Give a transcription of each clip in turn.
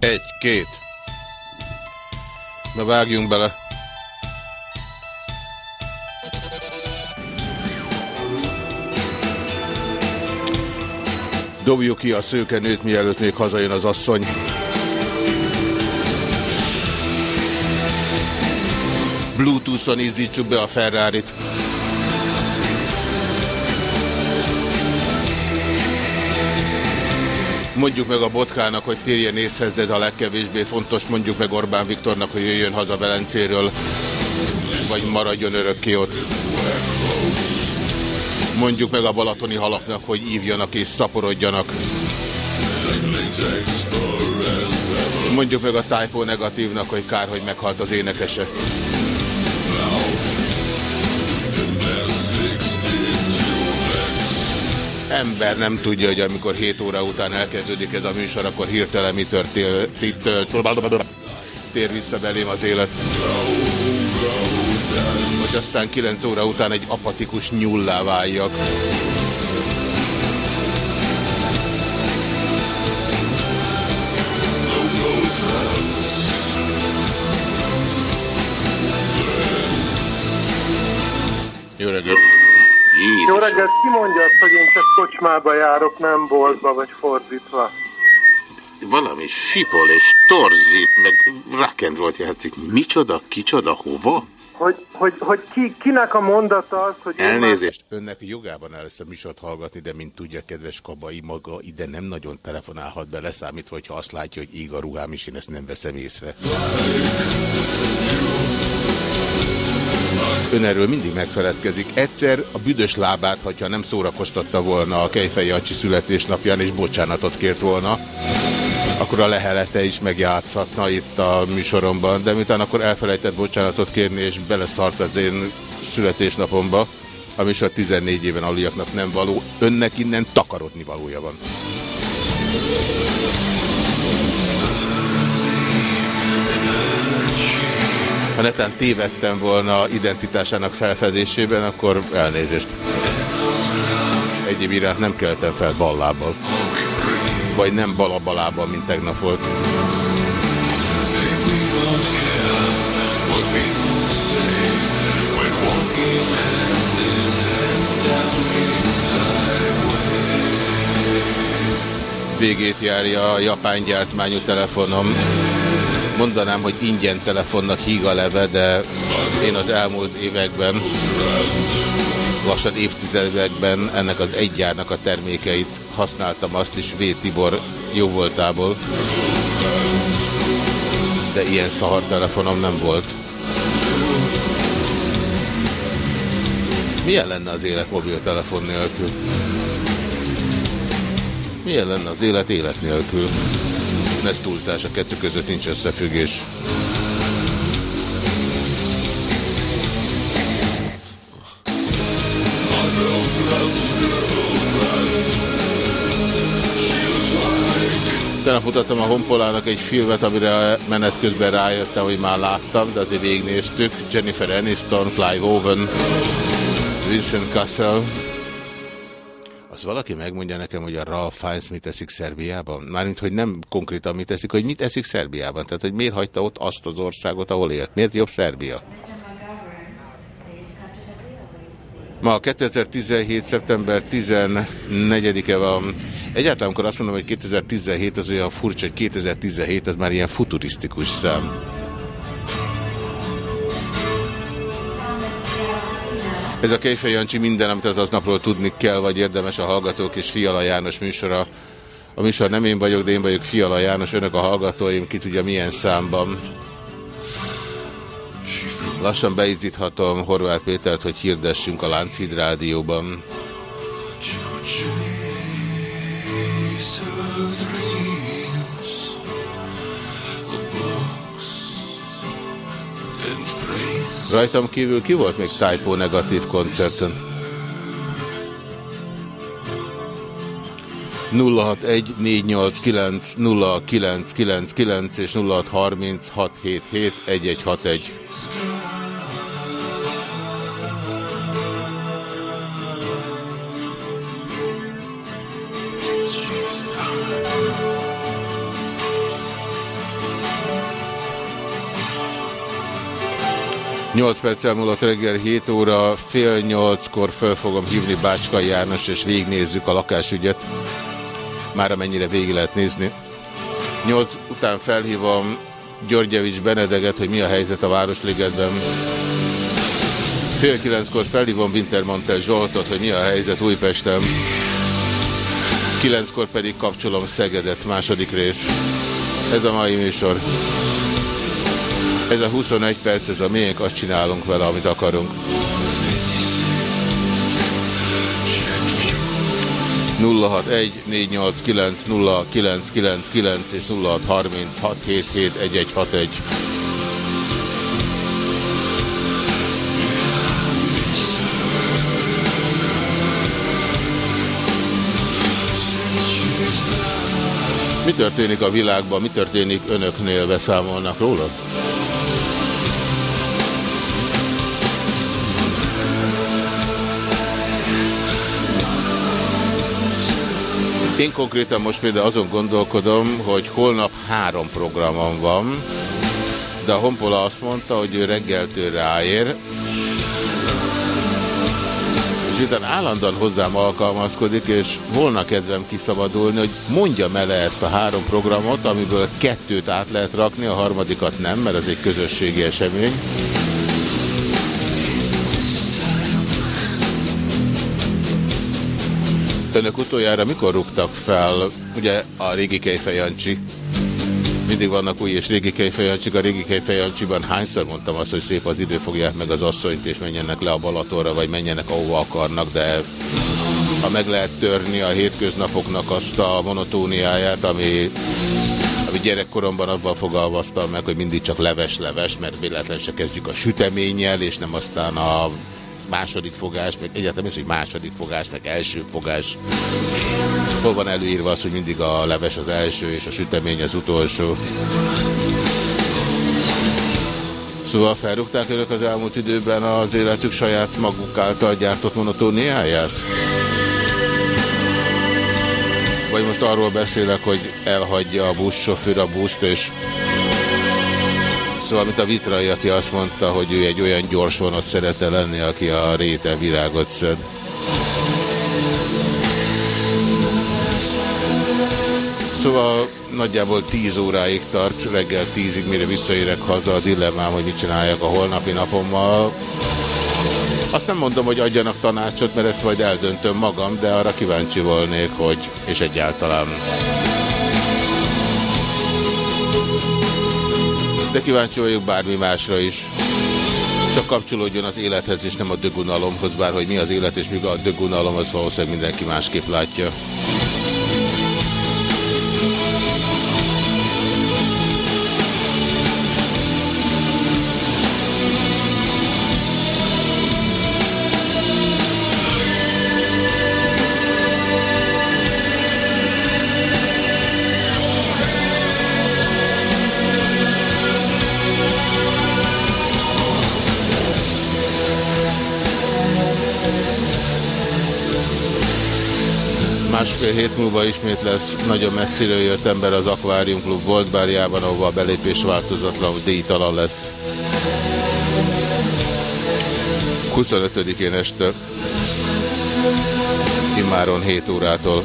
Egy, két. Na vágjunk bele. Dobjuk ki a szőkenőt, mielőtt még hazajön az asszony. Bluetooth-on izzítsuk be a Ferrari-t. Mondjuk meg a botkának, hogy térjen észhez, de a legkevésbé fontos, mondjuk meg Orbán Viktornak, hogy jöjjön haza Velencéről, vagy maradjon örökké ott. Mondjuk meg a balatoni halaknak, hogy ívjanak és szaporodjanak. Mondjuk meg a Typo negatívnak, hogy kár, hogy meghalt az énekese. Ember nem tudja, hogy amikor 7 óra után elkezdődik ez a műsor, akkor hirtelen mi történt, tér vissza belém az élet. Hogy aztán 9 óra után egy apatikus nyullá váljak. Jó reggelt! Jó reggelt, ki mondja azt, hogy én csak kocsmába járok, nem boltba, vagy fordítva? Valami sipol és torzít, meg rock'n'rollt játszik. Micsoda, kicsoda, hova? Hogy, hogy, hogy ki, kinek a mondata az, hogy... én már- Elnézést. Önnek jogában el ezt a műsort hallgatni, de mint tudja, kedves Kabai maga ide nem nagyon telefonálhat be, leszámítva, hogyha azt látja, hogy ég a ruhám, és én ezt nem veszem észre. Ön erről mindig megfeledkezik. Egyszer a büdös lábát, hogyha nem szórakoztatta volna a Kejfej Jancsi születésnapján, és bocsánatot kért volna, akkor a lehelete is megjátszhatna itt a műsoromban, de miután akkor elfelejtett bocsánatot kérni, és beleszart az én születésnapomba, a műsor 14 éven aluliaknak nem való, önnek innen takarodni valója van. Ha netán tévedtem volna identitásának felfedésében, akkor elnézést. Egyéb iránt nem keltem fel ballábbal. Vagy nem balabalában, mint tegnap volt. Végét járja a japán gyártmányú telefonom. Mondanám, hogy ingyen telefonnak híg a leve, de én az elmúlt években, lassan évtizedekben ennek az egy gyárnak a termékeit használtam azt is V. Tibor jó voltából. De ilyen szahar telefonom nem volt. Milyen lenne az élet mobiltelefon nélkül? Milyen lenne az élet élet nélkül? Ez túlzás, a kettő között nincs összefüggés. Tegnap mutattam a Honpolának egy filmet, amire menet közben rájöttem, hogy már láttam, de azért végignéztük. Jennifer Aniston, Clive Owen, Vincent Cassel. Az valaki megmondja nekem, hogy a Ralph Fiennes mit eszik Szerbiában? Mármint, hogy nem konkrétan mit eszik, hogy mit eszik Szerbiában. Tehát, hogy miért hagyta ott azt az országot, ahol élt. Miért jobb Szerbia? Ma 2017. szeptember 14-e van. Egyáltalán, amikor azt mondom, hogy 2017 az olyan furcsa, hogy 2017 az már ilyen futurisztikus szám. Ez a Kejfej Jancsi minden, amit az aznapról tudni kell, vagy érdemes a Hallgatók és Fiala János műsora. A műsor nem én vagyok, de én vagyok Fiala János, önök a hallgatóim, ki tudja milyen számban. Lassan beizíthatom Horváth Pétert, hogy hirdessünk a Lánchíd Rádióban. Rajtam kívül ki volt még typo negatív koncerten? 061 489 0999 és 0630 677 1161. Nyolc perccel múlott reggel 7 óra, fél nyolckor föl fogom hívni Bácskai János, és végignézzük a lakásügyet már amennyire végig lehet nézni. Nyolc után felhívom Györgyevics Benedeget, hogy mi a helyzet a Városligetben. Fél kilenckor felhívom Wintermantel Zsoltot, hogy mi a helyzet Újpesten. Kilenckor pedig kapcsolom Szegedet, második rész. Ez a mai műsor. Ez a 21 perc, ez a miénk, azt csinálunk vele, amit akarunk. 061 489 0999 és 0636771161. Mi történik a világban, mi történik önöknél, beszámolnak róla? Én konkrétan most például azon gondolkodom, hogy holnap három programom van, de a Honpola azt mondta, hogy ő reggeltől ráér, és utána állandóan hozzám alkalmazkodik, és volna kedvem kiszabadulni, hogy mondjam el ezt a három programot, amiből kettőt át lehet rakni, a harmadikat nem, mert ez egy közösségi esemény. Önök utoljára mikor rúgtak fel, ugye a régi Kejfejancsi? Mindig vannak új és régi Kejfejancsik. A régi Kejfejancsiban hányszor mondtam azt, hogy szép az idő, fogják meg az asszonyt, és menjenek le a Balatorra, vagy menjenek ahova akarnak, de ha meg lehet törni a hétköznapoknak azt a monotóniáját, ami, ami gyerekkoromban abban fogalmaztam meg, hogy mindig csak leves-leves, mert véletlen se kezdjük a süteménnyel, és nem aztán a második fogás, meg egyáltalán ez, hogy második fogás, meg első fogás. Hol van előírva az, hogy mindig a leves az első, és a sütemény az utolsó. Szóval felrúgták önök az elmúlt időben az életük saját maguk által gyártott monotóniáját? Vagy most arról beszélek, hogy elhagyja a buszsofőr a buszt, és Szóval, mint a Vitrai, aki azt mondta, hogy ő egy olyan gyors vonat szerette lenni, aki a réte virágot szed. Szóval nagyjából 10 óráig tart, reggel 10-ig, mire visszaérek haza a dilemmám, hogy mit csináljak a holnapi napommal. Azt nem mondom, hogy adjanak tanácsot, mert ezt majd eldöntöm magam, de arra kíváncsi volnék, hogy és egyáltalán. De kíváncsi vagyok bármi másra is. Csak kapcsolódjon az élethez és nem a dögunalomhoz, bár hogy mi az élet és mi a dögunalom, az valószínűleg mindenki másképp látja. Másfél hét múlva ismét lesz nagyon messziről jött ember az Aquarium Club volt bárjában, ahova a belépés változatlan díjtalan lesz. 25-én este, immáron 7 órától.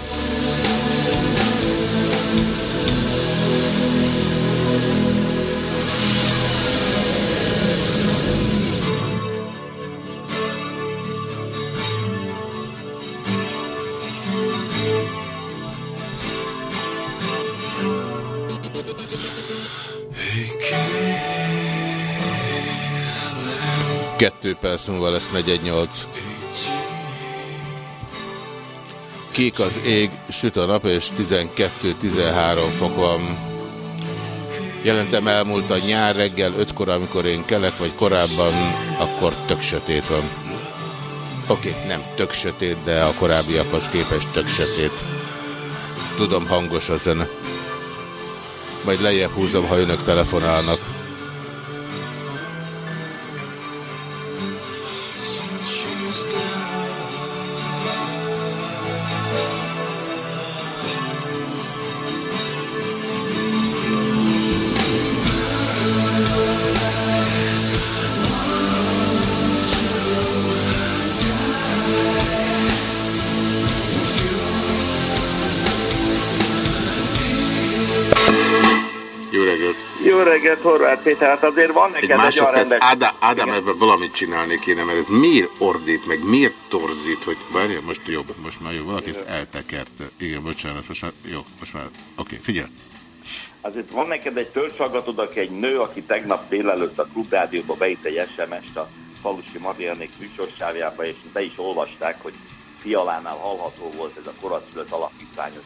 Kettő perc múlva lesz 418. Kék az ég, süt a nap, és 12-13 fok van. Jelentem elmúlt a nyár reggel ötkor, amikor én kelek, vagy korábban, akkor tök sötét van. Oké, okay, nem tök sötét, de a korábbiakhoz képest tök sötét. Tudom, hangos a zene. Majd lejjebb húzom, ha önök telefonálnak. Reggelt, Horváth Péter, hát azért van neked egy, egy olyan rendes... Ádám, Ádám ebben valamit csinálni kéne, mert ez miért ordít, meg miért torzít, hogy várja, most jobb, most már jó, valaki ezt eltekert. Igen, bocsánat, most már jó, most már, oké, okay, figyelj. Azért van neked egy törzsaggatod, aki egy nő, aki tegnap délelőtt a klubrádióba beírt egy SMS-t a falusi Marianék műsorsávjába, és be is olvasták, hogy Fialánál hallható volt ez a koraszülött alapítványos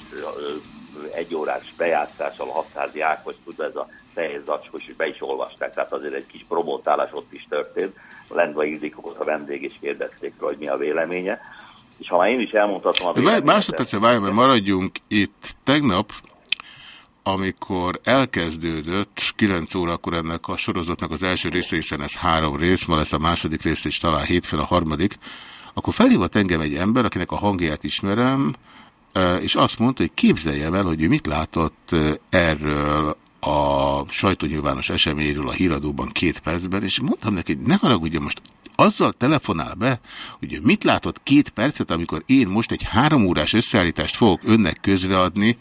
egyórás bejátszással a hatházi Ákos, tudva ez a nehéz zacskos, és be is olvasták, tehát azért egy kis promótálás ott is történt. Lendva Ildikó volt a vendég, és kérdezték rá, hogy mi a véleménye. És ha már én is elmondhatom a. Másodperce várjunk, mert maradjunk itt. Tegnap amikor elkezdődött 9 órakor ennek a sorozatnak az első része, hiszen ez három rész, ma lesz a második rész, és talán hétfőn a harmadik, akkor felhívott engem egy ember, akinek a hangját ismerem, és azt mondta, hogy képzeljem el, hogy ő mit látott erről a sajtónyilvános eseményről a híradóban két percben, és mondtam neki, hogy ne haragudjon most azzal telefonál be, hogy mit látott két percet, amikor én most egy három órás összeállítást fogok önnek közreadni,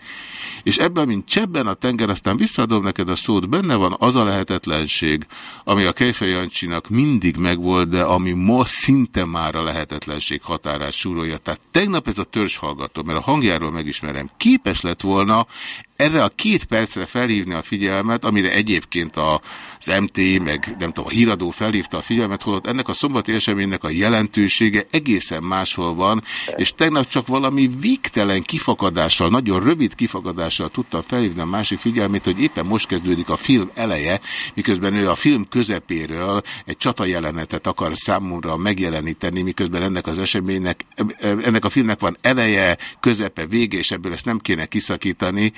és ebben, mint csebben a tenger, aztán visszaadom neked a szót, benne van az a lehetetlenség, ami a Kejfej Jancsinak mindig megvolt, de ami ma szinte már a lehetetlenség határát súrolja. Tehát tegnap ez a törzshallgató, mert a hangjáról megismerem, képes lett volna erre a két percre felhívni a figyelmet, amire egyébként az MT, meg nem tudom, a híradó felhívta a figyelmet, holott ennek a szombati eseménynek a jelentősége egészen máshol van, és tegnap csak valami végtelen kifakadással, nagyon rövid kifakadással tudtam felhívni a másik figyelmét, hogy éppen most kezdődik a film eleje, miközben ő a film közepéről egy csata jelenetet akar számomra megjeleníteni, miközben ennek az eseménynek, ennek a filmnek van eleje, közepe, vége, és ebből ezt nem kéne kiszakítani,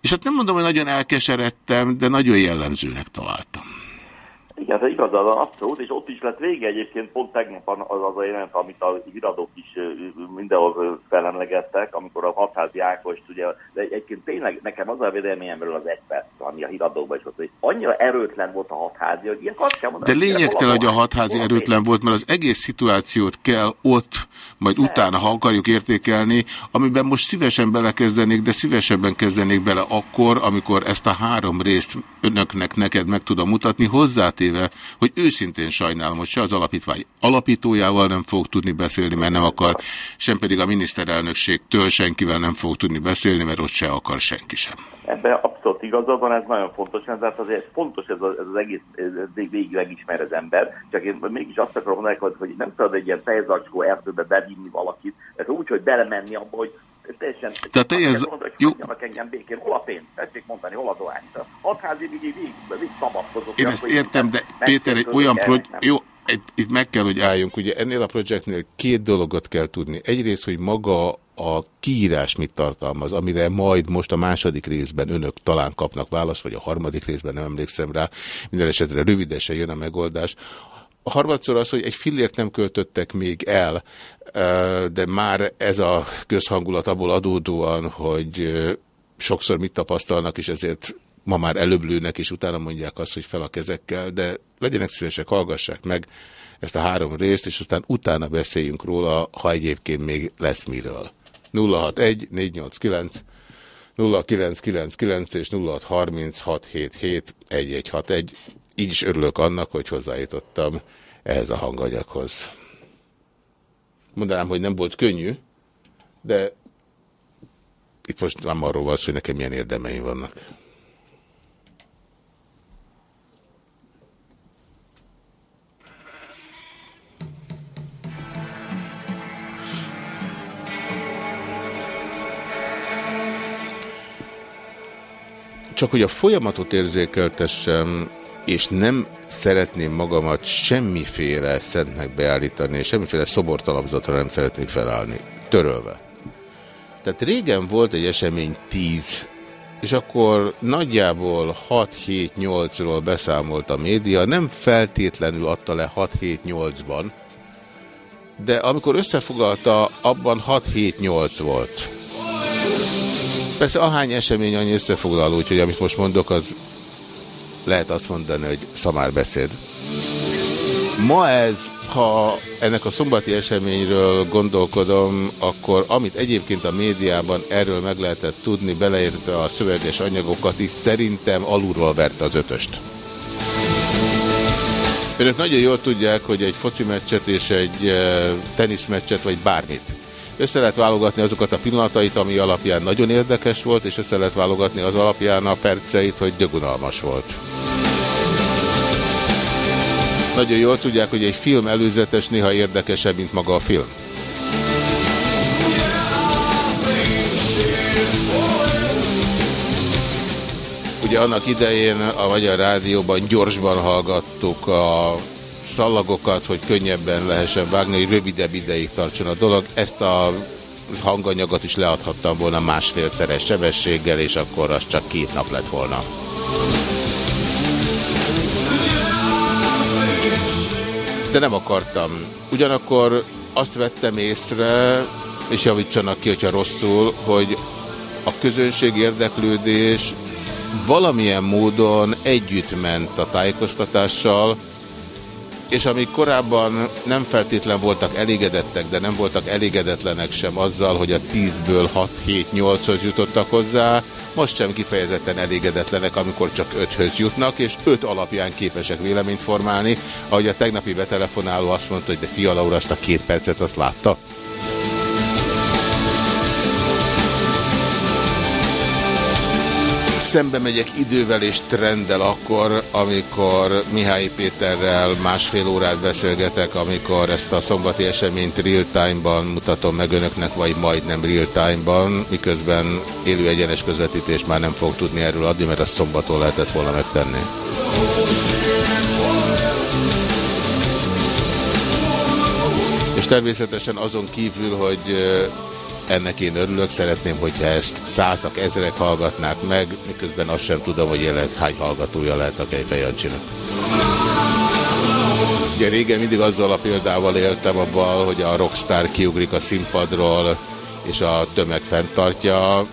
és hát nem mondom, hogy nagyon elkeseredtem, de nagyon jellemzőnek találtam. Igen, de igazad van, abszolút, és ott is lett vége egyébként pont tegnap az, az a jelent, amit a híradók is mindenhol felemlegettek, amikor a hatházi Ákost, ugye, de egyébként tényleg nekem az a véleményemről az egy perc, ami a híradókban is volt, hogy annyira erőtlen volt a hatházi, hogy ilyen azt sem mondani. De lényegtelen, hogy a hatházi erőtlen volt, mert az egész szituációt kell ott, majd nem. utána, ha akarjuk értékelni, amiben most szívesen belekezdenék, de szívesebben kezdenék bele akkor, amikor ezt a három részt önöknek neked meg tudom mutatni, hozzátéve, hogy őszintén sajnálom, hogy se az alapítvány alapítójával nem fog tudni beszélni, mert nem akar, sem pedig a miniszterelnökségtől senkivel nem fog tudni beszélni, mert ott se akar senki sem. Ebben abszolút igazad van, ez nagyon fontos, mert azért fontos ez, az, ez az egész, végig megismer az ember, csak én mégis azt akarom mondani, hogy nem tudod egy ilyen fejzacskó erdőbe bevinni valakit, ez úgy, hogy belemenni abba, hogy teljesen... Tehát te ez... Jó... engem békén, hol a pénz? Tessék mondani, hol a dohány? Hatházi végig, végig, szabadkozott. Én ezt értem, de Péter, egy olyan... Jó, itt meg kell, hogy álljunk. Ugye ennél a projektnél két dologot kell tudni. Egyrészt, hogy maga a kiírás mit tartalmaz, amire majd most a második részben önök talán kapnak választ, vagy a harmadik részben nem emlékszem rá. Minden esetre rövidesen jön a megoldás. A harmadszor az, hogy egy fillért nem költöttek még el, de már ez a közhangulat abból adódóan, hogy sokszor mit tapasztalnak, és ezért ma már előbb lőnek, és utána mondják azt, hogy fel a kezekkel, de legyenek szívesek, hallgassák meg ezt a három részt, és aztán utána beszéljünk róla, ha egyébként még lesz miről. 061 489 0999 és 0636771161. Így is örülök annak, hogy hozzájutottam ehhez a hanganyaghoz. Mondanám, hogy nem volt könnyű, de itt most nem arról van szó, hogy nekem milyen érdemeim vannak. csak hogy a folyamatot érzékeltessem, és nem szeretném magamat semmiféle szentnek beállítani, és semmiféle szobortalapzatra nem szeretnék felállni. Törölve. Tehát régen volt egy esemény 10, és akkor nagyjából 6-7-8-ról beszámolt a média, nem feltétlenül adta le 6-7-8-ban, de amikor összefoglalta, abban 6-7-8 volt. Persze ahány esemény annyi összefoglaló, úgyhogy amit most mondok, az lehet azt mondani, hogy szamárbeszéd. Ma ez, ha ennek a szombati eseményről gondolkodom, akkor amit egyébként a médiában erről meg lehetett tudni, beleértve a szöveges anyagokat is, szerintem alulról verte az ötöst. Önök nagyon jól tudják, hogy egy foci meccset és egy eh, teniszmeccset, vagy bármit össze lehet válogatni azokat a pillanatait, ami alapján nagyon érdekes volt, és össze lehet válogatni az alapján a perceit, hogy gyagunalmas volt. Nagyon jól tudják, hogy egy film előzetes néha érdekesebb, mint maga a film. Ugye annak idején a Magyar Rádióban gyorsban hallgattuk a szallagokat, hogy könnyebben lehessen vágni, hogy rövidebb ideig tartson a dolog. Ezt a hanganyagot is leadhattam volna másfélszeres sebességgel, és akkor az csak két nap lett volna. De nem akartam. Ugyanakkor azt vettem észre, és javítsanak ki, hogyha rosszul, hogy a közönség érdeklődés valamilyen módon együtt ment a tájékoztatással, és amik korábban nem feltétlen voltak elégedettek, de nem voltak elégedetlenek sem azzal, hogy a 10-ből 6-7-8-hoz jutottak hozzá, most sem kifejezetten elégedetlenek, amikor csak 5-höz jutnak, és 5 alapján képesek véleményt formálni, ahogy a tegnapi betelefonáló azt mondta, hogy de Fiala úr azt a két percet azt látta. Szembe megyek idővel és trenddel akkor, amikor Mihály Péterrel másfél órát beszélgetek, amikor ezt a szombati eseményt real-time-ban mutatom meg önöknek, vagy majdnem real-time-ban, miközben élő egyenes közvetítést már nem fog tudni erről adni, mert azt szombaton lehetett volna megtenni. És természetesen azon kívül, hogy ennek én örülök, szeretném, hogyha ezt százak, ezerek hallgatnák meg, miközben azt sem tudom, hogy jelenleg hány hallgatója lehet a Kejfej Jancsinak. Ugye régen mindig azzal a példával éltem abban, hogy a rockstar kiugrik a színpadról, és a tömeg fenntartja.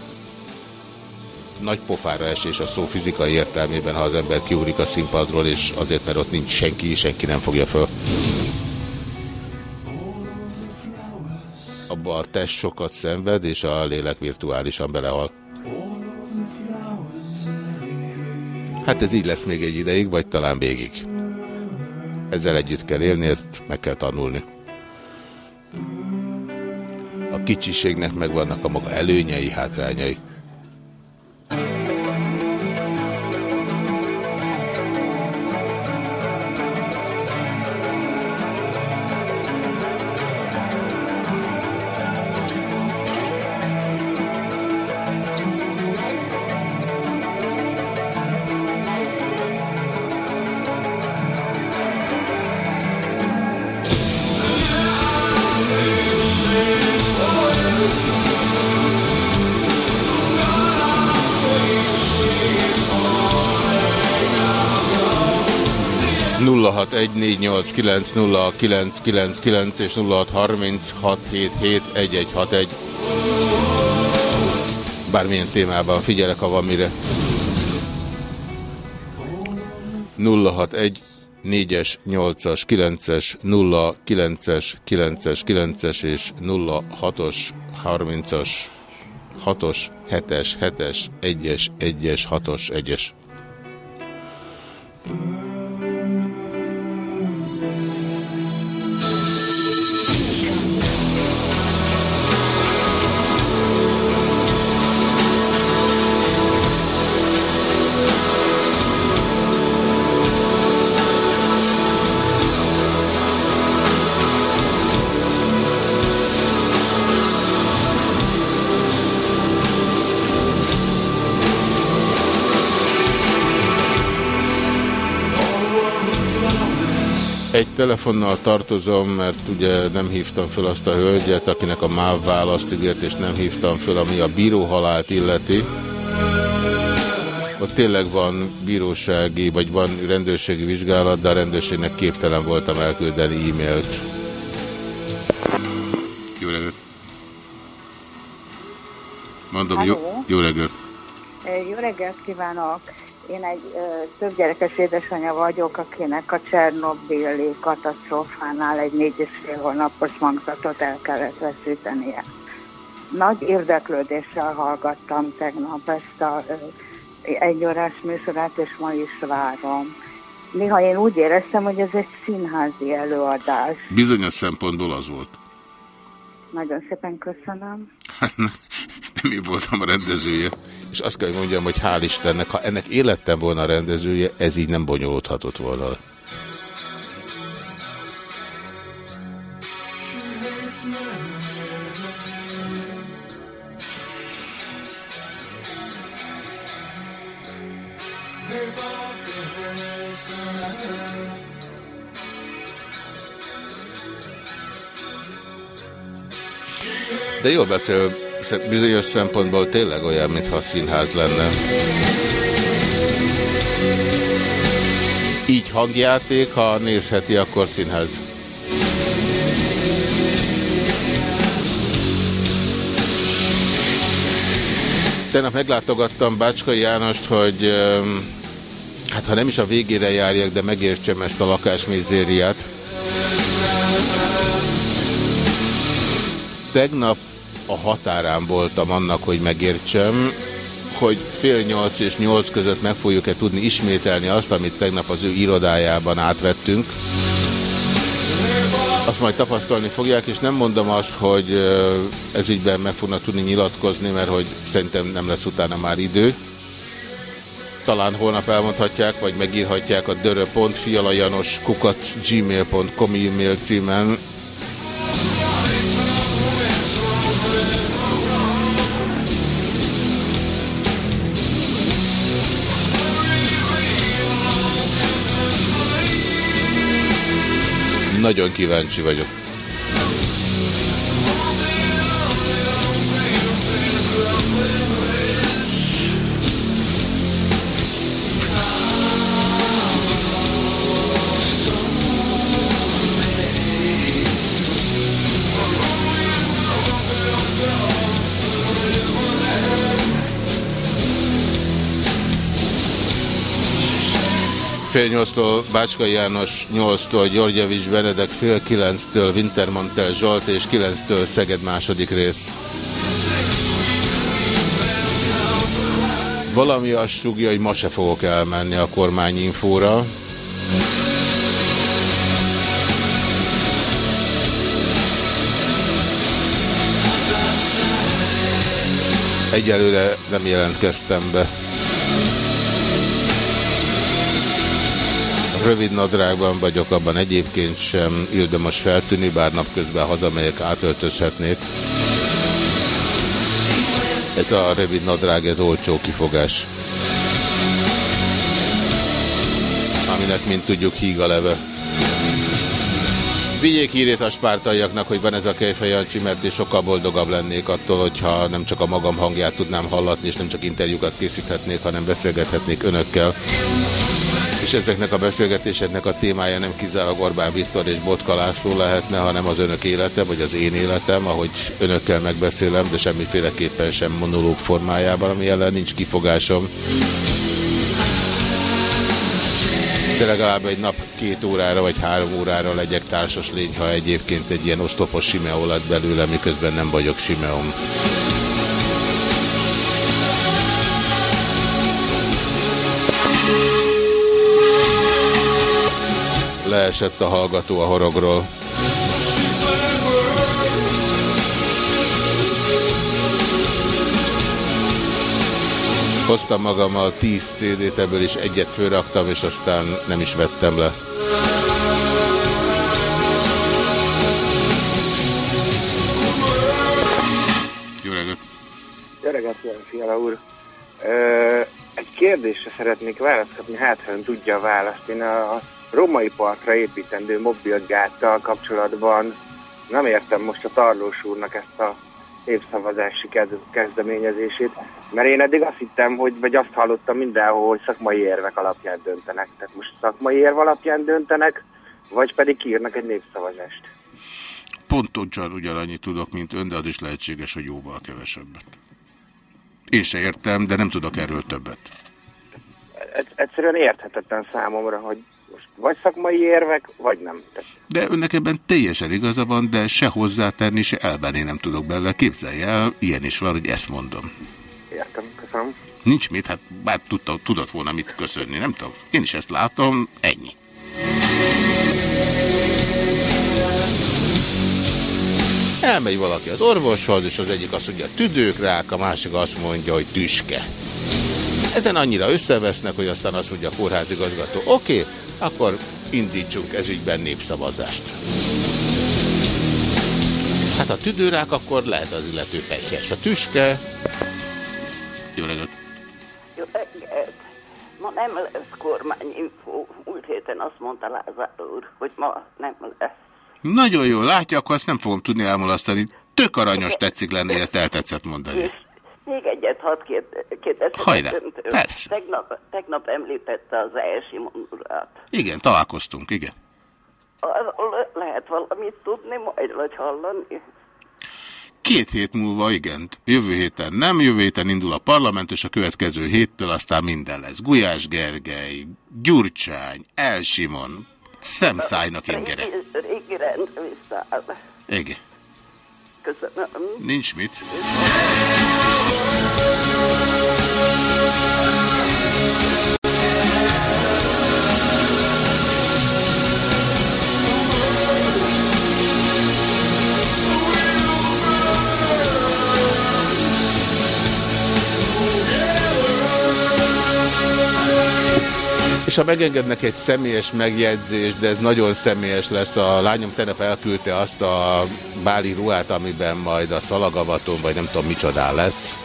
Nagy pofára esés a szó fizikai értelmében, ha az ember kiugrik a színpadról, és azért, mert ott nincs senki, senki nem fogja föl. Abba a test sokat szenved, és a lélek virtuálisan belehal. Hát ez így lesz még egy ideig, vagy talán végig. Ezzel együtt kell élni, ezt meg kell tanulni. A kicsiségnek megvannak a maga előnyei, hátrányai. 0614890999 és 0636771161. Bármilyen témában figyelek, ha van mire. 061 4-es, 8-as, 9-es, 0-9-es, 9-es, 9-es és 0-6-os, 30-as, 6-os, 7-es, 7-es, 1-es, 1-es, 6-os, 1-es. Egy telefonnal tartozom, mert ugye nem hívtam föl azt a hölgyet, akinek a MÁV választ ígért, és nem hívtam föl, ami a bíróhalált illeti. Ott tényleg van bírósági, vagy van rendőrségi vizsgálat, de a rendőrségnek képtelen voltam elküldeni e-mailt. Jó reggelt! Mondom, jó, jó reggelt! Jó reggelt kívánok! Én egy ö, több gyerekes édesanyja vagyok, akinek a Csernobili katasztrófánál egy négy és fél hónapos magzatot el kellett veszítenie. Nagy érdeklődéssel hallgattam tegnap ezt a ö, egyórás műsorát, és ma is várom. Néha én úgy éreztem, hogy ez egy színházi előadás. Bizonyos szempontból az volt. Nagyon szépen köszönöm. Nem én voltam a rendezője. És azt kell, hogy mondjam, hogy hál' Istennek, ha ennek élettem volna a rendezője, ez így nem bonyolódhatott volna. De jól beszél, bizonyos szempontból tényleg olyan, mintha színház lenne. Így hangjáték, ha nézheti, akkor színház. Tegnap meglátogattam Bácskai Jánost, hogy hát ha nem is a végére járjak, de megértsem ezt a lakásmizériát. Tegnap a határán voltam annak, hogy megértsem, hogy fél nyolc és nyolc között meg fogjuk-e tudni ismételni azt, amit tegnap az ő irodájában átvettünk. Azt majd tapasztalni fogják, és nem mondom azt, hogy ez ügyben meg fognak tudni nyilatkozni, mert hogy szerintem nem lesz utána már idő. Talán holnap elmondhatják, vagy megírhatják a dörö.fialajanos kukac gmail.com e-mail címen, Nagyon kíváncsi vagyok. Fél nyolctól Bácskai János, nyolctól Györgyevics Benedek, fél kilenctől Wintermantel Zsolt és kilenctől Szeged második rész. Valami azt sugja, hogy ma se fogok elmenni a kormányinfóra. Egyelőre nem jelentkeztem be. Rövid nadrágban vagyok, abban egyébként sem ildomos feltűnni, bár napközben hazamegyek, átöltözhetnék. Ez a rövid nadrág, ez olcsó kifogás. Aminek, mint tudjuk, híg a leve. Vigyék hírét a spártaiaknak, hogy van ez a Kejfej Jancsi, mert én sokkal boldogabb lennék attól, hogyha nem csak a magam hangját tudnám hallatni, és nem csak interjúkat készíthetnék, hanem beszélgethetnék önökkel és ezeknek a beszélgetéseknek a témája nem kizárólag Orbán Viktor és Botka László lehetne, hanem az önök élete, vagy az én életem, ahogy önökkel megbeszélem, de semmiféleképpen sem monológ formájában, ami ellen nincs kifogásom. De legalább egy nap két órára vagy három órára legyek társas lény, ha egyébként egy ilyen oszlopos Simeó lett belőle, miközben nem vagyok Simeom. Leesett a hallgató a horogról. Hoztam magammal 10 CD-t, ebből is egyet főraktam, és aztán nem is vettem le. Jó reggelt! Jó reggelt, Fiala úr! Ö, egy kérdésre szeretnék választ kapni, hát ha tudja a választ. Én a római partra építendő mobilgáttal kapcsolatban nem értem most a Tarlós úrnak ezt a évszavazási kezdeményezését, mert én eddig azt hittem, hogy, vagy azt hallottam mindenhol, hogy szakmai érvek alapján döntenek. Tehát most szakmai érv alapján döntenek, vagy pedig kiírnak egy népszavazást. Pontosan ugyanannyit tudok, mint ön, de az is lehetséges, hogy jóval kevesebbet. Én se értem, de nem tudok erről többet. Egyszerűen érthetetlen számomra, hogy vagy szakmai érvek, vagy nem. De önnek ebben teljesen igaza van, de se hozzátenni, se elbenni nem tudok belőle. Képzelj el, ilyen is van, hogy ezt mondom. Értem, köszönöm. Nincs mit, hát bár tudta, tudott volna mit köszönni, nem tudom. Én is ezt látom, ennyi. Elmegy valaki az orvoshoz, és az egyik azt mondja tüdőkrák, a másik azt mondja, hogy tüske. Ezen annyira összevesznek, hogy aztán azt mondja a kórházigazgató, oké, okay, akkor indítsunk ezügyben népszavazást. Hát a tüdőrák, akkor lehet az illető pegyhes. A tüske... Jó reggelt! Jó reggelt! Ma nem lesz kormányinfó. Múlt héten azt mondta Lázár úr, hogy ma nem lesz. Nagyon jó, látja, akkor azt nem fogom tudni elmulasztani. Tök aranyos tetszik lenni, ezt eltetszett mondani. És még egyet hadd kérdezem. Hajrá, persze. Tegnap, tegnap említette az első mondulat. Igen, találkoztunk, igen. lehet valamit tudni majd, vagy hallani? Két hét múlva, igen. Jövő héten nem, jövő héten indul a parlament, és a következő héttől aztán minden lesz. Gulyás Gergely, Gyurcsány, Elsimon, szemszájnak ingere. Régi, régi rend visszaáll. Igen. Köszönöm. Nincs mit. És ha megengednek egy személyes megjegyzést, de ez nagyon személyes lesz, a lányom tegnap elküldte azt a báli ruhát, amiben majd a szalagavaton, vagy nem tudom micsodá lesz.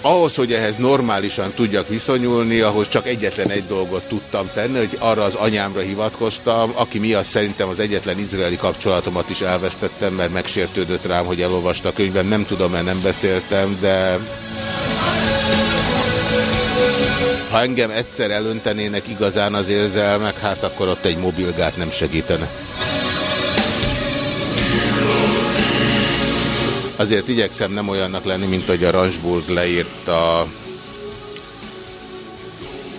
Ahhoz, hogy ehhez normálisan tudjak viszonyulni, ahhoz csak egyetlen egy dolgot tudtam tenni, hogy arra az anyámra hivatkoztam, aki miatt szerintem az egyetlen izraeli kapcsolatomat is elvesztettem, mert megsértődött rám, hogy elolvasta a könyvben. Nem tudom, mert nem beszéltem, de ha engem egyszer elöntenének igazán az érzelmek, hát akkor ott egy mobilgát nem segítene. Azért igyekszem nem olyannak lenni, mint hogy a Ransburg leírta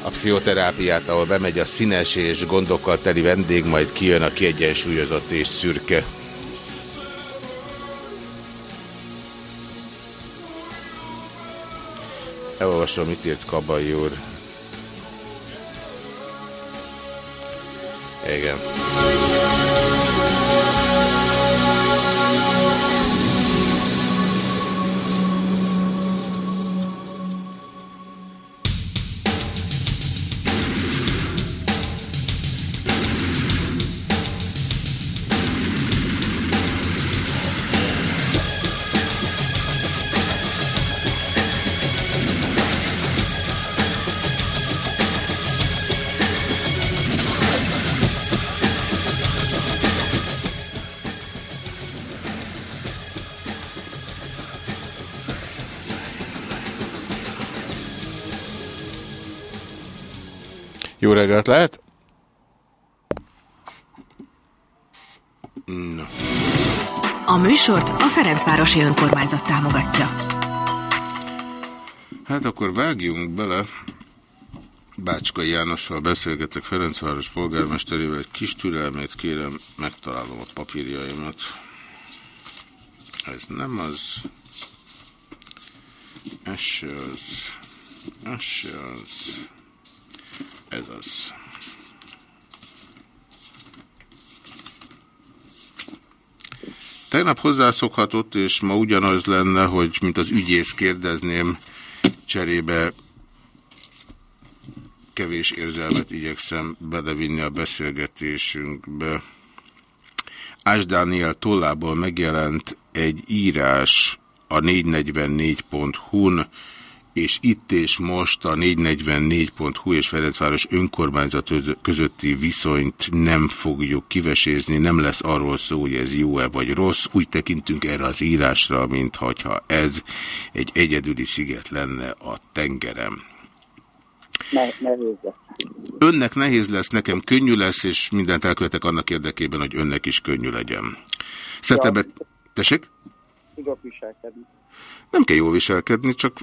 a pszichoterápiát, ahol bemegy a színes és gondokkal teli vendég, majd kijön a kiegyensúlyozott és szürke. Elolvasom, mit írt Kabai úr. Igen. Reggelt lehet? No. A műsort a Ferencvárosi Önkormányzat támogatja. Hát akkor vágjunk bele. Bácskai Jánossal beszélgetek Ferencváros polgármesterével. Egy kis türelmét kérem, megtalálom a papírjaimat. Ez nem az. Ez az. Ez az. Ez az. Tegnap hozzászokhatott, és ma ugyanaz lenne, hogy mint az ügyész kérdezném, cserébe kevés érzelmet igyekszem belevinni a beszélgetésünkbe. Ás Dániel tollából megjelent egy írás a 444.hu-n, és itt és most a 444.hu és Ferencváros önkormányzat közötti viszonyt nem fogjuk kivesézni, nem lesz arról szó, hogy ez jó-e vagy rossz. Úgy tekintünk erre az írásra, mintha ez egy egyedüli sziget lenne a tengerem. Ne, nehéz lesz. Önnek nehéz lesz, nekem könnyű lesz, és mindent elkövetek annak érdekében, hogy önnek is könnyű legyen. Szeptember... Tessék? Tudok viselkedni. Nem kell jól viselkedni, csak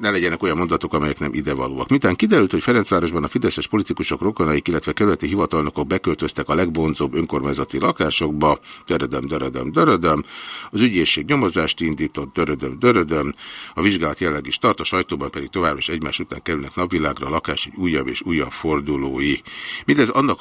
ne legyenek olyan mondatok, amelyek nem idevalóak. Mitán kiderült, hogy Ferencvárosban a fideszes politikusok rokonaik, illetve kerületi hivatalnokok beköltöztek a legbonzóbb önkormányzati lakásokba, dörödöm, dörödöm, dörödöm, az ügyészség nyomozást indított, dörödöm, dörödöm, a vizsgálat jelleg is tart, a sajtóban pedig továbbra is egymás után kerülnek napvilágra a lakás egy újabb és újabb fordulói. Mindez annak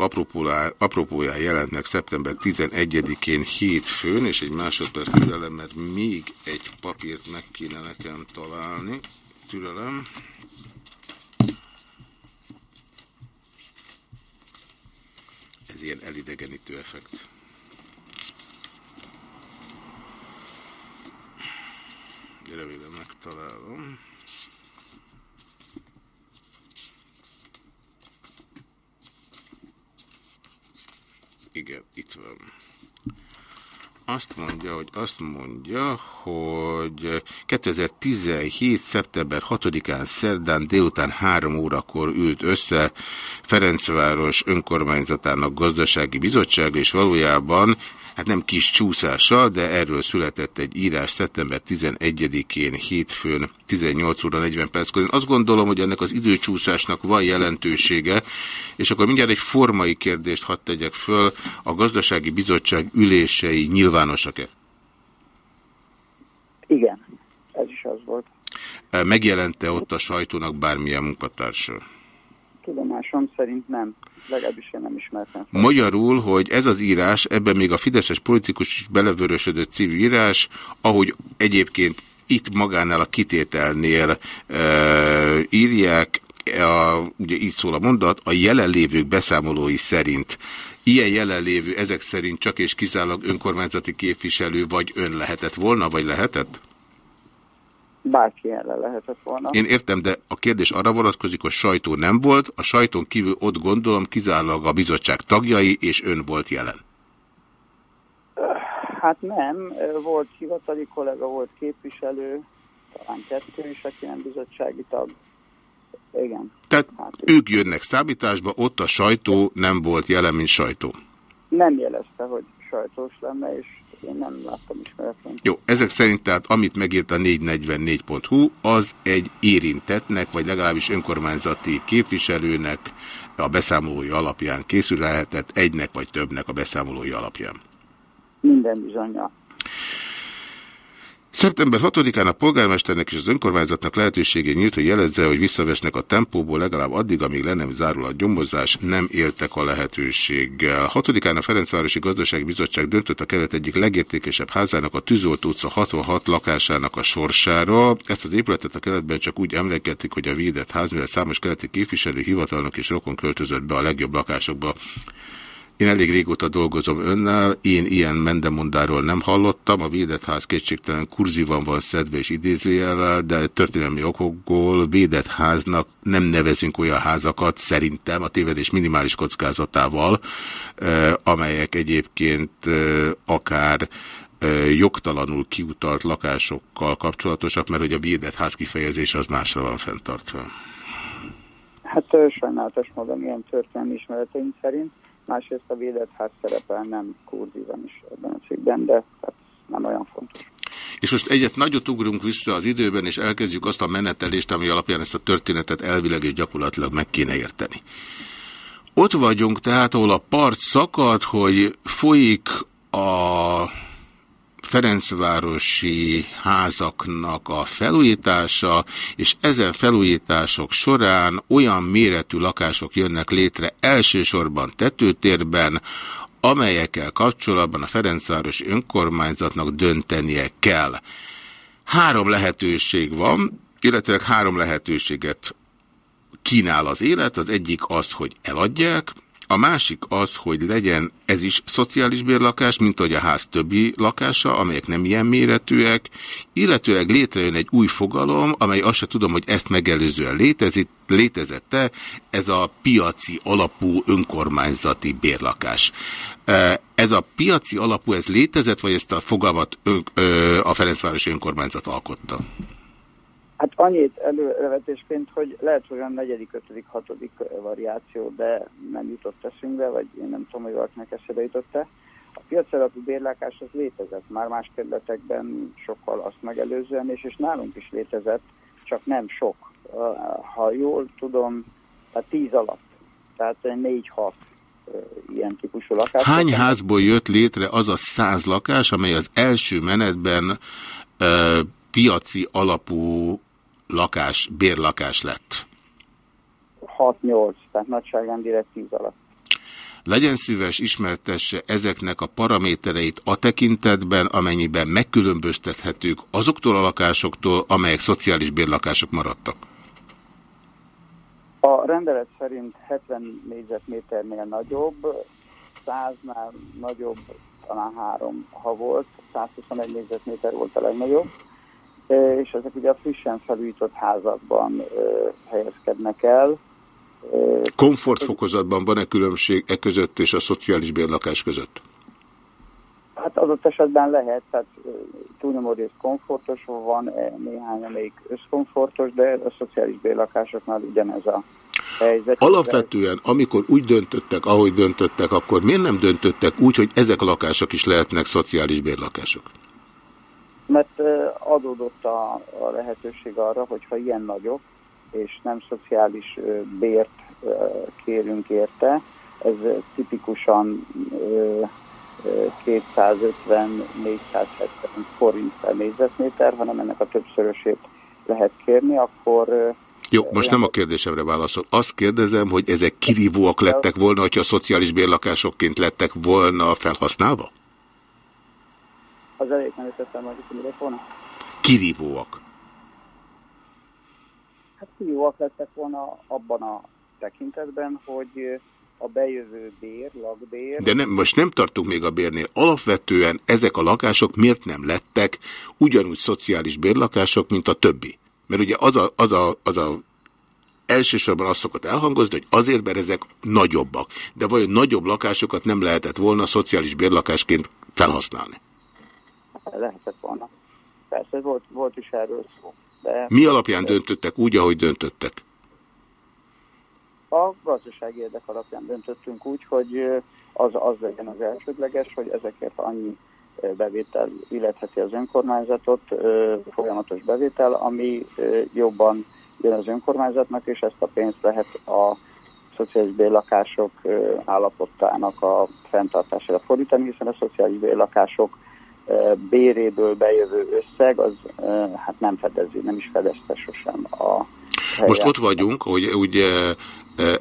apropóján jelent meg szeptember 11-én hétfőn, és egy másodperc türelem, mert még egy papírt meg kéne nekem találni türelem. Ez ilyen elidegenítő effekt. Remélem megtalálom. Igen, itt van azt mondja, hogy azt mondja, hogy 2017. szeptember 6-án szerdán délután 3 órakor ült össze Ferencváros önkormányzatának gazdasági bizottság, és valójában hát nem kis csúszással, de erről született egy írás szeptember 11-én hétfőn 18 óra 40 perckor. Én azt gondolom, hogy ennek az időcsúszásnak van jelentősége, és akkor mindjárt egy formai kérdést hadd tegyek föl. A gazdasági bizottság ülései nyilvánosak-e? Igen, ez is az volt. Megjelente ott a sajtónak bármilyen munkatársa? Tudomásom szerint nem legalábbis én nem ismertem. Magyarul, hogy ez az írás, ebben még a Fideszes politikus is belevörösödött című írás, ahogy egyébként itt magánál a kitételnél e, írják, a, ugye így szól a mondat, a jelenlévők beszámolói szerint ilyen jelenlévő ezek szerint csak és kizárólag önkormányzati képviselő vagy ön lehetett volna, vagy lehetett? Bárki ellen lehetett volna. Én értem, de a kérdés arra vonatkozik, hogy sajtó nem volt, a sajtón kívül ott gondolom kizárólag a bizottság tagjai, és ön volt jelen. Hát nem, volt hivatali kollega, volt képviselő, talán kettő is, aki nem bizottsági tag. Igen. Tehát hát, ők jönnek számításba, ott a sajtó nem volt jelen, mint sajtó. Nem jelezte, hogy sajtós lenne, és én nem láttam ismeretlen. Jó, ezek szerint tehát amit megírt a 444.hu, az egy érintetnek, vagy legalábbis önkormányzati képviselőnek a beszámolói alapján készül lehetett, egynek vagy többnek a beszámolói alapján. Minden bizonyja. Szeptember 6-án a polgármesternek és az önkormányzatnak lehetősége nyílt, hogy jelezze, hogy visszavesznek a tempóból legalább addig, amíg le nem zárul a gyomozás, nem éltek a lehetőséggel. 6-án a Ferencvárosi Gazdasági Bizottság döntött a kelet egyik legértékesebb házának, a Tűzolt utca 66 lakásának a sorsáról. Ezt az épületet a keletben csak úgy emlegetik, hogy a védett ház, mivel számos keleti képviselő, hivatalnok és rokon költözött be a legjobb lakásokba. Én elég régóta dolgozom önnel, én ilyen mendemondáról nem hallottam, a védett ház kétségtelen kurzívan van szedve és idézőjellel, de történelmi okokból védett nem nevezünk olyan házakat, szerintem a tévedés minimális kockázatával, amelyek egyébként akár jogtalanul kiutalt lakásokkal kapcsolatosak, mert hogy a védett kifejezés az másra van fenntartva. Hát sajnálatos módon ilyen történelmi ismereteink szerint másrészt a védett ház szerepel nem kurzívan is ebben a cikkben, de hát nem olyan fontos. És most egyet nagyot ugrunk vissza az időben, és elkezdjük azt a menetelést, ami alapján ezt a történetet elvileg és gyakorlatilag meg kéne érteni. Ott vagyunk tehát, ahol a part szakad, hogy folyik a Ferencvárosi házaknak a felújítása, és ezen felújítások során olyan méretű lakások jönnek létre elsősorban tetőtérben, amelyekkel kapcsolatban a Ferencvárosi önkormányzatnak döntenie kell. Három lehetőség van, illetve három lehetőséget kínál az élet. Az egyik az, hogy eladják, A másik az, hogy legyen ez is szociális bérlakás, mint ahogy a ház többi lakása, amelyek nem ilyen méretűek, illetőleg létrejön egy új fogalom, amely azt se tudom, hogy ezt megelőzően létezik, létezette, ez a piaci alapú önkormányzati bérlakás. Ez a piaci alapú, ez létezett, vagy ezt a fogalmat a Ferencvárosi önkormányzat alkotta? Hát annyit előrevetésként, hogy lehet, hogy olyan negyedik, ötödik, hatodik variáció, de nem jutott eszünkbe, vagy én nem tudom, hogy valakinek eszébe jutott-e. A piacelapú bérlakás az létezett már más területekben sokkal azt megelőzően, és, és nálunk is létezett, csak nem sok. Ha jól tudom, a tíz alatt, tehát négy-hat ilyen típusú lakás. Hány házból jött létre az a száz lakás, amely az első menetben piaci alapú lakás, bérlakás lett? 6-8, tehát nagyságrendileg 10 alatt. Legyen szíves, ismertesse ezeknek a paramétereit a tekintetben, amennyiben megkülönböztethetők azoktól a lakásoktól, amelyek szociális bérlakások maradtak. A rendelet szerint 70 négyzetméternél nagyobb, 100-nál nagyobb, talán három, ha volt, 121 négyzetméter volt a legnagyobb és ezek ugye a frissen felújított házakban helyezkednek el. Komfortfokozatban van-e különbség e között és a szociális bérlakás között? Hát adott esetben lehet, tehát túlnyomó rész komfortos, van -e néhány, amelyik összkomfortos, de a szociális bérlakásoknál ugyanez a helyzet. Alapvetően, amikor úgy döntöttek, ahogy döntöttek, akkor miért nem döntöttek úgy, hogy ezek a lakások is lehetnek szociális bérlakások? Mert adódott a, a lehetőség arra, hogyha ilyen nagyok, és nem szociális bért kérünk érte, ez tipikusan 250-470 forint per négyzetméter, hanem ennek a többszörösét lehet kérni, akkor... Jó, most nem a kérdésemre válaszol. Azt kérdezem, hogy ezek kirívóak lettek volna, hogyha a szociális bérlakásokként lettek volna felhasználva? Az elég nem ütöttem meg, hogy mire volna. Kirívóak. Hát kirívóak lettek volna abban a tekintetben, hogy a bejövő bér, lakbér... De nem, most nem tartunk még a bérnél. Alapvetően ezek a lakások miért nem lettek ugyanúgy szociális bérlakások, mint a többi? Mert ugye az a, az a, az a elsősorban azt szokott elhangozni, hogy azért, mert ezek nagyobbak. De vajon nagyobb lakásokat nem lehetett volna szociális bérlakásként felhasználni? Lehetett volna. Persze volt, volt is erről szó. De Mi alapján döntöttek úgy, ahogy döntöttek? A gazdasági érdek alapján döntöttünk úgy, hogy az, az legyen az elsődleges, hogy ezekért annyi bevétel illetheti az önkormányzatot, folyamatos bevétel, ami jobban jön az önkormányzatnak, és ezt a pénzt lehet a szociális bérlakások állapotának a fenntartására fordítani, hiszen a szociális bérlakások béréből bejövő összeg, az hát nem fedezi, nem is fedezte sosem a helyet. Most ott vagyunk, hogy ugye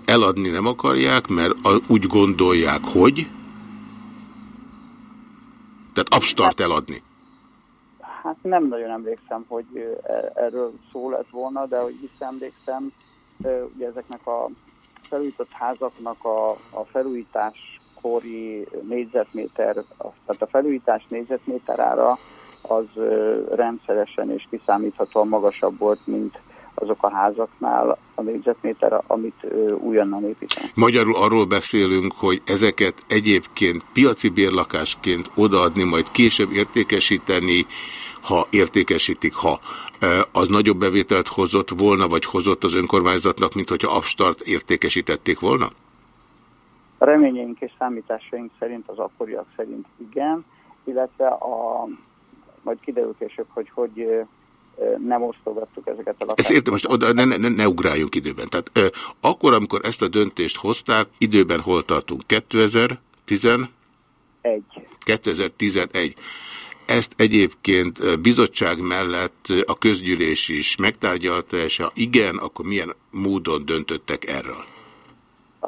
eladni nem akarják, mert úgy gondolják, hogy tehát abstart eladni. Hát nem nagyon emlékszem, hogy e, erről szó lett volna, de hogy visszaemlékszem, ugye ezeknek a felújított házaknak a, a felújítás kori négyzetméter, tehát a felújítás négyzetméter ára az rendszeresen és kiszámíthatóan magasabb volt, mint azok a házaknál a négyzetméter, amit újonnan építenek. Magyarul arról beszélünk, hogy ezeket egyébként piaci bérlakásként odaadni, majd később értékesíteni, ha értékesítik, ha az nagyobb bevételt hozott volna, vagy hozott az önkormányzatnak, mint hogyha abstart értékesítették volna? A reményeink és számításaink szerint, az akkoriak szerint igen, illetve a, majd kiderül később, hogy hogy nem osztogattuk ezeket a lakásokat. Ezt értem, most oda, ne, ne, ne ugráljunk időben. Tehát ö, akkor, amikor ezt a döntést hozták, időben hol tartunk? 2011? 2011. Ezt egyébként bizottság mellett a közgyűlés is megtárgyalta, és ha igen, akkor milyen módon döntöttek erről?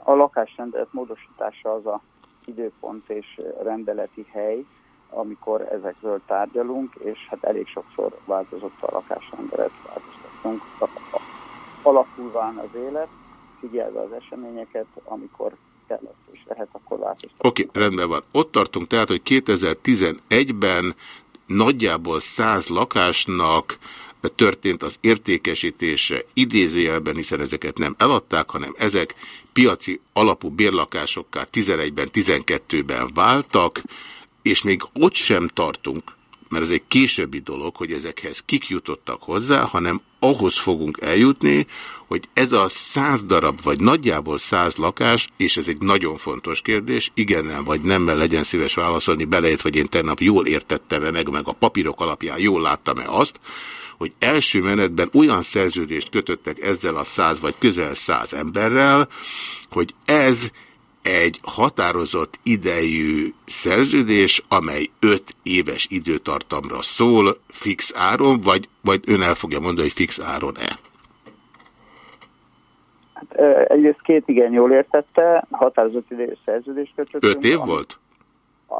A lakásrendelet módosítása az a időpont és rendeleti hely, amikor ezekről tárgyalunk, és hát elég sokszor változott a lakásrendelet, változtattunk. Alakulván az élet, figyelve az eseményeket, amikor kell és lehet, akkor változtatni. Oké, okay, rendben van. Ott tartunk tehát, hogy 2011-ben nagyjából 100 lakásnak történt az értékesítése idézőjelben, hiszen ezeket nem eladták, hanem ezek piaci alapú bérlakásokká 11-ben, 12-ben váltak, és még ott sem tartunk, mert ez egy későbbi dolog, hogy ezekhez kik jutottak hozzá, hanem ahhoz fogunk eljutni, hogy ez a száz darab, vagy nagyjából száz lakás, és ez egy nagyon fontos kérdés, igennel vagy nemmel legyen szíves válaszolni, belejött, hogy én tegnap jól értettem-e meg, meg a papírok alapján jól láttam-e azt, hogy első menetben olyan szerződést kötöttek ezzel a száz vagy közel száz emberrel, hogy ez egy határozott idejű szerződés, amely öt éves időtartamra szól fix áron, vagy, vagy ön el fogja mondani, hogy fix áron-e? Hát, egyrészt két igen jól értette, határozott idejű szerződést kötöttünk. Öt év volt?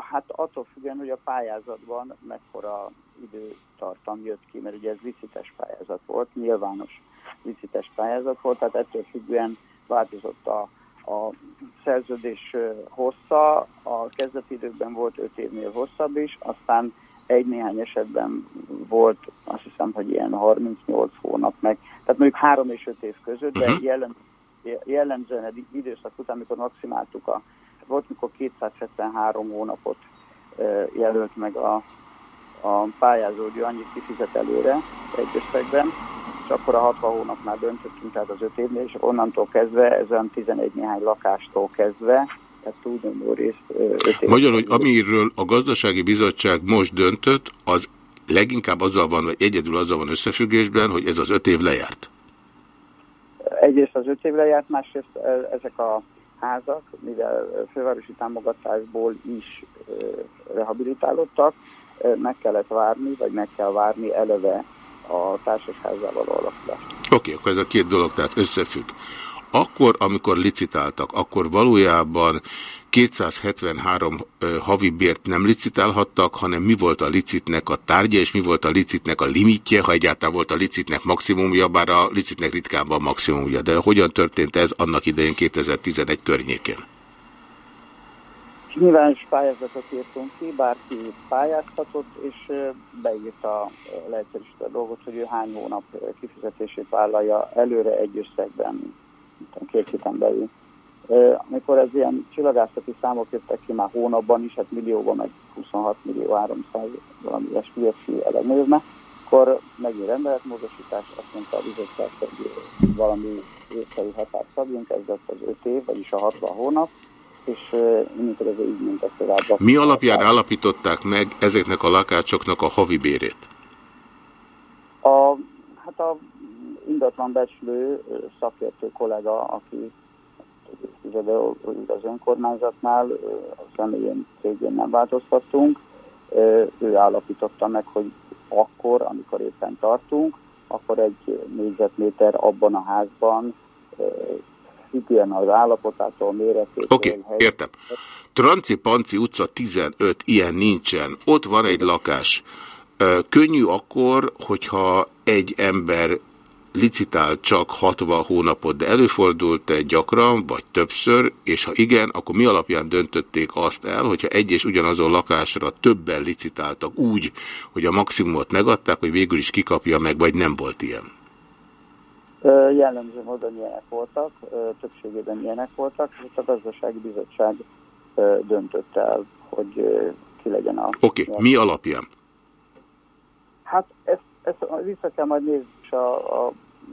Hát attól függően, hogy a pályázatban mekkora időtartam jött ki, mert ugye ez licites pályázat volt, nyilvános licites pályázat volt, tehát ettől függően változott a, a szerződés hossza, a kezdeti időkben volt 5 évnél hosszabb is, aztán egy néhány esetben volt, azt hiszem, hogy ilyen 38 hónap meg, tehát mondjuk 3 és 5 év között, de uh-huh. jelen, jellemzően egy időszak után, amikor maximáltuk a, volt mikor 273 hónapot jelölt meg a, a pályázó, hogy annyit kifizet előre egy összegben, és akkor a 60 hónapnál döntöttünk, tehát az 5 évnél, és onnantól kezdve, ezen 11 néhány lakástól kezdve, tehát túlnyomó részt 5 év. Magyarul, hogy amiről a gazdasági bizottság most döntött, az leginkább azzal van, vagy egyedül azzal van összefüggésben, hogy ez az 5 év lejárt. Egyrészt az 5 év lejárt, másrészt ezek a házak, mivel fővárosi támogatásból is rehabilitálódtak, meg kellett várni, vagy meg kell várni eleve a társasházzal való alakulást. Oké, okay, akkor ez a két dolog tehát összefügg. Akkor, amikor licitáltak, akkor valójában 273 havi bért nem licitálhattak, hanem mi volt a licitnek a tárgya, és mi volt a licitnek a limitje, ha egyáltalán volt a licitnek maximumja, bár a licitnek ritkán van maximumja. De hogyan történt ez annak idején 2011 környékén? Nyilvános pályázatot írtunk ki, bárki pályáztatott, és beírta a dolgot, hogy ő hány hónap kifizetését vállalja előre egy összegben, két héten belül. Amikor ez ilyen csillagászati számok jöttek ki már hónapban is, hát millióban, meg 26 millió 300 valami ilyesmi a legnagyobb, akkor megint rendeletmódosítás, azt mondta a bizottság, hogy valami részszerű határt szabjunk, ez lett az 5 év, vagyis a 60 hónap, és innentől ez így ment tovább. Mi alapján állapították meg ezeknek a lakásoknak a havi bérét? A, hát a ingatlan becslő szakértő kollega, aki az önkormányzatnál, a személyén cégén nem változtattunk, ő állapította meg, hogy akkor, amikor éppen tartunk, akkor egy négyzetméter abban a házban függően az állapotától, méretétől. Oké, okay, értem. Tranci-Panci utca 15, ilyen nincsen. Ott van egy lakás. Könnyű akkor, hogyha egy ember licitál csak 60 hónapot, de előfordult -e gyakran, vagy többször, és ha igen, akkor mi alapján döntötték azt el, hogyha egy és ugyanazon lakásra többen licitáltak úgy, hogy a maximumot megadták, hogy végül is kikapja meg, vagy nem volt ilyen? Jellemző módon ilyenek voltak, többségében ilyenek voltak, és a gazdasági bizottság döntött el, hogy ki legyen a... Oké, okay. mi alapján? Hát ezt, ezt vissza kell majd nézni a, a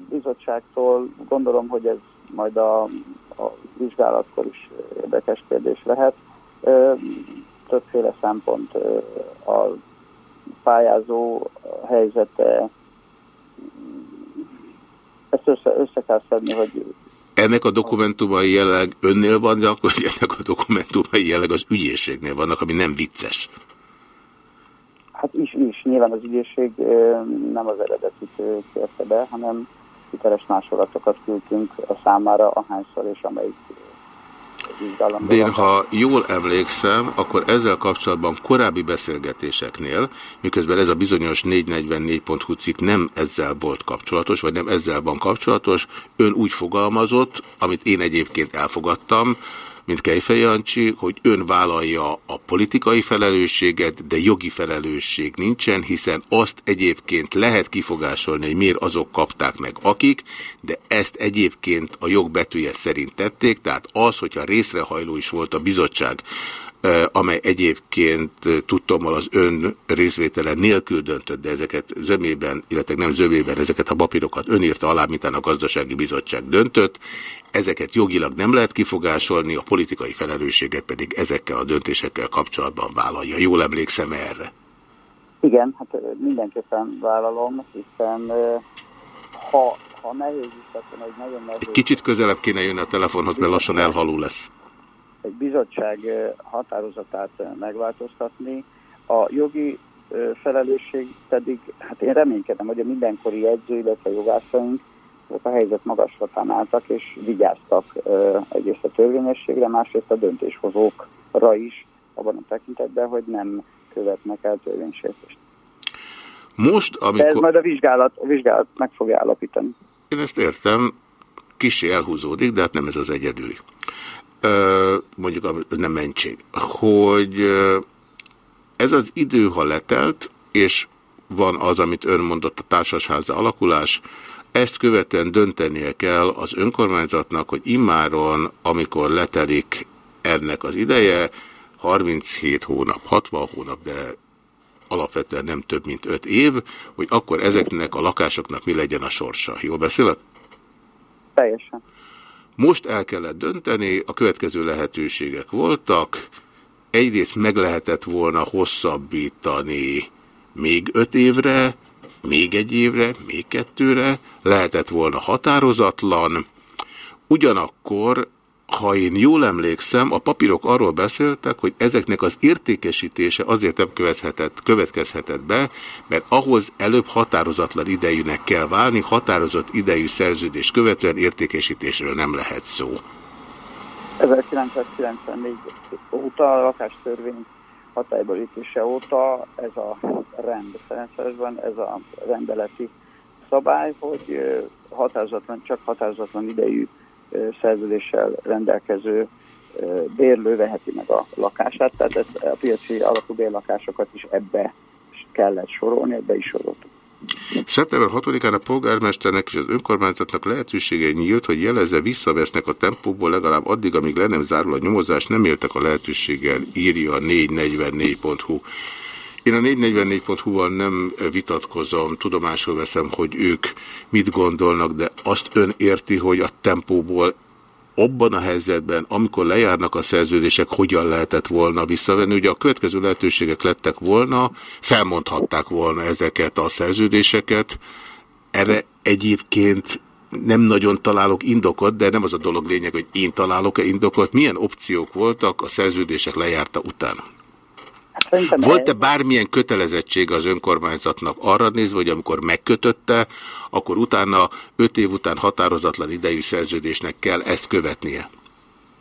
bizottságtól. Gondolom, hogy ez majd a, a vizsgálatkor is érdekes kérdés lehet. Többféle szempont a pályázó helyzete, ezt össze, össze kell szedni, hogy... Ennek a dokumentumai jelleg önnél van, de akkor ennek a dokumentumai jelleg az ügyészségnél vannak, ami nem vicces. Hát is, is. Nyilván az ügyészség nem az eredetit kérte be, hanem hiteles másolatokat küldtünk a számára ahányszor és amelyik de én, ha jól emlékszem, akkor ezzel kapcsolatban korábbi beszélgetéseknél, miközben ez a bizonyos 444.hu cikk nem ezzel volt kapcsolatos, vagy nem ezzel van kapcsolatos, ön úgy fogalmazott, amit én egyébként elfogadtam, mint Kejfej Jancsi, hogy ön vállalja a politikai felelősséget, de jogi felelősség nincsen, hiszen azt egyébként lehet kifogásolni, hogy miért azok kapták meg akik, de ezt egyébként a jogbetűje szerint tették, tehát az, hogyha részrehajló is volt a bizottság, amely egyébként tudtommal az ön részvétele nélkül döntött, de ezeket zömében, illetve nem zömében, ezeket a papírokat ön írta alá, mint a gazdasági bizottság döntött. Ezeket jogilag nem lehet kifogásolni, a politikai felelősséget pedig ezekkel a döntésekkel kapcsolatban vállalja. Jól emlékszem erre? Igen, hát mindenképpen vállalom, hiszen ha, ha nehéz is, hogy nagyon nehéz... Kicsit közelebb kéne jönni a telefonhoz, mert lassan elhaló lesz egy bizottság határozatát megváltoztatni. A jogi felelősség pedig, hát én reménykedem, hogy a mindenkori jegyző, illetve jogászaink a helyzet magaslatán álltak, és vigyáztak egyrészt a törvényességre, másrészt a döntéshozókra is, abban a tekintetben, hogy nem követnek el törvénysértést. Most, amikor... De ez majd a vizsgálat, a vizsgálat meg fogja állapítani. Én ezt értem, kicsi elhúzódik, de hát nem ez az egyedüli mondjuk nem mentség, hogy ez az idő, ha letelt, és van az, amit ön mondott, a társasháza alakulás, ezt követően döntenie kell az önkormányzatnak, hogy immáron, amikor letelik ennek az ideje, 37 hónap, 60 hónap, de alapvetően nem több, mint 5 év, hogy akkor ezeknek a lakásoknak mi legyen a sorsa. Jól beszélek? Teljesen. Most el kellett dönteni, a következő lehetőségek voltak. Egyrészt meg lehetett volna hosszabbítani még öt évre, még egy évre, még kettőre, lehetett volna határozatlan, ugyanakkor ha én jól emlékszem, a papírok arról beszéltek, hogy ezeknek az értékesítése azért nem következhetett, következhetett be, mert ahhoz előbb határozatlan idejűnek kell válni, határozott idejű szerződés követően értékesítésről nem lehet szó. 1994 óta, a lakástörvény hatályba lépése óta ez a rend, Ferencvárosban ez a rendeleti szabály, hogy határozatlan, csak határozatlan idejű szerződéssel rendelkező bérlő veheti meg a lakását, tehát ezt, a piaci alapú bérlakásokat is ebbe kellett sorolni, ebbe is soroltuk. Szeptember 6-án a polgármesternek és az önkormányzatnak lehetősége nyílt, hogy jelezze visszavesznek a tempóból legalább addig, amíg le nem zárul a nyomozás, nem éltek a lehetőséggel, írja a 444.hu. Én a 444.hu-val nem vitatkozom, tudomásul veszem, hogy ők mit gondolnak, de azt ön érti, hogy a tempóból abban a helyzetben, amikor lejárnak a szerződések, hogyan lehetett volna visszavenni. Ugye a következő lehetőségek lettek volna, felmondhatták volna ezeket a szerződéseket. Erre egyébként nem nagyon találok indokot, de nem az a dolog lényeg, hogy én találok-e indokot. Milyen opciók voltak a szerződések lejárta után? Volt-e bármilyen kötelezettség az önkormányzatnak arra nézve, hogy amikor megkötötte, akkor utána öt év után határozatlan idejű szerződésnek kell ezt követnie?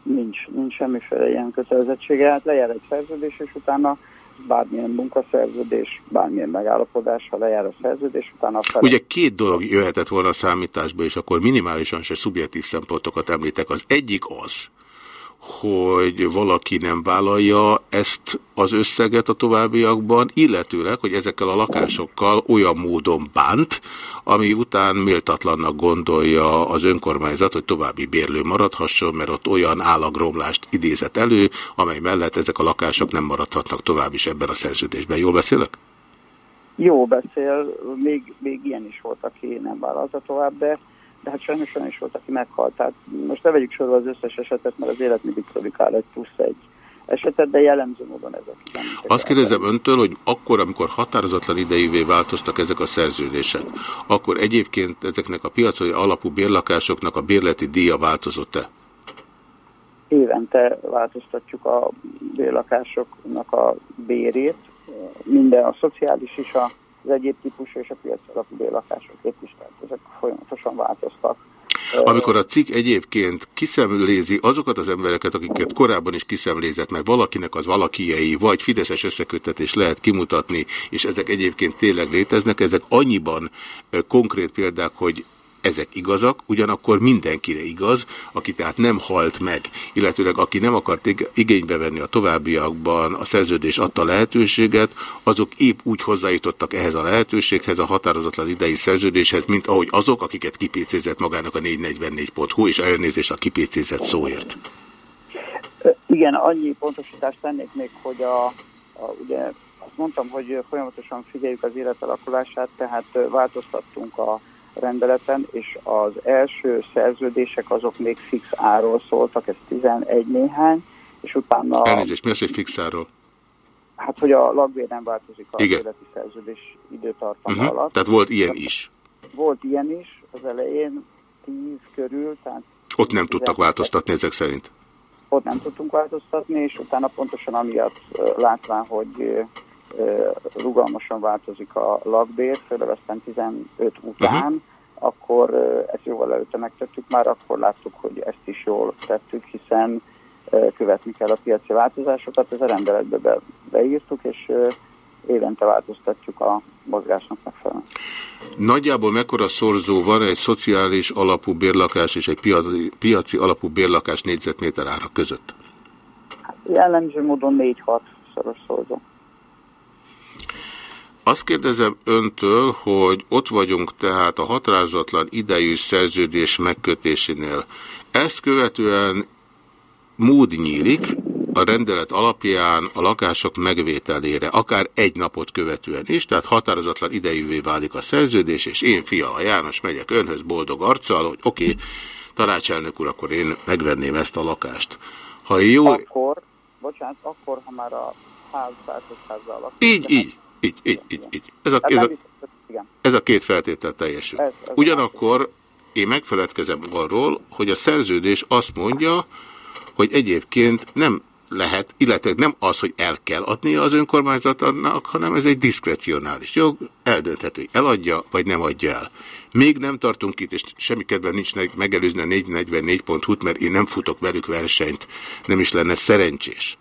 Nincs, nincs semmiféle ilyen kötelezettsége. Hát lejár egy szerződés, és utána bármilyen munkaszerződés, bármilyen megállapodás, ha lejár a szerződés, utána... Fel... Ugye két dolog jöhetett volna a számításba, és akkor minimálisan se szubjektív szempontokat említek. Az egyik az, hogy valaki nem vállalja ezt az összeget a továbbiakban, illetőleg, hogy ezekkel a lakásokkal olyan módon bánt, ami után méltatlannak gondolja az önkormányzat, hogy további bérlő maradhasson, mert ott olyan állagromlást idézett elő, amely mellett ezek a lakások nem maradhatnak tovább is ebben a szerződésben. Jól beszélek? Jó beszél, még, még ilyen is volt, aki nem vállalta tovább, de de hát sajnos olyan is volt, aki meghalt. Tehát most ne vegyük sorba az összes esetet, mert az élet mindig produkál egy plusz egy esetet, de jellemző módon ezek. Azt kérdezem öntől, hogy akkor, amikor határozatlan idejűvé változtak ezek a szerződések, akkor egyébként ezeknek a piacai alapú bérlakásoknak a bérleti díja változott-e? Évente változtatjuk a bérlakásoknak a bérét, minden a szociális is, a az egyéb típusú és a piac alapú bérlakásokét is, tehát ezek folyamatosan változtak. Amikor a cikk egyébként kiszemlézi azokat az embereket, akiket korábban is kiszemlézett, mert valakinek az valakiei, vagy fideszes összekötetés lehet kimutatni, és ezek egyébként tényleg léteznek, ezek annyiban konkrét példák, hogy ezek igazak, ugyanakkor mindenkire igaz, aki tehát nem halt meg, illetőleg aki nem akart igénybe venni a továbbiakban a szerződés adta lehetőséget, azok épp úgy hozzájutottak ehhez a lehetőséghez, a határozatlan idei szerződéshez, mint ahogy azok, akiket kipécézett magának a 444.hu, és elnézést a kipécézett szóért. Igen, annyi pontosítást tennék még, hogy a, a ugye azt mondtam, hogy folyamatosan figyeljük az életalakulását, tehát változtattunk a rendeleten, és az első szerződések azok még fix áról szóltak, ez 11 néhány, és utána... Elnézést, mi az, hogy fix áról? Hát, hogy a lakbér nem változik a életi szerződés időtartama uh-huh. alatt. Tehát volt ilyen is? Volt ilyen is, az elején 10 körül, tehát... Ott nem tudtak változtatni ezek szerint? Ott nem tudtunk változtatni, és utána pontosan amiatt látván, hogy rugalmasan változik a lakbér, főleg aztán 15 után, uh-huh. akkor ezt jóval előtte megtettük már, akkor láttuk, hogy ezt is jól tettük, hiszen követni kell a piaci változásokat, ez a rendeletbe be, beírtuk, és évente változtatjuk a mozgásnak megfelelően. Nagyjából mekkora szorzó van egy szociális alapú bérlakás és egy piaci, piaci alapú bérlakás négyzetméter ára között? Jellemző módon 4-6 szoros szorzó. Azt kérdezem öntől, hogy ott vagyunk tehát a határozatlan idejű szerződés megkötésénél. Ezt követően mód nyílik a rendelet alapján a lakások megvételére, akár egy napot követően is, tehát határozatlan idejűvé válik a szerződés, és én, Fiala János, megyek önhöz boldog arccal, hogy oké, okay, tanácselnök úr, akkor én megvenném ezt a lakást. Ha jó... Akkor, bocsánat, akkor, ha már a ház, Így, így. Így, így, így, így. Ez a, ez a, ez a két feltétel teljesül. Ugyanakkor én megfeledkezem arról, hogy a szerződés azt mondja, hogy egyébként nem lehet, illetve nem az, hogy el kell adnia az önkormányzatnak, hanem ez egy diszkrecionális jog, eldönthető, hogy eladja, vagy nem adja el. Még nem tartunk itt, és semmi kedven nincs megelőzni a 444.hu-t, mert én nem futok velük versenyt, nem is lenne szerencsés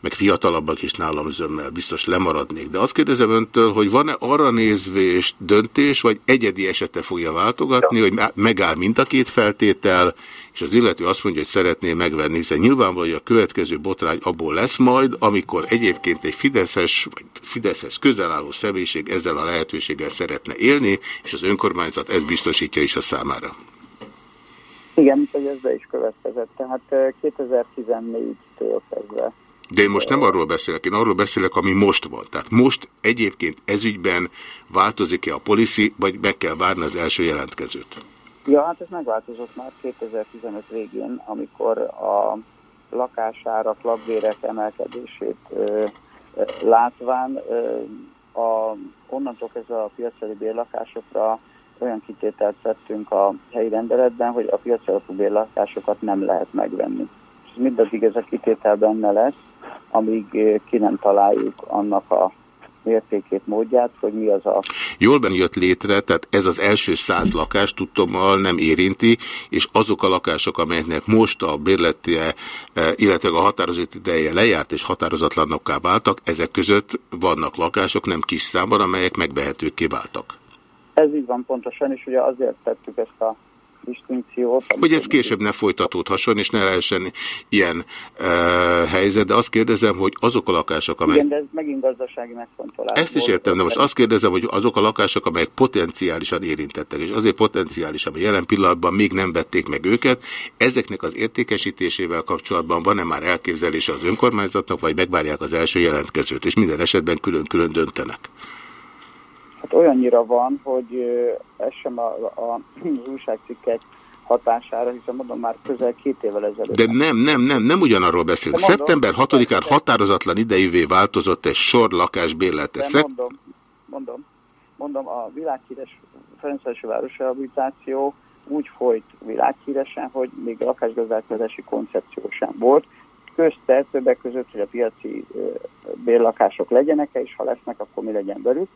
meg fiatalabbak is nálam zömmel, biztos lemaradnék. De azt kérdezem öntől, hogy van-e arra nézvés döntés, vagy egyedi esete fogja váltogatni, hogy megáll mind a két feltétel, és az illető azt mondja, hogy szeretné megvenni, hiszen nyilvánvaló, hogy a következő botrány abból lesz majd, amikor egyébként egy Fideszes, vagy Fideszhez közel álló személyiség ezzel a lehetőséggel szeretne élni, és az önkormányzat ezt biztosítja is a számára. Igen, hogy ez be is következett. Tehát 2014-től kezdve de én most nem arról beszélek, én arról beszélek, ami most van. Tehát most egyébként ezügyben változik-e a policy, vagy meg kell várni az első jelentkezőt? Ja, hát ez megváltozott már 2015 végén, amikor a lakásárak, lakbérek emelkedését ö, ö, látván ö, a, onnantól kezdve a piaceli bérlakásokra olyan kitételt vettünk a helyi rendeletben, hogy a piaceli bérlakásokat nem lehet megvenni. És mindaddig ez a kitétel benne lesz, amíg eh, ki nem találjuk annak a mértékét, módját, hogy mi az a... Jól ben jött létre, tehát ez az első száz lakás tudtommal nem érinti, és azok a lakások, amelyeknek most a bérletje, eh, illetve a határozott ideje lejárt és határozatlanokká váltak, ezek között vannak lakások, nem kis számban, amelyek megvehetőkké váltak. Ez így van pontosan, és ugye azért tettük ezt a distinkciót. Hogy ez később ne folytatódhasson, és ne lehessen ilyen uh, helyzet, de azt kérdezem, hogy azok a lakások, amelyek... Igen, de ez megint gazdasági megfontolás. Ezt is értem, de most azt kérdezem, hogy azok a lakások, amelyek potenciálisan érintettek, és azért potenciálisan, hogy jelen pillanatban még nem vették meg őket, ezeknek az értékesítésével kapcsolatban van-e már elképzelése az önkormányzatnak, vagy megvárják az első jelentkezőt, és minden esetben külön-külön döntenek? Hát olyannyira van, hogy ez sem a, a, az újságcikkek hatására, hiszen mondom már közel két évvel ezelőtt. De nem, nem, nem, nem ugyanarról beszélünk. Szeptember 6-án határozatlan idejűvé változott egy sor lakásbérlet. De Szep... mondom, mondom, mondom, a világhíres Ferencvárosi Városrehabilitáció úgy folyt világhíresen, hogy még a lakásgazdálkodási koncepció sem volt. Közte többek között, hogy a piaci bérlakások legyenek-e, és ha lesznek, akkor mi legyen belük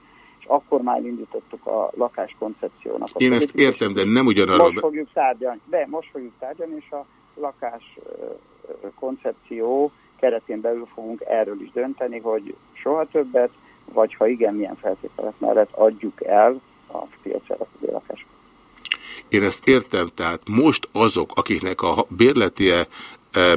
és akkor már indítottuk a lakáskoncepciónak. Én ezt értem, de nem ugyanarról... Most fogjuk tárgyalni, de most fogjuk tárgyalni, és a lakás koncepció keretén belül fogunk erről is dönteni, hogy soha többet, vagy ha igen, milyen feltételek mellett adjuk el a piaci alapú lakásokat. Én ezt értem, tehát most azok, akiknek a bérletie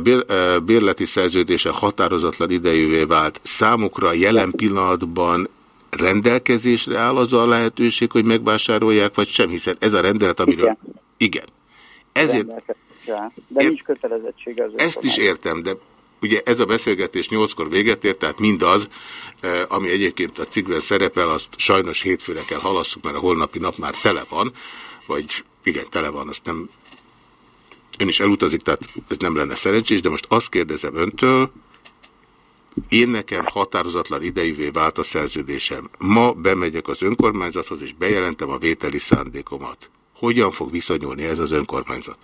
bér, bérleti szerződése határozatlan idejűvé vált, számukra jelen pillanatban rendelkezésre áll az a lehetőség, hogy megvásárolják, vagy sem, hiszen ez a rendelet, amiről... Igen. Igen. Ezért... De nincs kötelezettsége az Ezt is értem, de ugye ez a beszélgetés nyolckor véget ért, tehát mindaz, ami egyébként a cikkben szerepel, azt sajnos hétfőre kell halasszuk, mert a holnapi nap már tele van, vagy igen, tele van, azt nem ön is elutazik, tehát ez nem lenne szerencsés, de most azt kérdezem öntől, én nekem határozatlan idejűvé vált a szerződésem. Ma bemegyek az önkormányzathoz, és bejelentem a vételi szándékomat. Hogyan fog viszonyulni ez az önkormányzat?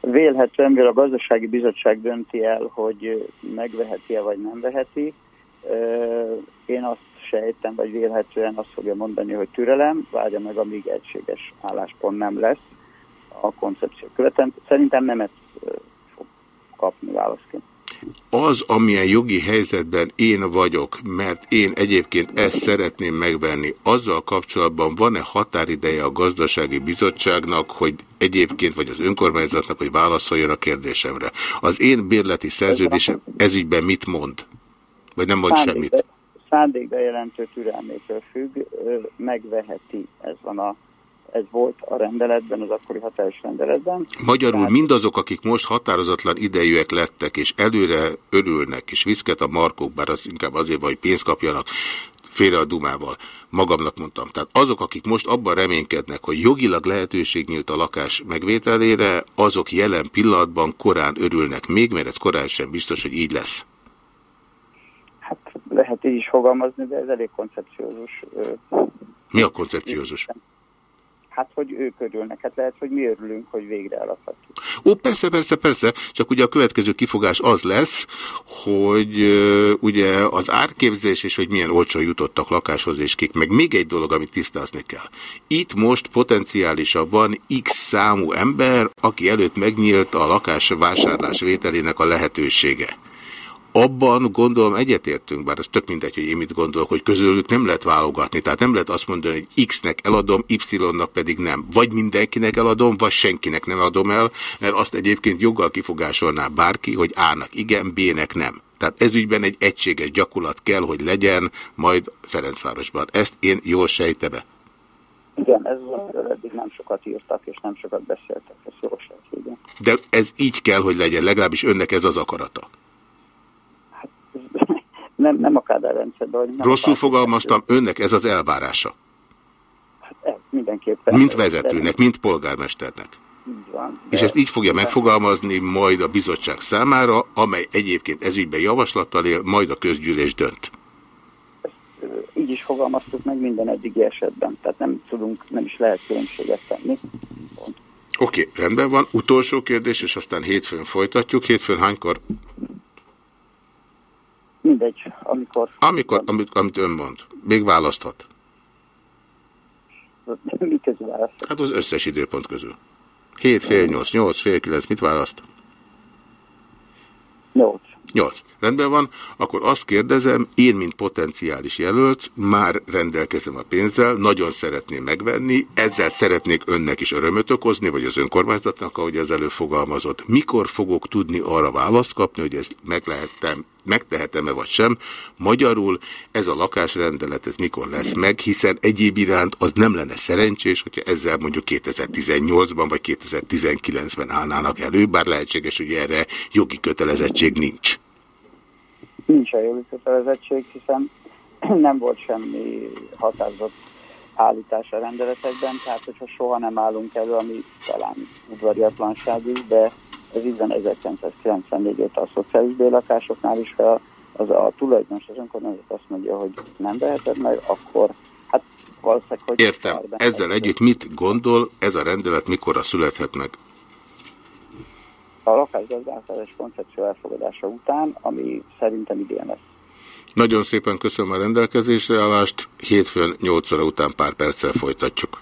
Vélhetően, mivel a gazdasági bizottság dönti el, hogy megveheti-e vagy nem veheti, én azt sejtem, vagy vélhetően azt fogja mondani, hogy türelem, várja meg, amíg egységes álláspont nem lesz a koncepció követően. Szerintem nem ezt fog kapni válaszként. Az, amilyen jogi helyzetben én vagyok, mert én egyébként ezt szeretném megvenni, azzal kapcsolatban van-e határideje a gazdasági bizottságnak, hogy egyébként, vagy az önkormányzatnak, hogy válaszoljon a kérdésemre. Az én bérleti szerződésem ezügyben mit mond? Vagy nem mond semmit? Szándékbejelentő türelmétől függ, megveheti, ez van a ez volt a rendeletben, az akkori hatályos rendeletben. Magyarul Tehát... mindazok, akik most határozatlan idejűek lettek, és előre örülnek, és viszket a markok, bár az inkább azért van, hogy pénzt kapjanak, félre a dumával, magamnak mondtam. Tehát azok, akik most abban reménykednek, hogy jogilag lehetőség nyílt a lakás megvételére, azok jelen pillanatban korán örülnek még, mert ez korán sem biztos, hogy így lesz. Hát lehet így is fogalmazni, de ez elég koncepciózus. Mi a koncepciózus? Hát, hogy ők örülnek. Hát lehet, hogy mi örülünk, hogy végre eladhatjuk. Ó, persze, persze, persze. Csak ugye a következő kifogás az lesz, hogy uh, ugye az árképzés és hogy milyen olcsó jutottak lakáshoz és kik. Meg még egy dolog, amit tisztázni kell. Itt most potenciálisan van x számú ember, aki előtt megnyílt a lakás vásárlás vételének a lehetősége abban gondolom egyetértünk, bár ez tök mindegy, hogy én mit gondolok, hogy közülük nem lehet válogatni. Tehát nem lehet azt mondani, hogy X-nek eladom, Y-nak pedig nem. Vagy mindenkinek eladom, vagy senkinek nem adom el, mert azt egyébként joggal kifogásolná bárki, hogy A-nak igen, B-nek nem. Tehát ezügyben egy egységes gyakorlat kell, hogy legyen majd Ferencvárosban. Ezt én jól sejte be. Igen, ez az, eddig nem sokat írtak, és nem sokat beszéltek, ez jól sejt, De ez így kell, hogy legyen, legalábbis önnek ez az akarata nem, nem a kádárrendszerben. Nem Rosszul fogalmaztam, önnek ez az elvárása? Hát ez mindenképpen. Mint vezetőnek, mint polgármesternek. Így van. És ezt így fogja megfogalmazni majd a bizottság számára, amely egyébként ezügyben javaslattal él, majd a közgyűlés dönt. Ezt így is fogalmaztuk meg minden eddigi esetben, tehát nem tudunk, nem is lehet különbséget tenni. Oké, okay, rendben van. Utolsó kérdés, és aztán hétfőn folytatjuk. Hétfőn hánykor? Mindegy, amikor... Amikor, amit, amit ön mond. Még választhat. Mi közül választ? Hát az összes időpont közül. 7, fél 8, 8, fél 9, mit választ? 8. 8. Rendben van, akkor azt kérdezem, én, mint potenciális jelölt, már rendelkezem a pénzzel, nagyon szeretném megvenni, ezzel szeretnék önnek is örömöt okozni, vagy az önkormányzatnak, ahogy az előfogalmazott. Mikor fogok tudni arra választ kapni, hogy ezt meg lehetem, megtehetem-e vagy sem? Magyarul ez a lakásrendelet, ez mikor lesz meg, hiszen egyéb iránt az nem lenne szerencsés, hogyha ezzel mondjuk 2018-ban vagy 2019-ben állnának elő, bár lehetséges, hogy erre jogi kötelezettség nincs nincs a jogi kötelezettség, hiszen nem volt semmi határozott állítás a rendeletekben, tehát hogyha soha nem állunk elő, ami talán udvariatlanság is, de ez így van 1994 óta a szociális bérlakásoknál is, ha az a tulajdonos, az önkormányzat azt mondja, hogy nem veheted meg, akkor hát valószínűleg, hogy... Értem. Ezzel együtt mit gondol, ez a rendelet mikorra születhet meg? a lakásgazdálkodás koncepció elfogadása után, ami szerintem idén lesz. Nagyon szépen köszönöm a rendelkezésre állást, hétfőn 8 óra után pár perccel folytatjuk.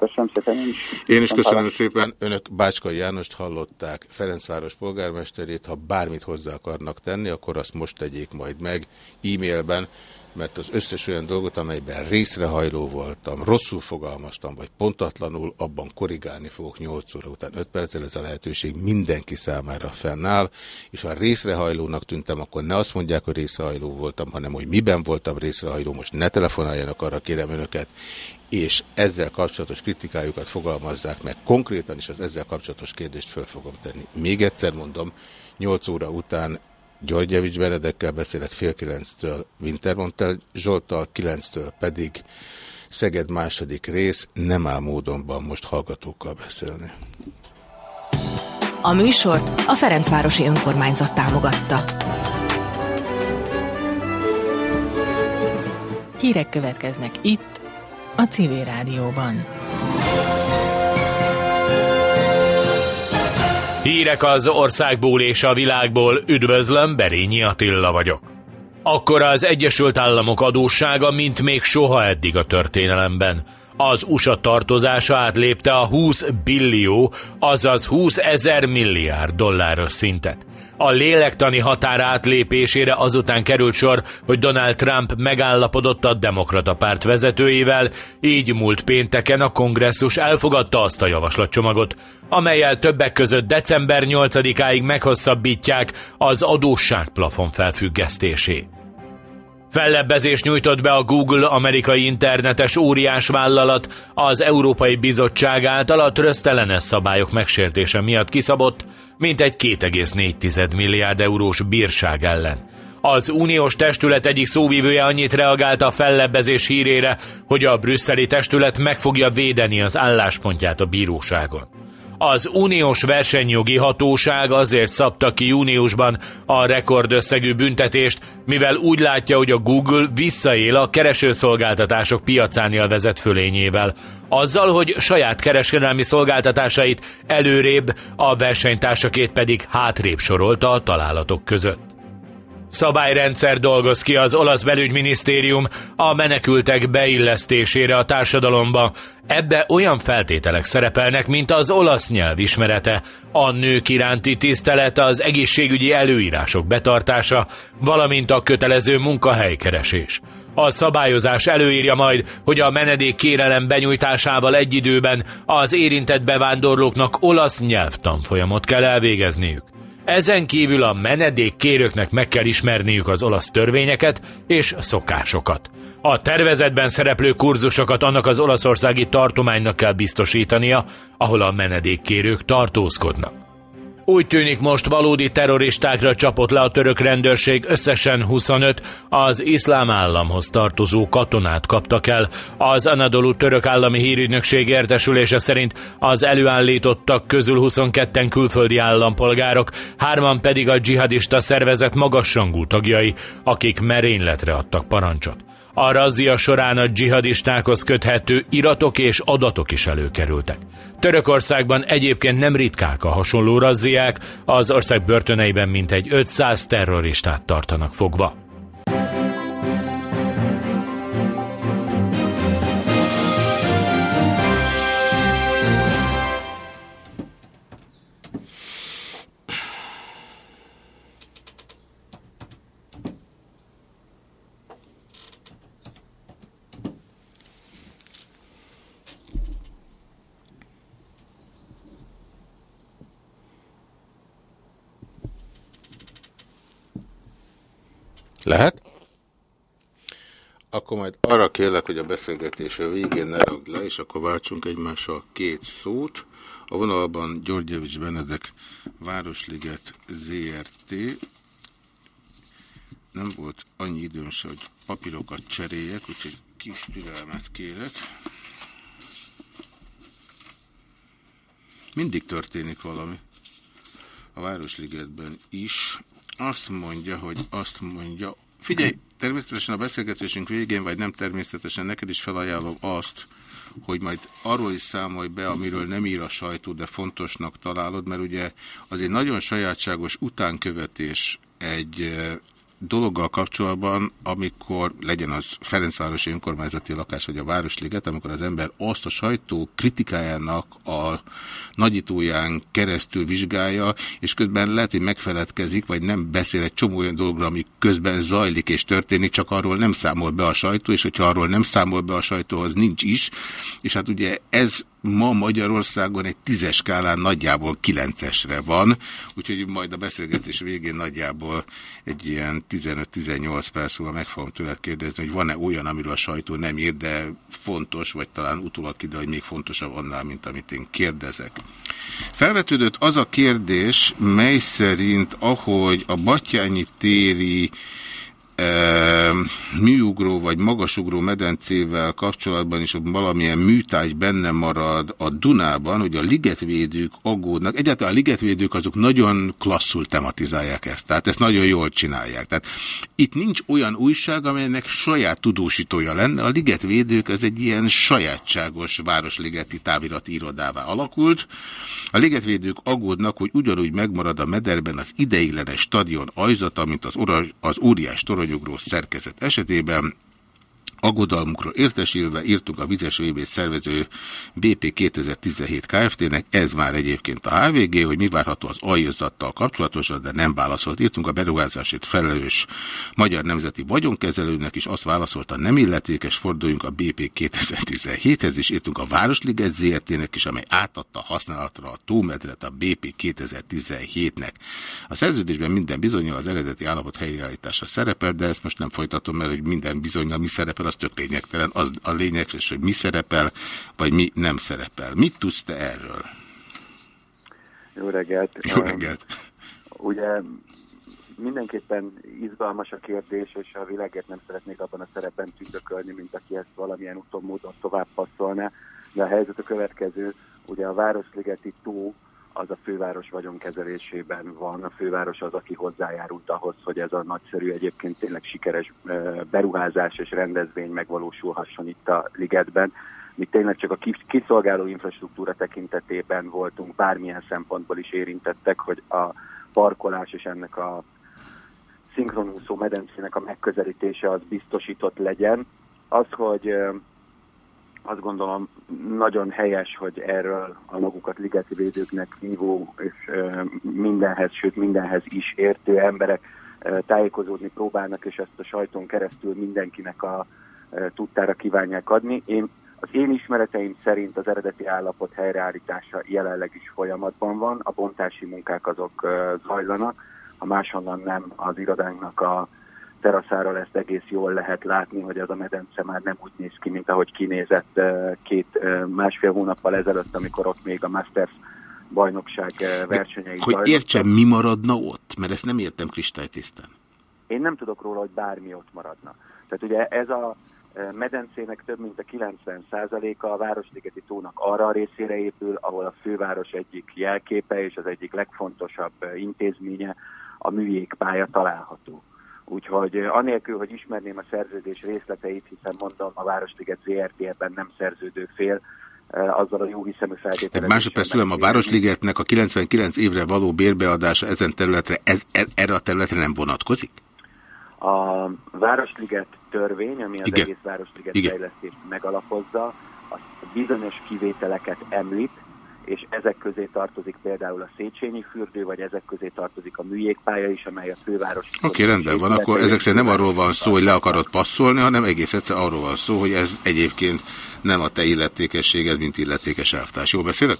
Köszönöm szépen én is. Én is köszönöm szépen. Önök Bácskai Jánost hallották, Ferencváros polgármesterét. Ha bármit hozzá akarnak tenni, akkor azt most tegyék majd meg e-mailben mert az összes olyan dolgot, amelyben részrehajló voltam, rosszul fogalmaztam, vagy pontatlanul, abban korrigálni fogok 8 óra után 5 perccel, ez a lehetőség mindenki számára fennáll, és ha részrehajlónak tűntem, akkor ne azt mondják, hogy részrehajló voltam, hanem hogy miben voltam részrehajló, most ne telefonáljanak, arra kérem önöket, és ezzel kapcsolatos kritikájukat fogalmazzák meg konkrétan, és az ezzel kapcsolatos kérdést föl fogom tenni. Még egyszer mondom, 8 óra után Györgyevics Benedekkel beszélek fél kilenctől Wintermontel Zsoltal, kilenctől pedig Szeged második rész, nem áll módonban most hallgatókkal beszélni. A műsort a Ferencvárosi Önkormányzat támogatta. Hírek következnek itt, a CV Rádióban. Hírek az országból és a világból, üdvözlöm, Berényi Attila vagyok. Akkor az Egyesült Államok adóssága, mint még soha eddig a történelemben. Az USA tartozása átlépte a 20 billió, azaz 20 ezer milliárd dolláros szintet. A lélektani határ átlépésére azután került sor, hogy Donald Trump megállapodott a demokrata párt vezetőivel, így múlt pénteken a kongresszus elfogadta azt a javaslatcsomagot, amelyel többek között december 8-áig meghosszabbítják az adósságplafon felfüggesztését. Fellebbezést nyújtott be a Google amerikai internetes óriás vállalat az Európai Bizottság által a trösztelenes szabályok megsértése miatt kiszabott, mint egy 2,4 milliárd eurós bírság ellen. Az uniós testület egyik szóvívője annyit reagált a fellebbezés hírére, hogy a brüsszeli testület meg fogja védeni az álláspontját a bíróságon. Az uniós versenyjogi hatóság azért szabta ki júniusban a rekordösszegű büntetést, mivel úgy látja, hogy a Google visszaél a keresőszolgáltatások piacán élvezett fölényével, azzal, hogy saját kereskedelmi szolgáltatásait előrébb, a versenytársakét pedig hátrébb sorolta a találatok között. Szabályrendszer dolgoz ki az olasz belügyminisztérium a menekültek beillesztésére a társadalomba. Ebbe olyan feltételek szerepelnek, mint az olasz nyelv ismerete, a nők iránti tisztelet, az egészségügyi előírások betartása, valamint a kötelező munkahelykeresés. A szabályozás előírja majd, hogy a menedék kérelem benyújtásával egy időben az érintett bevándorlóknak olasz nyelvtanfolyamot kell elvégezniük. Ezen kívül a menedékkérőknek meg kell ismerniük az olasz törvényeket és szokásokat. A tervezetben szereplő kurzusokat annak az olaszországi tartománynak kell biztosítania, ahol a menedékkérők tartózkodnak. Úgy tűnik most valódi terroristákra csapott le a török rendőrség, összesen 25 az iszlám államhoz tartozó katonát kaptak el. Az Anadolu török állami hírügynökség értesülése szerint az előállítottak közül 22-en külföldi állampolgárok, hárman pedig a dzsihadista szervezet magasrangú tagjai, akik merényletre adtak parancsot. A razzia során a dzsihadistákhoz köthető iratok és adatok is előkerültek. Törökországban egyébként nem ritkák a hasonló razziák, az ország börtöneiben mintegy 500 terroristát tartanak fogva. Lehet? Akkor majd arra kérlek, hogy a beszélgetés a végén ne ragd le, és akkor váltsunk egymással két szót. A vonalban Györgyevics Benedek Városliget ZRT. Nem volt annyi időm hogy papírokat cseréljek, úgyhogy kis türelmet kérek. Mindig történik valami. A Városligetben is azt mondja, hogy azt mondja, figyelj, természetesen a beszélgetésünk végén, vagy nem természetesen, neked is felajánlom azt, hogy majd arról is számolj be, amiről nem ír a sajtó, de fontosnak találod, mert ugye az egy nagyon sajátságos utánkövetés egy dologgal kapcsolatban, amikor legyen az Ferencvárosi önkormányzati lakás vagy a Városliget, amikor az ember azt a sajtó kritikájának a nagyítóján keresztül vizsgálja, és közben lehet, hogy megfeledkezik, vagy nem beszél egy csomó olyan dologra, ami közben zajlik és történik, csak arról nem számol be a sajtó, és hogyha arról nem számol be a sajtó, az nincs is. És hát ugye ez ma Magyarországon egy tízes skálán nagyjából kilencesre van, úgyhogy majd a beszélgetés végén nagyjából egy ilyen 15-18 perc múlva meg fogom tőled kérdezni, hogy van-e olyan, amiről a sajtó nem ír, de fontos, vagy talán utólag ide, hogy még fontosabb annál, mint amit én kérdezek. Felvetődött az a kérdés, mely szerint, ahogy a Batyányi téri műugró vagy magasugró medencével kapcsolatban is valamilyen műtáj benne marad a Dunában, hogy a ligetvédők aggódnak. Egyáltalán a ligetvédők azok nagyon klasszul tematizálják ezt, tehát ezt nagyon jól csinálják. Tehát itt nincs olyan újság, amelynek saját tudósítója lenne. A ligetvédők ez egy ilyen sajátságos városligeti távirati irodává alakult. A ligetvédők aggódnak, hogy ugyanúgy megmarad a mederben az ideiglenes stadion ajzata, mint az, az óriás torony vagyugró szerkezet esetében Aggodalmukról értesülve írtuk a vizes VB szervező BP 2017 Kft-nek, ez már egyébként a HVG, hogy mi várható az aljazattal kapcsolatosan, de nem válaszolt. Írtunk a beruházásért felelős Magyar Nemzeti Vagyonkezelőnek is, azt válaszolta, nem illetékes, forduljunk a BP 2017-hez, és írtunk a Városliget ZRT-nek is, amely átadta használatra a tómedret a BP 2017-nek. A szerződésben minden bizonyal az eredeti állapot helyreállítása szerepel, de ezt most nem folytatom, mert hogy minden bizonyal mi szerepel az tök lényegtelen. Az a lényeges, hogy mi szerepel, vagy mi nem szerepel. Mit tudsz te erről? Jó reggelt. Jó reggelt. Ugye mindenképpen izgalmas a kérdés, és a világért nem szeretnék abban a szerepben tündökölni, mint aki ezt valamilyen úton módon tovább passzolna. De a helyzet a következő, ugye a Városligeti tó az a főváros vagyonkezelésében van. A főváros az, aki hozzájárult ahhoz, hogy ez a nagyszerű, egyébként tényleg sikeres beruházás és rendezvény megvalósulhasson itt a ligetben. Mi tényleg csak a kiszolgáló infrastruktúra tekintetében voltunk bármilyen szempontból is érintettek, hogy a parkolás és ennek a szinkronúszó medencének a megközelítése az biztosított legyen. Az, hogy azt gondolom nagyon helyes, hogy erről a magukat ligeti védőknek hívó és mindenhez, sőt mindenhez is értő emberek tájékozódni próbálnak, és ezt a sajton keresztül mindenkinek a tudtára kívánják adni. Én, az én ismereteim szerint az eredeti állapot helyreállítása jelenleg is folyamatban van, a bontási munkák azok zajlanak, ha máshonnan nem az irodánknak a teraszáról ezt egész jól lehet látni, hogy az a medence már nem úgy néz ki, mint ahogy kinézett két másfél hónappal ezelőtt, amikor ott még a Masters bajnokság versenyei Hogy értsem, mi maradna ott? Mert ezt nem értem kristálytisztán. Én nem tudok róla, hogy bármi ott maradna. Tehát ugye ez a medencének több mint a 90%-a a Városligeti tónak arra a részére épül, ahol a főváros egyik jelképe és az egyik legfontosabb intézménye, a műjégpálya található. Úgyhogy anélkül, hogy ismerném a szerződés részleteit, hiszen mondom, a Városliget ZRT ebben nem szerződő fél, azzal a jó hiszemű feltételezéssel. Másodperc szülem, a Városligetnek a 99 évre való bérbeadása ezen területre, ez, e, erre a területre nem vonatkozik? A Városliget törvény, ami az Igen. egész Városliget Igen. fejlesztést megalapozza, az bizonyos kivételeket említ, és ezek közé tartozik például a Széchenyi fürdő, vagy ezek közé tartozik a műjégpálya is, amely a főváros... Oké, okay, rendben van, akkor ezek szerint nem arról van szó, hogy le akarod passzolni, hanem egész egyszer arról van szó, hogy ez egyébként nem a te illetékességed, mint illetékes elvtárs. Jó beszélek?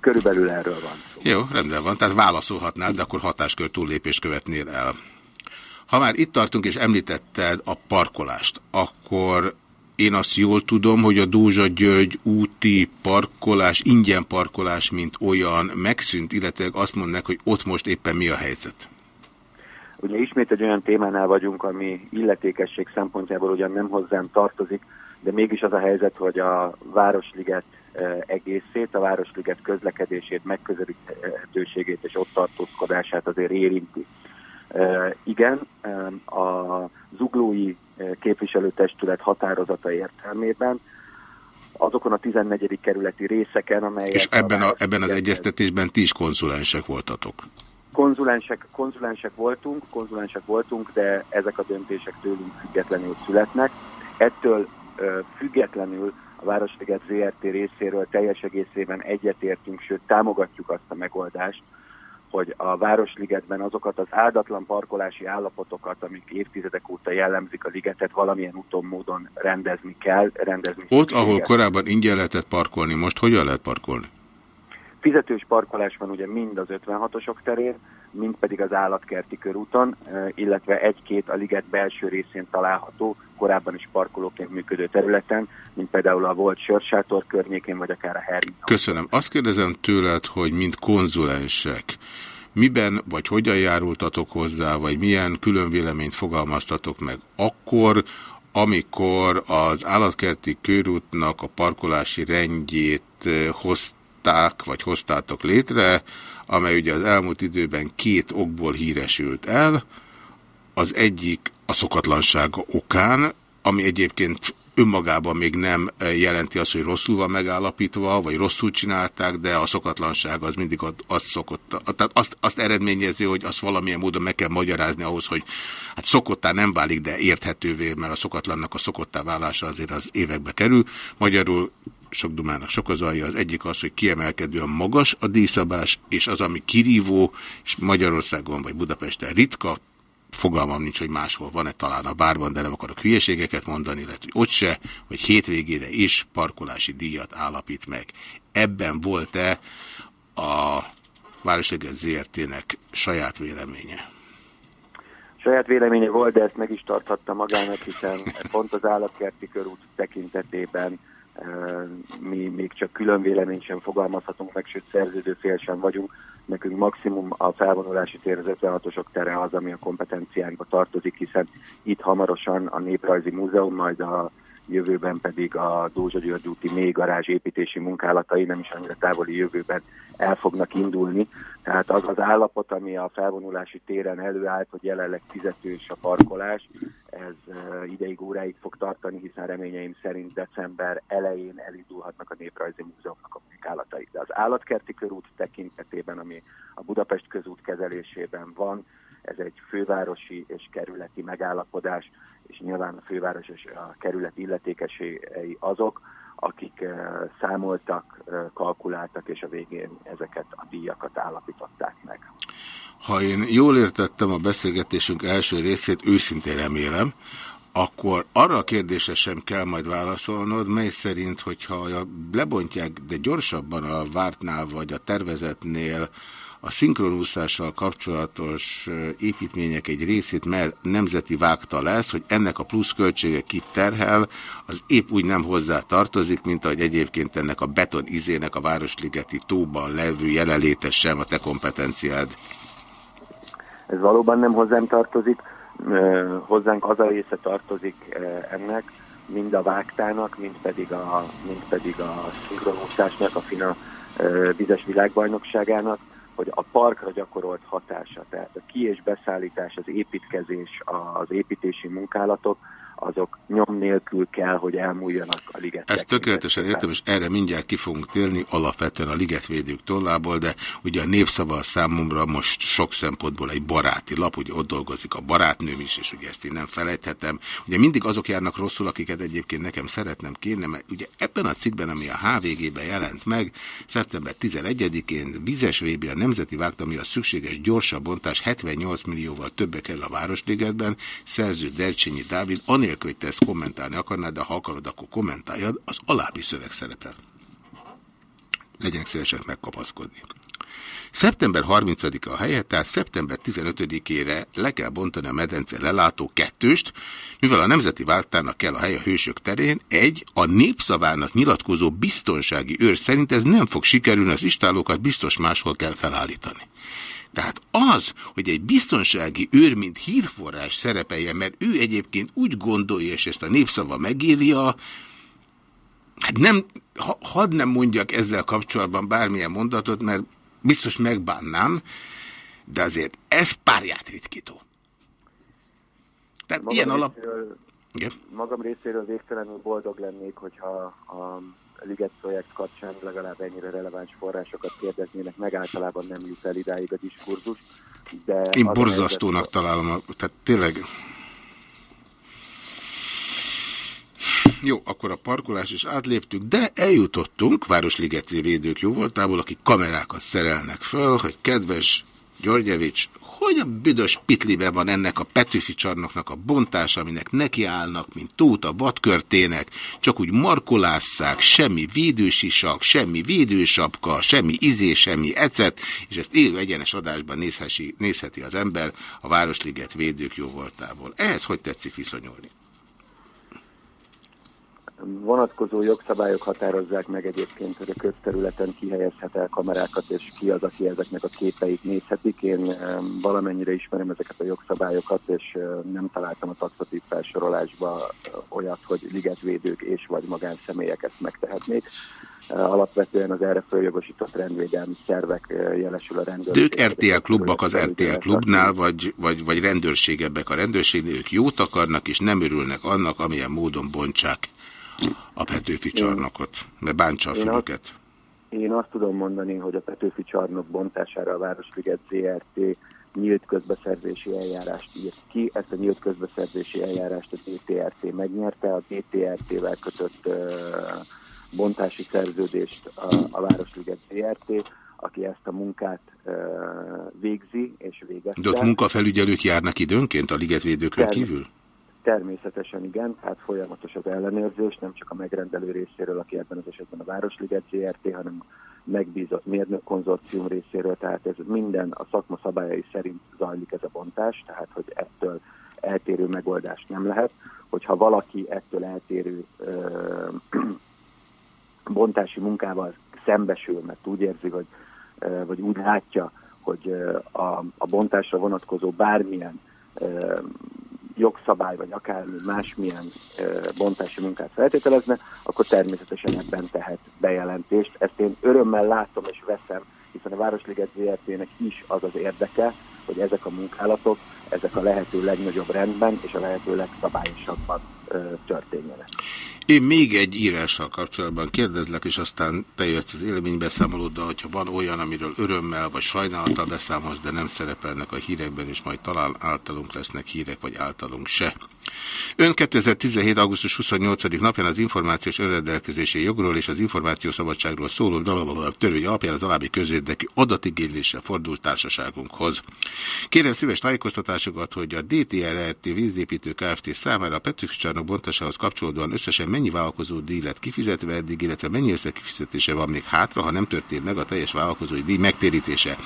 Körülbelül erről van szó. Jó, rendben van, tehát válaszolhatnál, de akkor hatáskör túllépést követnél el. Ha már itt tartunk és említetted a parkolást, akkor én azt jól tudom, hogy a Dózsa György úti parkolás, ingyen parkolás, mint olyan megszűnt, illetve azt mondnak, hogy ott most éppen mi a helyzet? Ugye ismét egy olyan témánál vagyunk, ami illetékesség szempontjából ugyan nem hozzám tartozik, de mégis az a helyzet, hogy a Városliget eh, egészét, a Városliget közlekedését, megközelíthetőségét és ott tartózkodását azért érinti. E, igen, a zuglói képviselőtestület határozata értelmében azokon a 14. kerületi részeken, amelyek... És ebben, a, ebben az egyeztetésben ti is konzulensek voltatok? konzulensek, konzulensek voltunk, konzulensek voltunk, de ezek a döntések tőlünk függetlenül születnek. Ettől ö, függetlenül a Városliget ZRT részéről teljes egészében egyetértünk, sőt támogatjuk azt a megoldást, hogy a Városligetben azokat az áldatlan parkolási állapotokat, amik évtizedek óta jellemzik a ligetet, valamilyen úton, módon rendezni kell. Rendezni Ott, ahol korábban ingyen lehetett parkolni, most hogyan lehet parkolni? Fizetős parkolás van ugye mind az 56-osok terén, mind pedig az állatkerti körúton, illetve egy-két a liget belső részén található, korábban is parkolóként működő területen, mint például a volt sörsátor környékén, vagy akár a Herring. Köszönöm. Azt kérdezem tőled, hogy mint konzulensek, miben vagy hogyan járultatok hozzá, vagy milyen külön véleményt fogalmaztatok meg akkor, amikor az állatkerti körútnak a parkolási rendjét hozták, vagy hoztátok létre, amely ugye az elmúlt időben két okból híresült el. Az egyik a szokatlansága okán, ami egyébként önmagában még nem jelenti azt, hogy rosszul van megállapítva, vagy rosszul csinálták, de a szokatlanság az mindig azt szokott, tehát azt, azt eredményezi, hogy azt valamilyen módon meg kell magyarázni ahhoz, hogy hát szokottá nem válik, de érthetővé, mert a szokatlannak a szokottá válása azért az évekbe kerül. Magyarul sok dumának sok az alja. Az egyik az, hogy kiemelkedően magas a díjszabás, és az, ami kirívó, és Magyarországon vagy Budapesten ritka, fogalmam nincs, hogy máshol van-e talán a bárban, de nem akarok hülyeségeket mondani, lehet, hogy ott se, hogy hétvégére is parkolási díjat állapít meg. Ebben volt-e a Városleget ZRT-nek saját véleménye? Saját véleménye volt, de ezt meg is tarthatta magának, hiszen pont az állatkerti körút tekintetében mi még csak külön véleményt sem fogalmazhatunk meg, sőt szerződő fél sem vagyunk. Nekünk maximum a felvonulási tér az 56-osok tere az, ami a kompetenciánkba tartozik, hiszen itt hamarosan a Néprajzi Múzeum, majd a jövőben pedig a Dózsa György úti mélygarázs építési munkálatai nem is annyira távoli jövőben el fognak indulni. Tehát az az állapot, ami a felvonulási téren előállt, hogy jelenleg fizetős a parkolás, ez ideig óráig fog tartani, hiszen reményeim szerint december elején elindulhatnak a Néprajzi Múzeumnak a munkálatai. De az állatkerti körút tekintetében, ami a Budapest közút kezelésében van, ez egy fővárosi és kerületi megállapodás, és nyilván a főváros és a kerület illetékesei azok, akik uh, számoltak, uh, kalkuláltak, és a végén ezeket a díjakat állapították meg. Ha én jól értettem a beszélgetésünk első részét, őszintén remélem, akkor arra a kérdésre sem kell majd válaszolnod, mely szerint, hogyha lebontják, de gyorsabban a vártnál vagy a tervezetnél a szinkronúszással kapcsolatos építmények egy részét, mert nemzeti vágta lesz, hogy ennek a pluszköltsége kit terhel, az épp úgy nem hozzá tartozik, mint ahogy egyébként ennek a beton izének a Városligeti tóban levő jelenléte sem a te kompetenciád. Ez valóban nem hozzám tartozik, hozzánk az a része tartozik ennek, mind a vágtának, mind pedig a, mind pedig a szinkronúszásnak, a FINA vizes világbajnokságának, hogy a parkra gyakorolt hatása, tehát a ki- és beszállítás, az építkezés, az építési munkálatok, azok nyom nélkül kell, hogy elmúljanak a liget. Ezt tökéletesen értem, és erre mindjárt ki fogunk térni, alapvetően a ligetvédők tollából, de ugye a népszava számomra most sok szempontból egy baráti lap, ugye ott dolgozik a barátnőm is, és ugye ezt én nem felejthetem. Ugye mindig azok járnak rosszul, akiket egyébként nekem szeretnem kéne, mert ugye ebben a cikkben, ami a HVG-ben jelent meg, szeptember 11-én vizes VB a Nemzeti Vágt, ami a szükséges gyorsabb bontás 78 millióval többe kell a Városligetben, szerző Dercsényi Dávid, anélkül, hogy te ezt kommentálni akarnád, de ha akarod, akkor kommentáljad, az alábbi szöveg szerepel. Legyenek szívesek megkapaszkodni. Szeptember 30-a a helyet, tehát szeptember 15-ére le kell bontani a medence lelátó kettőst, mivel a Nemzeti Váltának kell a hely a hősök terén, egy, a népszavának nyilatkozó biztonsági őr szerint ez nem fog sikerülni, az istálókat biztos máshol kell felállítani. Tehát az, hogy egy biztonsági őr, mint hírforrás szerepelje, mert ő egyébként úgy gondolja, és ezt a népszava megírja, hát nem, ha, hadd nem mondjak ezzel kapcsolatban bármilyen mondatot, mert biztos megbánnám, de azért ez párját ritkító. Tehát magam ilyen alap... Részéről, Igen? Magam részéről végtelenül boldog lennék, hogyha a Liget projekt kapcsán legalább ennyire releváns forrásokat kérdeznének, meg általában nem jut el idáig a diskurzus. De Én borzasztónak helyzet... találom, tehát tényleg... Jó, akkor a parkolás is átléptük, de eljutottunk Városligeti védők jó voltából, akik kamerákat szerelnek föl, hogy kedves Györgyevics, hogy a büdös pitlibe van ennek a Petőfi csarnoknak a bontása, aminek nekiállnak, mint tót a vadkörtének, csak úgy markolásszák, semmi védősisak, semmi védősapka, semmi izé, semmi ecet, és ezt élő egyenes adásban nézheti, nézheti az ember a Városliget védők jó voltából. Ehhez hogy tetszik viszonyulni? Vonatkozó jogszabályok határozzák meg egyébként, hogy a közterületen kihelyezhet el kamerákat, és ki az, aki ezeknek a képeit nézhetik. Én valamennyire ismerem ezeket a jogszabályokat, és nem találtam a taxatív felsorolásba olyat, hogy ligetvédők és vagy magánszemélyek ezt megtehetnék. Alapvetően az erre följogosított rendvédelmi szervek jelesül a rendőrség. Ők RTL klubak az RTL klubnál, vagy, vagy, vagy rendőrségebbek a rendőrségnél, ők jót akarnak, és nem örülnek annak, amilyen módon bontsák a Petőfi csarnokot, mert bántsa a fülöket. Én azt tudom mondani, hogy a Petőfi csarnok bontására a Városliget ZRT nyílt közbeszerzési eljárást írt ki. Ezt a nyílt közbeszerzési eljárást a DTRT megnyerte. A DTRT-vel kötött uh, bontási szerződést a, a Városliget ZRT, aki ezt a munkát uh, végzi és végezte. De ott munkafelügyelők járnak időnként a ligetvédőkről kívül? Természetesen igen, tehát folyamatos az ellenőrzés, nem csak a megrendelő részéről, aki ebben az esetben a Városliget ZRT, hanem megbízott mérnök konzorcium részéről, tehát ez minden a szakma szabályai szerint zajlik ez a bontás, tehát hogy ettől eltérő megoldás nem lehet. Hogyha valaki ettől eltérő ö, bontási munkával szembesül, mert úgy érzi, hogy, ö, vagy úgy látja, hogy a, a bontásra vonatkozó bármilyen ö, jogszabály, vagy akármi másmilyen bontási munkát feltételezne, akkor természetesen ebben tehet bejelentést. Ezt én örömmel látom és veszem, hiszen a Városliget ZRT-nek is az az érdeke, hogy ezek a munkálatok, ezek a lehető legnagyobb rendben és a lehető legszabályosabban történjenek. Én még egy írással kapcsolatban kérdezlek, és aztán te jössz az élménybeszámolóddal, hogyha van olyan, amiről örömmel vagy sajnálattal beszámolsz, de nem szerepelnek a hírekben, és majd talán általunk lesznek hírek, vagy általunk se. Ön 2017. augusztus 28. napján az információs önrendelkezési jogról és az információszabadságról szóló törvény alapján az alábbi közérdekű adatigényléssel fordult társaságunkhoz. Kérem szíves tájékoztatásokat, hogy a DTRT vízépítő Kft. számára a Petőfi csarnok bontásához kapcsolódóan összesen mennyi vállalkozó díj lett kifizetve eddig, illetve mennyi összekifizetése van még hátra, ha nem történt meg a teljes vállalkozói díj megtérítése.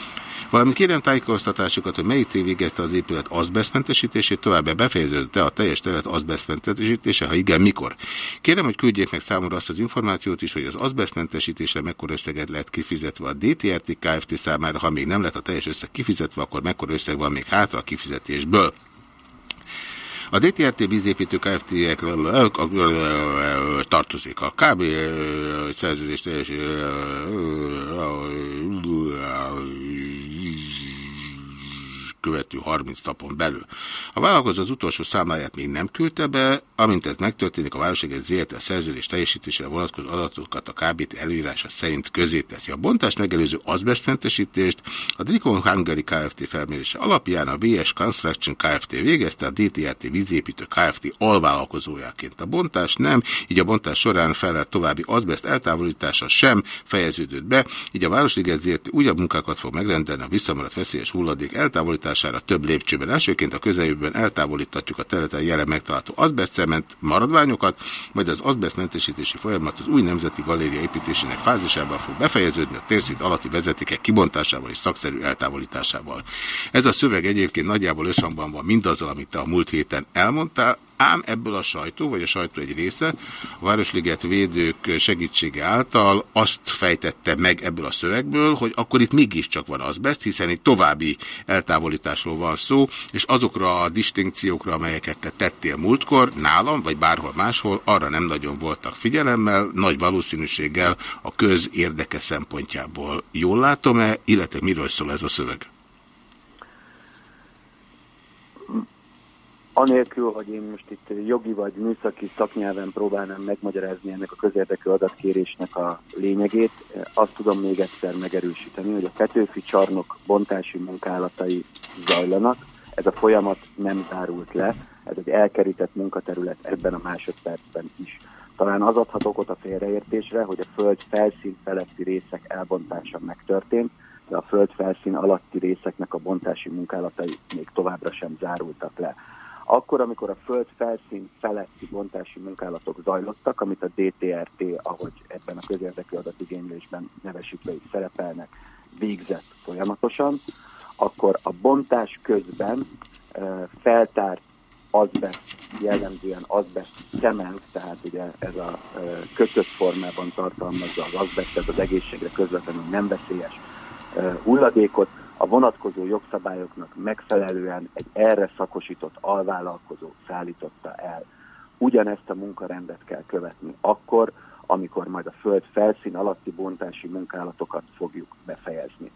Valamint kérem tájékoztatásokat, hogy melyik cég végezte az épület azbeszmentesítését, továbbá befejeződött-e a teljes telet azbeszmentesítése, ha igen, mikor. Kérem, hogy küldjék meg számomra azt az információt is, hogy az azbeszmentesítésre mekkora összeget lehet kifizetve a DTRT Kft. számára, ha még nem lett a teljes összeg kifizetve, akkor mekkora összeg van még hátra a kifizetésből. A DTRT vízépítő kft tartozik a KB szerződés teljes követő 30 napon belül. A vállalkozó az utolsó számláját még nem küldte be, amint ez megtörténik, a Városliget ZRT a szerződés teljesítésére vonatkozó adatokat a KBT előírása szerint közé teszi. A bontás megelőző azbesztmentesítést a Dricon Hungary Kft. felmérése alapján a VS Construction Kft. végezte a DTRT vízépítő Kft. alvállalkozójáként. A bontás nem, így a bontás során felelt további azbest eltávolítása sem fejeződött be, így a Városliget ZRT újabb munkákat fog megrendelni a visszamaradt veszélyes hulladék eltávolítása megoldására több lépcsőben. Elsőként a közeljövőben eltávolítatjuk a területen jelen megtalálható azbestcement maradványokat, majd az azbestmentesítési folyamat az új nemzeti galéria építésének fázisában fog befejeződni a térszint alatti vezetékek kibontásával és szakszerű eltávolításával. Ez a szöveg egyébként nagyjából összhangban van mindazzal, amit te a múlt héten elmondtál, Ám ebből a sajtó, vagy a sajtó egy része, a Városliget védők segítsége által azt fejtette meg ebből a szövegből, hogy akkor itt mégiscsak van azbest, hiszen itt további eltávolításról van szó, és azokra a distinkciókra, amelyeket te tettél múltkor, nálam, vagy bárhol máshol, arra nem nagyon voltak figyelemmel, nagy valószínűséggel a köz érdeke szempontjából. Jól látom-e, illetve miről szól ez a szöveg? Anélkül, hogy én most itt jogi vagy műszaki szaknyelven próbálnám megmagyarázni ennek a közérdekű adatkérésnek a lényegét, azt tudom még egyszer megerősíteni, hogy a Petőfi csarnok bontási munkálatai zajlanak, ez a folyamat nem zárult le, ez egy elkerített munkaterület ebben a másodpercben is. Talán az adhat okot a félreértésre, hogy a föld felszín feletti részek elbontása megtörtént, de a föld felszín alatti részeknek a bontási munkálatai még továbbra sem zárultak le. Akkor, amikor a föld felszín feletti bontási munkálatok zajlottak, amit a DTRT, ahogy ebben a közérdekű adatigénylésben nevesítve is szerepelnek, végzett folyamatosan, akkor a bontás közben feltárt azbest, jellemzően azbest cement, tehát ugye ez a kötött formában tartalmazza az azbestet, az egészségre közvetlenül nem veszélyes hulladékot, a vonatkozó jogszabályoknak megfelelően egy erre szakosított alvállalkozó szállította el. Ugyanezt a munkarendet kell követni akkor, amikor majd a föld felszín alatti bontási munkálatokat fogjuk befejezni.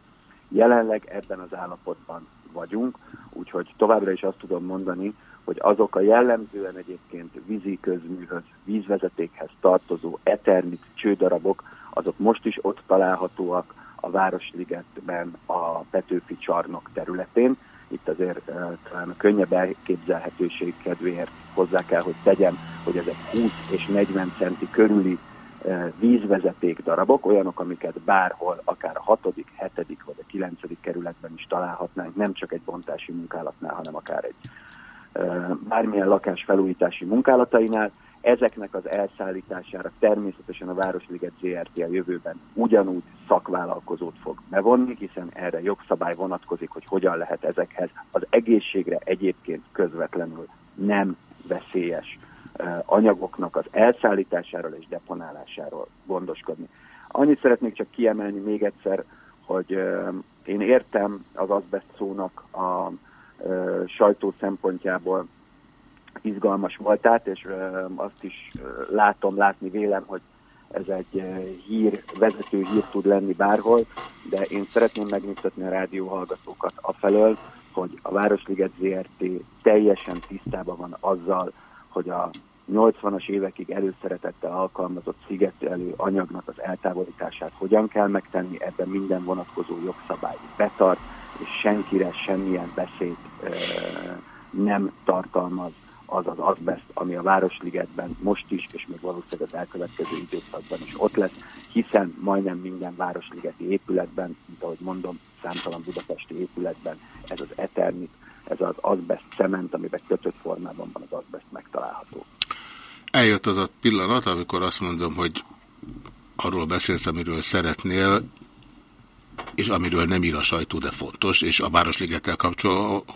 Jelenleg ebben az állapotban vagyunk, úgyhogy továbbra is azt tudom mondani, hogy azok a jellemzően egyébként vízi közműhöz, vízvezetékhez tartozó eternit csődarabok, azok most is ott találhatóak, a Városligetben a Petőfi csarnok területén. Itt azért uh, talán a könnyebb elképzelhetőség kedvéért hozzá kell, hogy tegyem, hogy ezek 20 és 40 centi körüli uh, vízvezeték darabok, olyanok, amiket bárhol, akár a 6., 7. vagy a 9. kerületben is találhatnánk, nem csak egy bontási munkálatnál, hanem akár egy uh, bármilyen lakás felújítási munkálatainál, Ezeknek az elszállítására természetesen a Városliget ZRT a jövőben ugyanúgy szakvállalkozót fog bevonni, hiszen erre jogszabály vonatkozik, hogy hogyan lehet ezekhez az egészségre egyébként közvetlenül nem veszélyes anyagoknak az elszállításáról és deponálásáról gondoskodni. Annyit szeretnék csak kiemelni még egyszer, hogy én értem az azbest szónak a sajtó szempontjából izgalmas voltát, és azt is látom, látni vélem, hogy ez egy hír, vezető hír tud lenni bárhol, de én szeretném megnyugtatni a rádió hallgatókat afelől, hogy a Városliget ZRT teljesen tisztában van azzal, hogy a 80-as évekig előszeretettel alkalmazott szigetelő anyagnak az eltávolítását hogyan kell megtenni, ebben minden vonatkozó jogszabály betart, és senkire semmilyen beszéd nem tartalmaz az az azbest, ami a Városligetben most is, és még valószínűleg az elkövetkező időszakban is ott lesz, hiszen majdnem minden Városligeti épületben, mint ahogy mondom, számtalan budapesti épületben ez az eternit, ez az azbest cement, amiben kötött formában van az azbest megtalálható. Eljött az a pillanat, amikor azt mondom, hogy arról beszélsz, amiről szeretnél, és amiről nem ír a sajtó, de fontos, és a Városligettel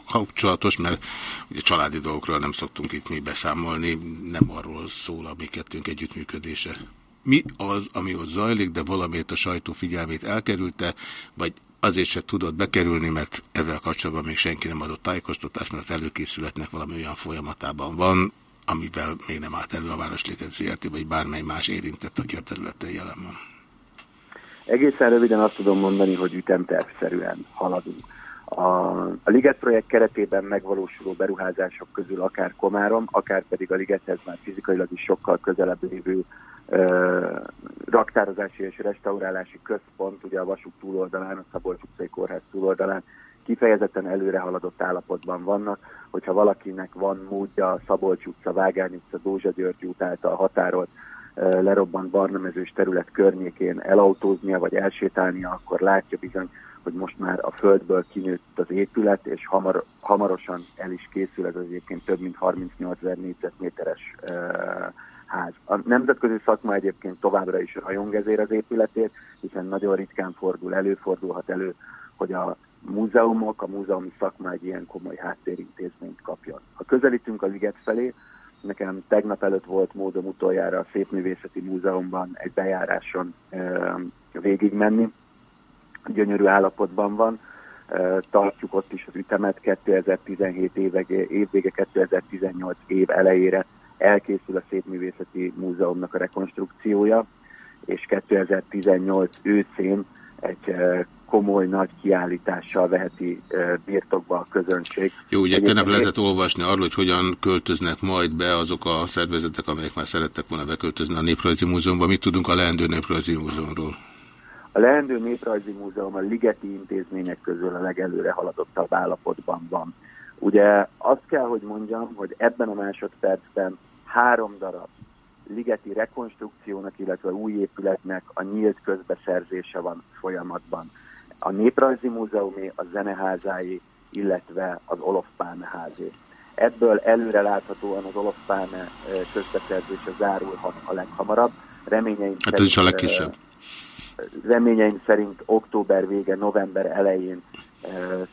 kapcsolatos, mert ugye családi dolgokról nem szoktunk itt mi beszámolni, nem arról szól a mi kettőnk együttműködése. Mi az, ami ott zajlik, de valamiért a sajtó figyelmét elkerülte, vagy azért se tudott bekerülni, mert ezzel kapcsolatban még senki nem adott tájékoztatást, mert az előkészületnek valami olyan folyamatában van, amivel még nem állt elő a Városliget ZRT, vagy bármely más érintett, aki a területen jelen van. Egészen röviden azt tudom mondani, hogy ütemtervszerűen haladunk. A, a Liget projekt keretében megvalósuló beruházások közül akár Komárom, akár pedig a Ligethez már fizikailag is sokkal közelebb lévő ö, raktározási és restaurálási központ, ugye a Vasút túloldalán, a Szabolcs utcai kórház túloldalán kifejezetten előre haladott állapotban vannak, hogyha valakinek van módja a Szabolcs utca, Vágány utca, Dózsa György út által határolt lerobbant barnamezős terület környékén elautóznia vagy elsétálnia, akkor látja bizony, hogy most már a földből kinőtt az épület, és hamar, hamarosan el is készül ez egyébként több mint 38 ezer négyzetméteres uh, ház. A nemzetközi szakma egyébként továbbra is rajong ezért az épületért, hiszen nagyon ritkán fordul, előfordulhat elő, hogy a múzeumok, a múzeumi szakma egy ilyen komoly háttérintézményt kapjon. Ha közelítünk a liget felé, Nekem tegnap előtt volt módom utoljára a Szépművészeti Múzeumban egy bejáráson végigmenni. Gyönyörű állapotban van. Tartjuk ott is az ütemet 2017 évege, évvége 2018 év elejére elkészül a Szépművészeti Múzeumnak a rekonstrukciója, és 2018 őszén egy komoly nagy kiállítással veheti birtokba a közönség. Jó, ugye tegnap lehetett olvasni arról, hogy hogyan költöznek majd be azok a szervezetek, amelyek már szerettek volna beköltözni a Néprajzi Múzeumban. Mit tudunk a Leendő Néprajzi Múzeumról? A Leendő Néprajzi Múzeum a ligeti intézmények közül a legelőre haladottabb állapotban van. Ugye azt kell, hogy mondjam, hogy ebben a másodpercben három darab ligeti rekonstrukciónak, illetve új épületnek a nyílt közbeszerzése van folyamatban. A Néprajzi Múzeumé, a Zeneházái, illetve az Olof Pálme házé. Ebből előre láthatóan az Olof Pálme közbeszerzése zárulhat a leghamarabb. Reményeim hát ez is a legkisebb. Reményeim szerint október vége, november elején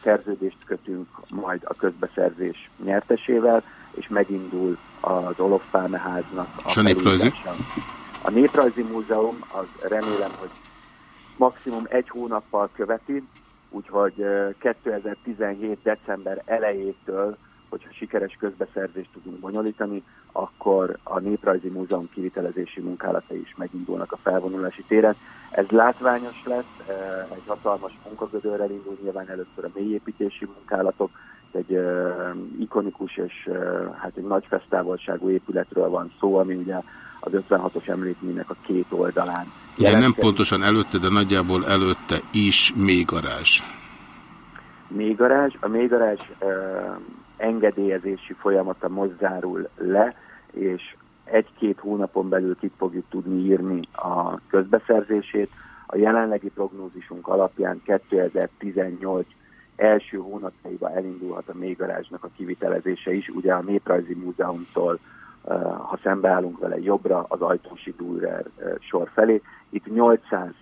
szerződést kötünk majd a közbeszerzés nyertesével, és megindul az Olof Pálme háznak a, a néprajzi? A Néprajzi Múzeum az remélem, hogy maximum egy hónappal követi, úgyhogy 2017. december elejétől, hogyha sikeres közbeszerzést tudunk bonyolítani, akkor a Néprajzi Múzeum kivitelezési munkálatai is megindulnak a felvonulási téren. Ez látványos lesz, egy hatalmas munkagödörrel indul nyilván először a mélyépítési munkálatok, egy ikonikus és hát egy nagy fesztávolságú épületről van szó, ami ugye az 56-os emlékműnek a két oldalán. Ugye nem pontosan előtte, de nagyjából előtte is mélygarázs. Mélygarázs. A mélygarázs uh, engedélyezési folyamata most zárul le, és egy-két hónapon belül ki fogjuk tudni írni a közbeszerzését. A jelenlegi prognózisunk alapján 2018 első hónapjaiban elindulhat a mélygarázsnak a kivitelezése is. Ugye a Néprajzi Múzeumtól, ha szembeállunk vele jobbra, az Ajtósi Dúrer sor felé. Itt 800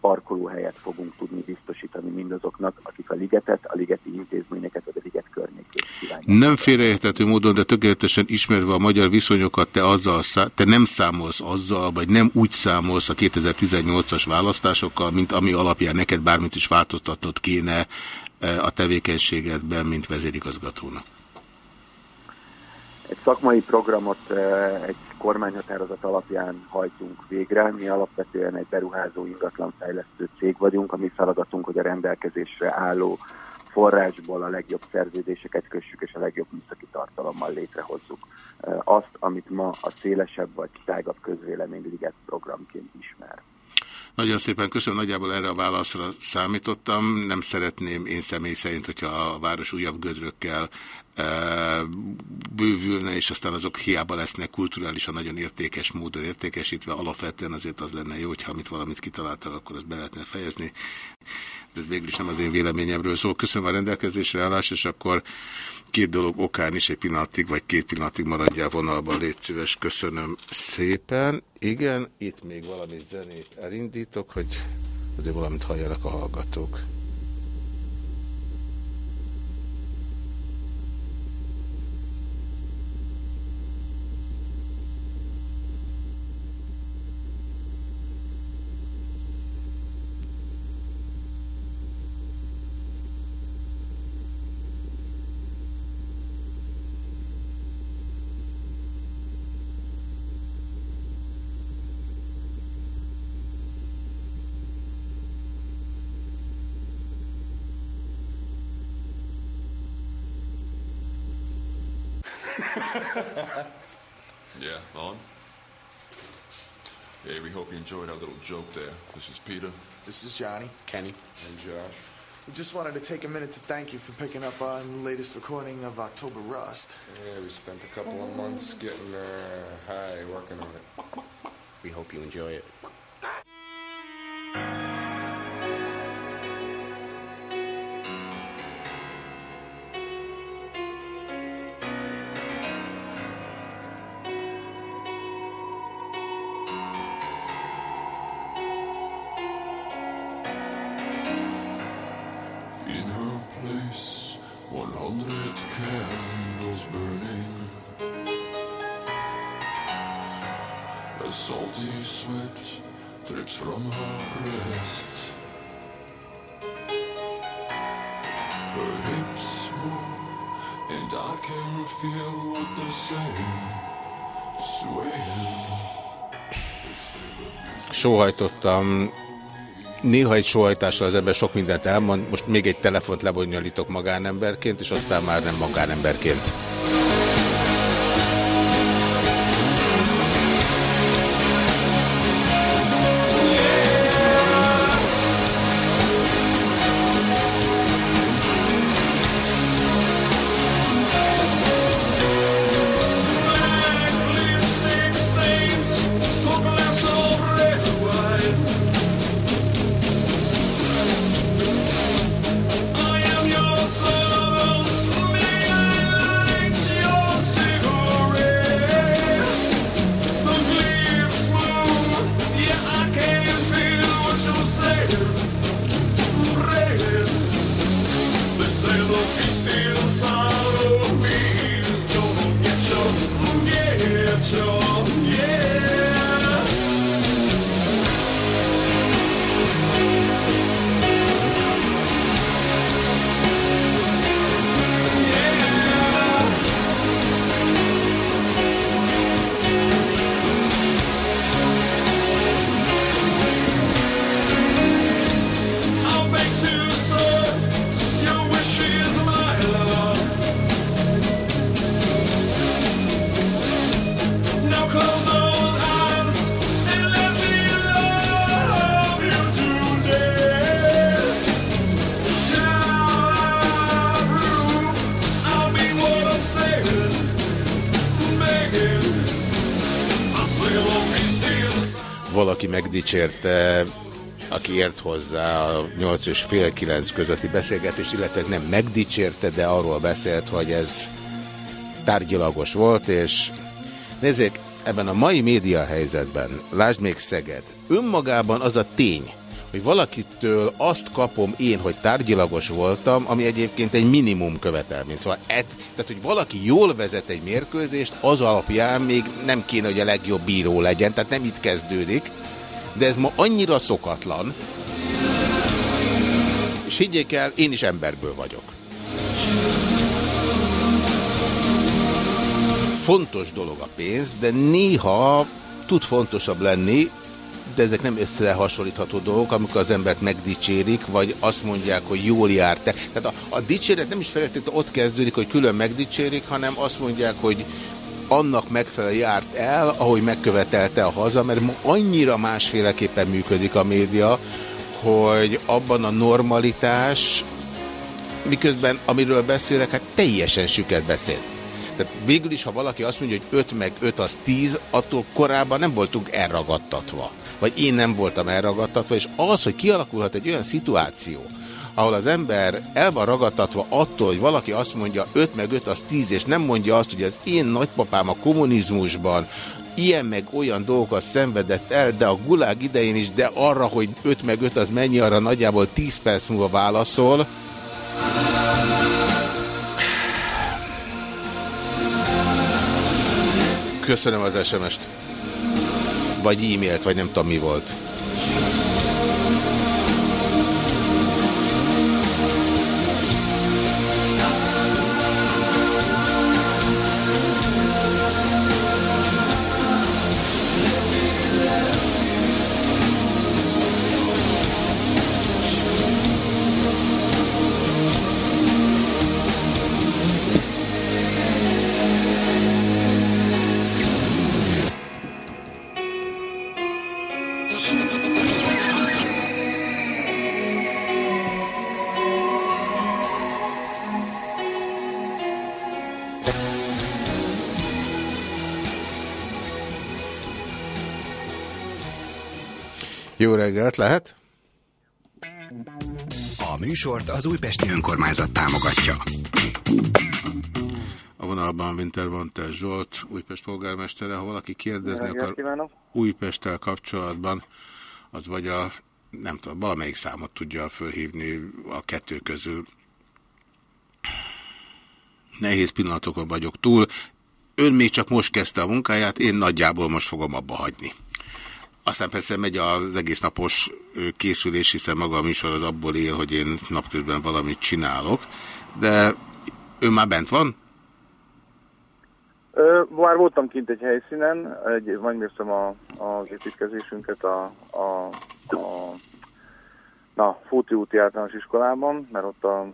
parkolóhelyet fogunk tudni biztosítani mindazoknak, akik a ligetet, a ligeti intézményeket, vagy a liget környékét kívánják. Nem félreérthető módon, de tökéletesen ismerve a magyar viszonyokat, te, azzal, te nem számolsz azzal, vagy nem úgy számolsz a 2018-as választásokkal, mint ami alapján neked bármit is változtatnod kéne a tevékenységedben, mint vezérigazgatónak. Egy szakmai programot egy kormányhatározat alapján hajtunk végre. Mi alapvetően egy beruházó ingatlanfejlesztő cég vagyunk. A mi feladatunk, hogy a rendelkezésre álló forrásból a legjobb szerződéseket kössük, és a legjobb műszaki tartalommal létrehozzuk azt, amit ma a szélesebb vagy tágabb közvélemény liget programként ismer. Nagyon szépen köszönöm, nagyjából erre a válaszra számítottam. Nem szeretném én személy szerint, hogyha a város újabb gödrökkel e, bővülne, és aztán azok hiába lesznek kulturálisan nagyon értékes módon értékesítve. Alapvetően azért az lenne jó, hogyha amit valamit kitaláltak, akkor azt be lehetne fejezni. De ez végül is nem az én véleményemről szól. Köszönöm a rendelkezésre állást, és akkor két dolog okán is egy pillanatig, vagy két pillanatig maradjál vonalban, légy szíves, köszönöm szépen. Igen, itt még valami zenét elindítok, hogy azért valamit halljanak a hallgatók. This is Peter. This is Johnny. Kenny. And Josh. We just wanted to take a minute to thank you for picking up our latest recording of October Rust. Yeah, we spent a couple of months getting uh, high working on it. We hope you enjoy it. Sóhajtottam néha egy sóhajtással az ember sok mindent elmond, most még egy telefont lebonyolítok magánemberként, és aztán már nem magánemberként. Megdicsérte, aki ért hozzá a 8 és fél 9 közötti beszélgetést, illetve nem megdicsérte, de arról beszélt, hogy ez tárgyilagos volt, és nézzék, ebben a mai média helyzetben, lásd még Szeged, önmagában az a tény, hogy valakitől azt kapom én, hogy tárgyilagos voltam, ami egyébként egy minimum követelmény. Szóval et, tehát, hogy valaki jól vezet egy mérkőzést, az alapján még nem kéne, hogy a legjobb bíró legyen, tehát nem itt kezdődik, de ez ma annyira szokatlan, és higgyék el, én is emberből vagyok. Fontos dolog a pénz, de néha tud fontosabb lenni, de ezek nem összehasonlítható dolgok, amikor az embert megdicsérik, vagy azt mondják, hogy jól járte. Tehát a, a dicséret nem is feltétlenül ott kezdődik, hogy külön megdicsérik, hanem azt mondják, hogy annak megfelelően járt el, ahogy megkövetelte a haza, mert annyira másféleképpen működik a média, hogy abban a normalitás, miközben amiről beszélek, hát teljesen süket beszél. Tehát végül is, ha valaki azt mondja, hogy 5 meg 5 az 10, attól korábban nem voltunk elragadtatva. Vagy én nem voltam elragadtatva, és az, hogy kialakulhat egy olyan szituáció, ahol az ember el van ragadtatva attól, hogy valaki azt mondja 5 meg 5 az 10, és nem mondja azt, hogy az én nagypapám a kommunizmusban ilyen meg olyan dolgokat szenvedett el, de a gulág idején is, de arra, hogy 5 meg 5 az mennyi, arra nagyjából 10 perc múlva válaszol. Köszönöm az SMS-t. Vagy e-mailt, vagy nem tudom mi volt. Jó reggelt, lehet? A műsort az Újpesti Önkormányzat támogatja. A vonalban Wintervanter Zsolt, Újpest polgármestere. Ha valaki kérdezni akar Újpesttel kapcsolatban, az vagy a, nem tudom, valamelyik számot tudja fölhívni a kettő közül. Nehéz pillanatokon vagyok túl. Ön még csak most kezdte a munkáját, én nagyjából most fogom abba hagyni. Aztán persze megy az egész napos készülés, hiszen maga a műsor az abból él, hogy én napközben valamit csinálok, de ő már bent van? Ö, már voltam kint egy helyszínen, egy, megnéztem a, az építkezésünket, a, a, a Na, Fóti úti általános iskolában, mert ott a,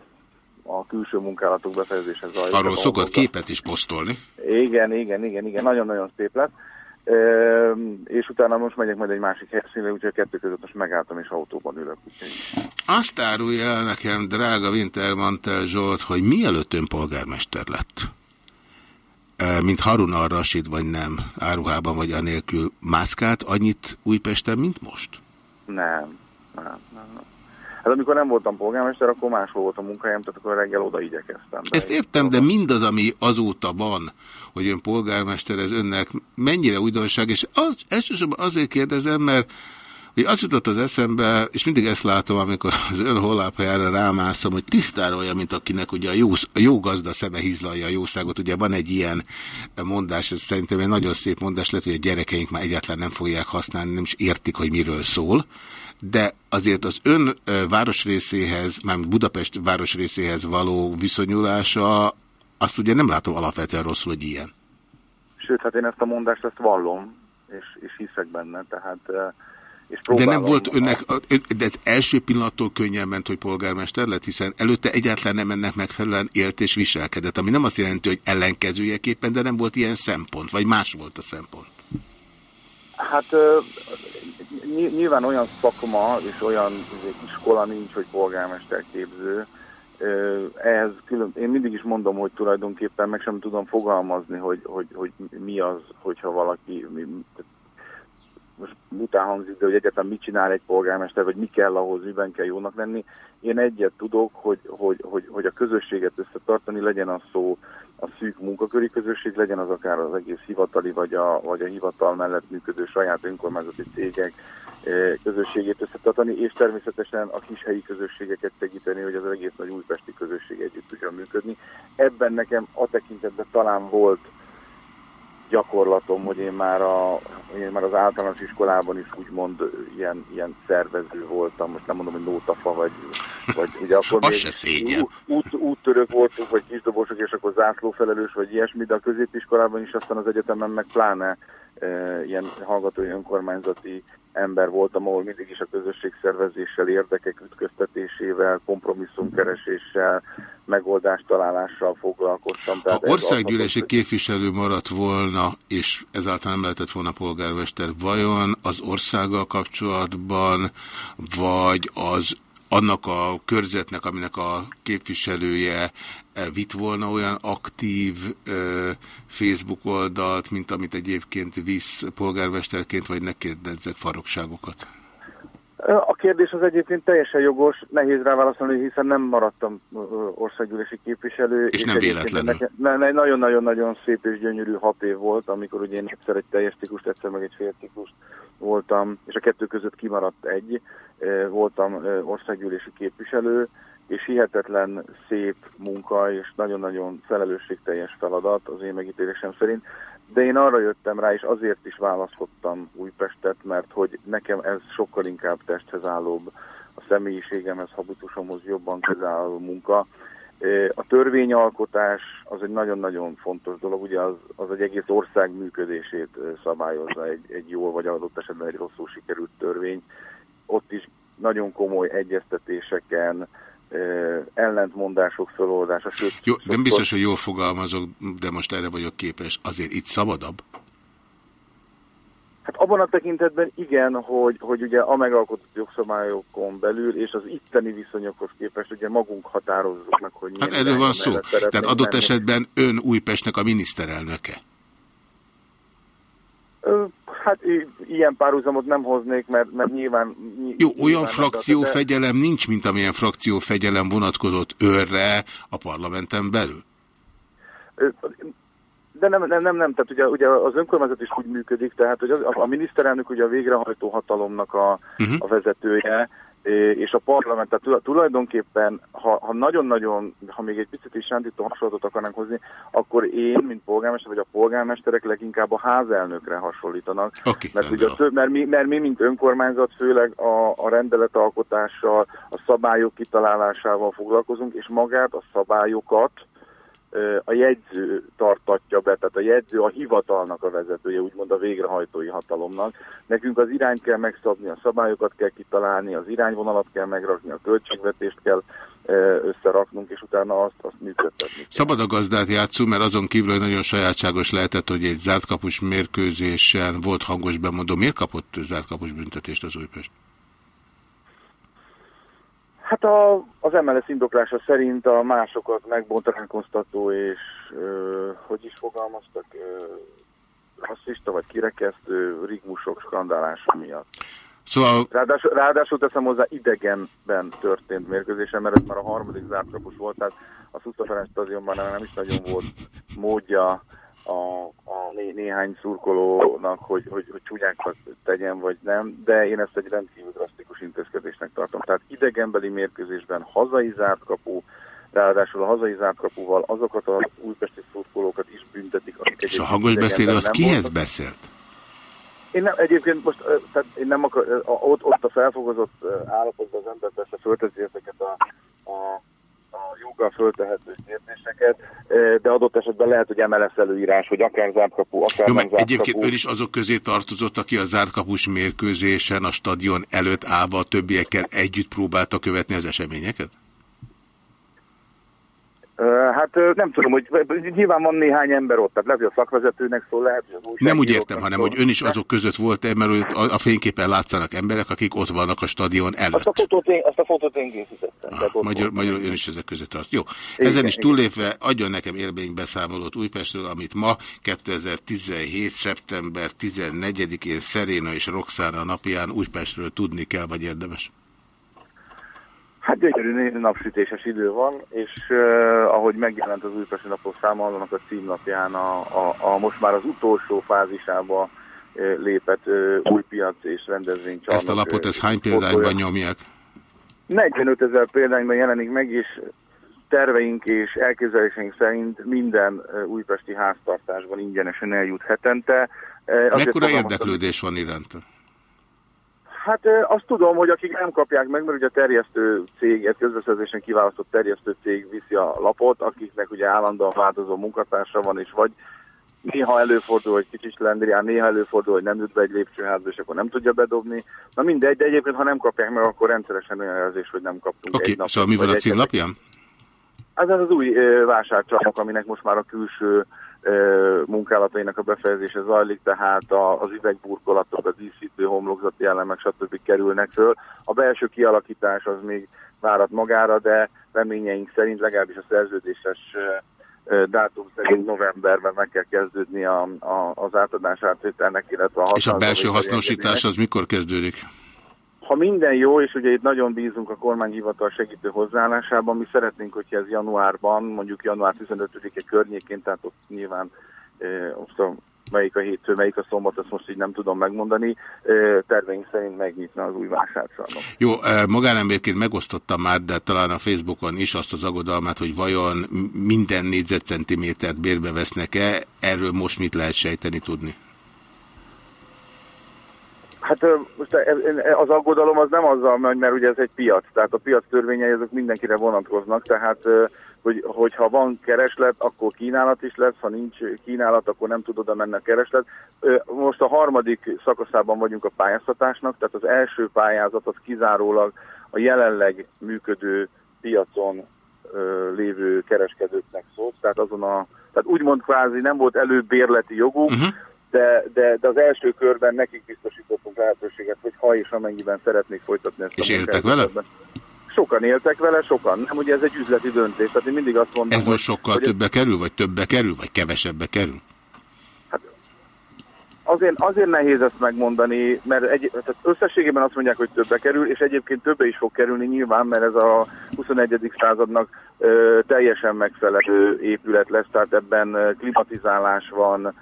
a külső munkálatok befejezése zajlik. Arról szokott képet is posztolni. Igen, igen, igen, igen, nagyon-nagyon szép lett. E, és utána most megyek majd egy másik helyszínre, úgyhogy a kettő között most megálltam és autóban ülök. Úgyhogy... Azt árulja el nekem, drága Wintermantel Zsolt, hogy mielőtt ön polgármester lett, mint Harun al-Rashid, vagy nem, áruhában vagy anélkül mászkált annyit Újpesten, mint most? Nem, nem, nem. nem. Hát amikor nem voltam polgármester, akkor máshol volt a munkahelyem, tehát akkor reggel oda igyekeztem. Ezt értem, de mindaz, ami azóta van, hogy ön polgármester, ez önnek mennyire újdonság, és az, elsősorban azért kérdezem, mert hogy az jutott az eszembe, és mindig ezt látom, amikor az ön hollápjára rámászom, hogy tisztára olyan, mint akinek ugye a jó, a jó gazda szeme hízlalja a jószágot. Ugye van egy ilyen mondás, ez szerintem egy nagyon szép mondás, lehet, hogy a gyerekeink már egyáltalán nem fogják használni, nem is értik, hogy miről szól. De azért az ön városrészéhez, már Budapest városrészéhez való viszonyulása, azt ugye nem látom alapvetően rosszul, hogy ilyen. Sőt, hát én ezt a mondást ezt vallom, és, és hiszek benne, tehát és De nem volt önnek, de ez első pillanattól könnyen ment, hogy polgármester lett, hiszen előtte egyáltalán nem ennek megfelelően élt és viselkedett, ami nem azt jelenti, hogy ellenkezőjeképpen, de nem volt ilyen szempont, vagy más volt a szempont. Hát nyilván olyan szakma és olyan iskola nincs, hogy polgármesterképző. Ehhez külön, én mindig is mondom, hogy tulajdonképpen meg sem tudom fogalmazni, hogy, hogy, hogy mi az, hogyha valaki, most után hangzik, de hogy egyetem mit csinál egy polgármester, vagy mi kell ahhoz, miben kell jónak lenni. Én egyet tudok, hogy, hogy, hogy, hogy a közösséget összetartani, legyen az szó a szűk munkaköri közösség, legyen az akár az egész hivatali, vagy a, vagy a hivatal mellett működő saját önkormányzati cégek eh, közösségét összetartani, és természetesen a kis helyi közösségeket segíteni, hogy az egész nagy újpesti közösség együtt tudjon működni. Ebben nekem a tekintetben talán volt gyakorlatom, hogy én már, a, én már az általános iskolában is úgymond ilyen, ilyen szervező voltam, most nem mondom, hogy nótafa, vagy, vagy ugye akkor még út, út, úttörők voltunk, vagy kisdobosok, és akkor zászlófelelős, vagy ilyesmi, de a középiskolában is, aztán az egyetemen meg pláne e, ilyen hallgatói önkormányzati ember voltam, ahol mindig is a közösségszervezéssel, érdekek ütköztetésével, kompromisszumkereséssel, megoldást találással foglalkoztam. Ha országgyűlési képviselő maradt volna, és ezáltal nem lehetett volna polgármester, vajon az országgal kapcsolatban, vagy az annak a körzetnek, aminek a képviselője eh, vitt volna olyan aktív ö, eh, Facebook oldalt, mint amit egyébként visz polgármesterként, vagy ne kérdezzek farokságokat? A kérdés az egyébként teljesen jogos, nehéz rá válaszolni, hiszen nem maradtam országgyűlési képviselő. És, és nem véletlenül. Nagyon-nagyon-nagyon szép és gyönyörű hat év volt, amikor ugye én egyszer egy teljes tikust, egyszer meg egy fél tikust voltam, és a kettő között kimaradt egy, voltam országgyűlési képviselő, és hihetetlen szép munka, és nagyon-nagyon felelősségteljes feladat az én megítélésem szerint. De én arra jöttem rá, és azért is választottam Újpestet, mert hogy nekem ez sokkal inkább testhez állóbb, a személyiségemhez, habitusomhoz jobban közálló munka. A törvényalkotás az egy nagyon-nagyon fontos dolog, ugye az, az egy egész ország működését szabályozza egy, egy jól vagy adott esetben egy rosszul sikerült törvény. Ott is nagyon komoly egyeztetéseken, ellentmondások feloldása. Sőt, Jó, nem biztos, hogy jól fogalmazok, de most erre vagyok képes. Azért itt szabadabb? Hát abban a tekintetben igen, hogy, hogy ugye a megalkotott jogszabályokon belül és az itteni viszonyokhoz képest ugye magunk határozzuk meg, hogy Hát erről van szó. Tehát adott menni. esetben ön Újpestnek a miniszterelnöke. Hát ilyen párhuzamot nem hoznék, mert, mert nyilván... Jó, olyan frakciófegyelem de... nincs, mint amilyen frakciófegyelem vonatkozott őrre a parlamenten belül? De nem, nem, nem, nem. tehát ugye, ugye az önkormányzat is úgy működik, tehát hogy a, a miniszterelnök ugye a végrehajtó hatalomnak a, uh -huh. a vezetője, és a parlament, tehát tulajdonképpen, ha nagyon-nagyon, ha, ha még egy picit is sántító hasonlatot akarnánk hozni, akkor én, mint polgármester, vagy a polgármesterek leginkább a házelnökre hasonlítanak. Okay, mert, ugye a több, mert, mi, mert mi, mint önkormányzat, főleg a, a rendeletalkotással, a szabályok kitalálásával foglalkozunk, és magát a szabályokat a jegyző tartatja be, tehát a jegyző a hivatalnak a vezetője, úgymond a végrehajtói hatalomnak. Nekünk az irányt kell megszabni, a szabályokat kell kitalálni, az irányvonalat kell megrakni, a költségvetést kell összeraknunk, és utána azt, azt működtetni. Szabad a gazdát játszunk, mert azon kívül hogy nagyon sajátságos lehetett, hogy egy zárt kapus mérkőzésen volt hangos bemondó. Miért kapott zárt kapus büntetést az Újpest? Hát a, az MLS indoklása szerint a másokat megbontránkoztató és ö, hogy is fogalmaztak, ö, rasszista vagy kirekesztő rigmusok skandálása miatt. Szóval... Ráadásul, ráadásul teszem hozzá idegenben történt mérkőzésen, mert ez már a harmadik zártkapus volt, tehát a Szuszta Ferenc stadionban nem is nagyon volt módja a, a né, néhány szurkolónak, hogy, hogy, hogy csúnyákat tegyen, vagy nem, de én ezt egy rendkívül drasztikus intézkedésnek tartom. Tehát idegenbeli mérkőzésben hazai zárt kapu, ráadásul a hazai zárt kapuval azokat az újpesti szurkolókat is büntetik, akik És a hangos beszélő az kihez voltak. beszélt? Én nem, egyébként most, tehát én nem akar, ott, ott a felfogozott állapotban az ember persze fölteszi ezeket a, a a joggal föltehető kérdéseket, de adott esetben lehet, hogy MLS előírás, hogy akár zárkapu, akár Jó, nem zárkapu. Egyébként ön is azok közé tartozott, aki a zárkapus mérkőzésen a stadion előtt állva a többiekkel együtt próbálta követni az eseményeket? Hát nem tudom, hogy nyilván van néhány ember ott, tehát lehet, hogy a szakvezetőnek szól, lehet, hogy az Nem úgy értem, hanem hogy ön is azok között volt, mert a, a fényképen látszanak emberek, akik ott vannak a stadion előtt. Azt a fotót én, azt a fotót én készítettem. Ah, magyar, magyar ön is ezek között tart. Jó, igen, ezen is túllépve adjon nekem élménybeszámolót Újpestről, amit ma 2017. szeptember 14-én Szeréna és Roxana napján Újpestről tudni kell, vagy érdemes. Hát gyönyörű napsütéses idő van, és uh, ahogy megjelent az Újpesti Napok száma, annak a címnapján a, a, a most már az utolsó fázisába uh, lépett uh, új piac és rendezvénycsarnok. Ezt a lapot, ez hány példányban nyomják? 45 ezer példányban jelenik meg, és terveink és elképzeléseink szerint minden újpesti háztartásban ingyenesen eljut hetente. Mekkora érdeklődés van iránta? Hát azt tudom, hogy akik nem kapják meg, mert ugye a terjesztő cég, egy közbeszerzésen kiválasztott terjesztő cég viszi a lapot, akiknek ugye állandóan változó munkatársa van, és vagy néha előfordul, hogy kicsit lendrián, néha előfordul, hogy nem jut be egy lépcsőházba, és akkor nem tudja bedobni. Na mindegy, de egyébként, ha nem kapják meg, akkor rendszeresen olyan jelzés, hogy nem kaptunk okay, egy napot. Szóval mi van a címlapján? Ez az az új vásárcsarnok, aminek most már a külső munkálatainak a befejezése zajlik, tehát az üvegburkolatok, a díszítő homlokzati elemek, stb. kerülnek föl. A belső kialakítás az még várat magára, de reményeink szerint legalábbis a szerződéses dátum szerint novemberben meg kell kezdődni a, a, az átadás átvételnek, illetve a És a belső hasznosítás az mikor kezdődik? Ha minden jó, és ugye itt nagyon bízunk a kormányhivatal segítő hozzáállásában, mi szeretnénk, hogyha ez januárban, mondjuk január 15-e környékén, tehát ott nyilván e, most a, melyik a hétfő, melyik a szombat, azt most így nem tudom megmondani, e, terveink szerint megnyitna az új vásárcsarnok. Jó, magánemberként megosztottam már, de talán a Facebookon is azt az aggodalmát, hogy vajon minden négyzetcentimétert bérbe vesznek-e, erről most mit lehet sejteni tudni? Hát most az aggodalom az nem azzal mert ugye ez egy piac, tehát a piac törvényei azok mindenkire vonatkoznak, tehát hogy, hogyha van kereslet, akkor kínálat is lesz, ha nincs kínálat, akkor nem tud oda menni a kereslet. Most a harmadik szakaszában vagyunk a pályáztatásnak, tehát az első pályázat az kizárólag a jelenleg működő piacon lévő kereskedőknek szólt, tehát azon a, tehát úgymond kvázi nem volt előbérleti joguk, uh -huh de, de, de az első körben nekik biztosítottunk lehetőséget, hogy ha és amennyiben szeretnék folytatni ezt és a éltek vele? Sokan éltek vele, sokan nem. Ugye ez egy üzleti döntés, tehát én mindig azt mondom, Ez most sokkal hogy többe kerül, vagy többe kerül, vagy kevesebbe kerül? Hát azért, azért nehéz ezt megmondani, mert egy, tehát összességében azt mondják, hogy többe kerül, és egyébként többe is fog kerülni nyilván, mert ez a 21. századnak ö, teljesen megfelelő épület lesz, tehát ebben klimatizálás van,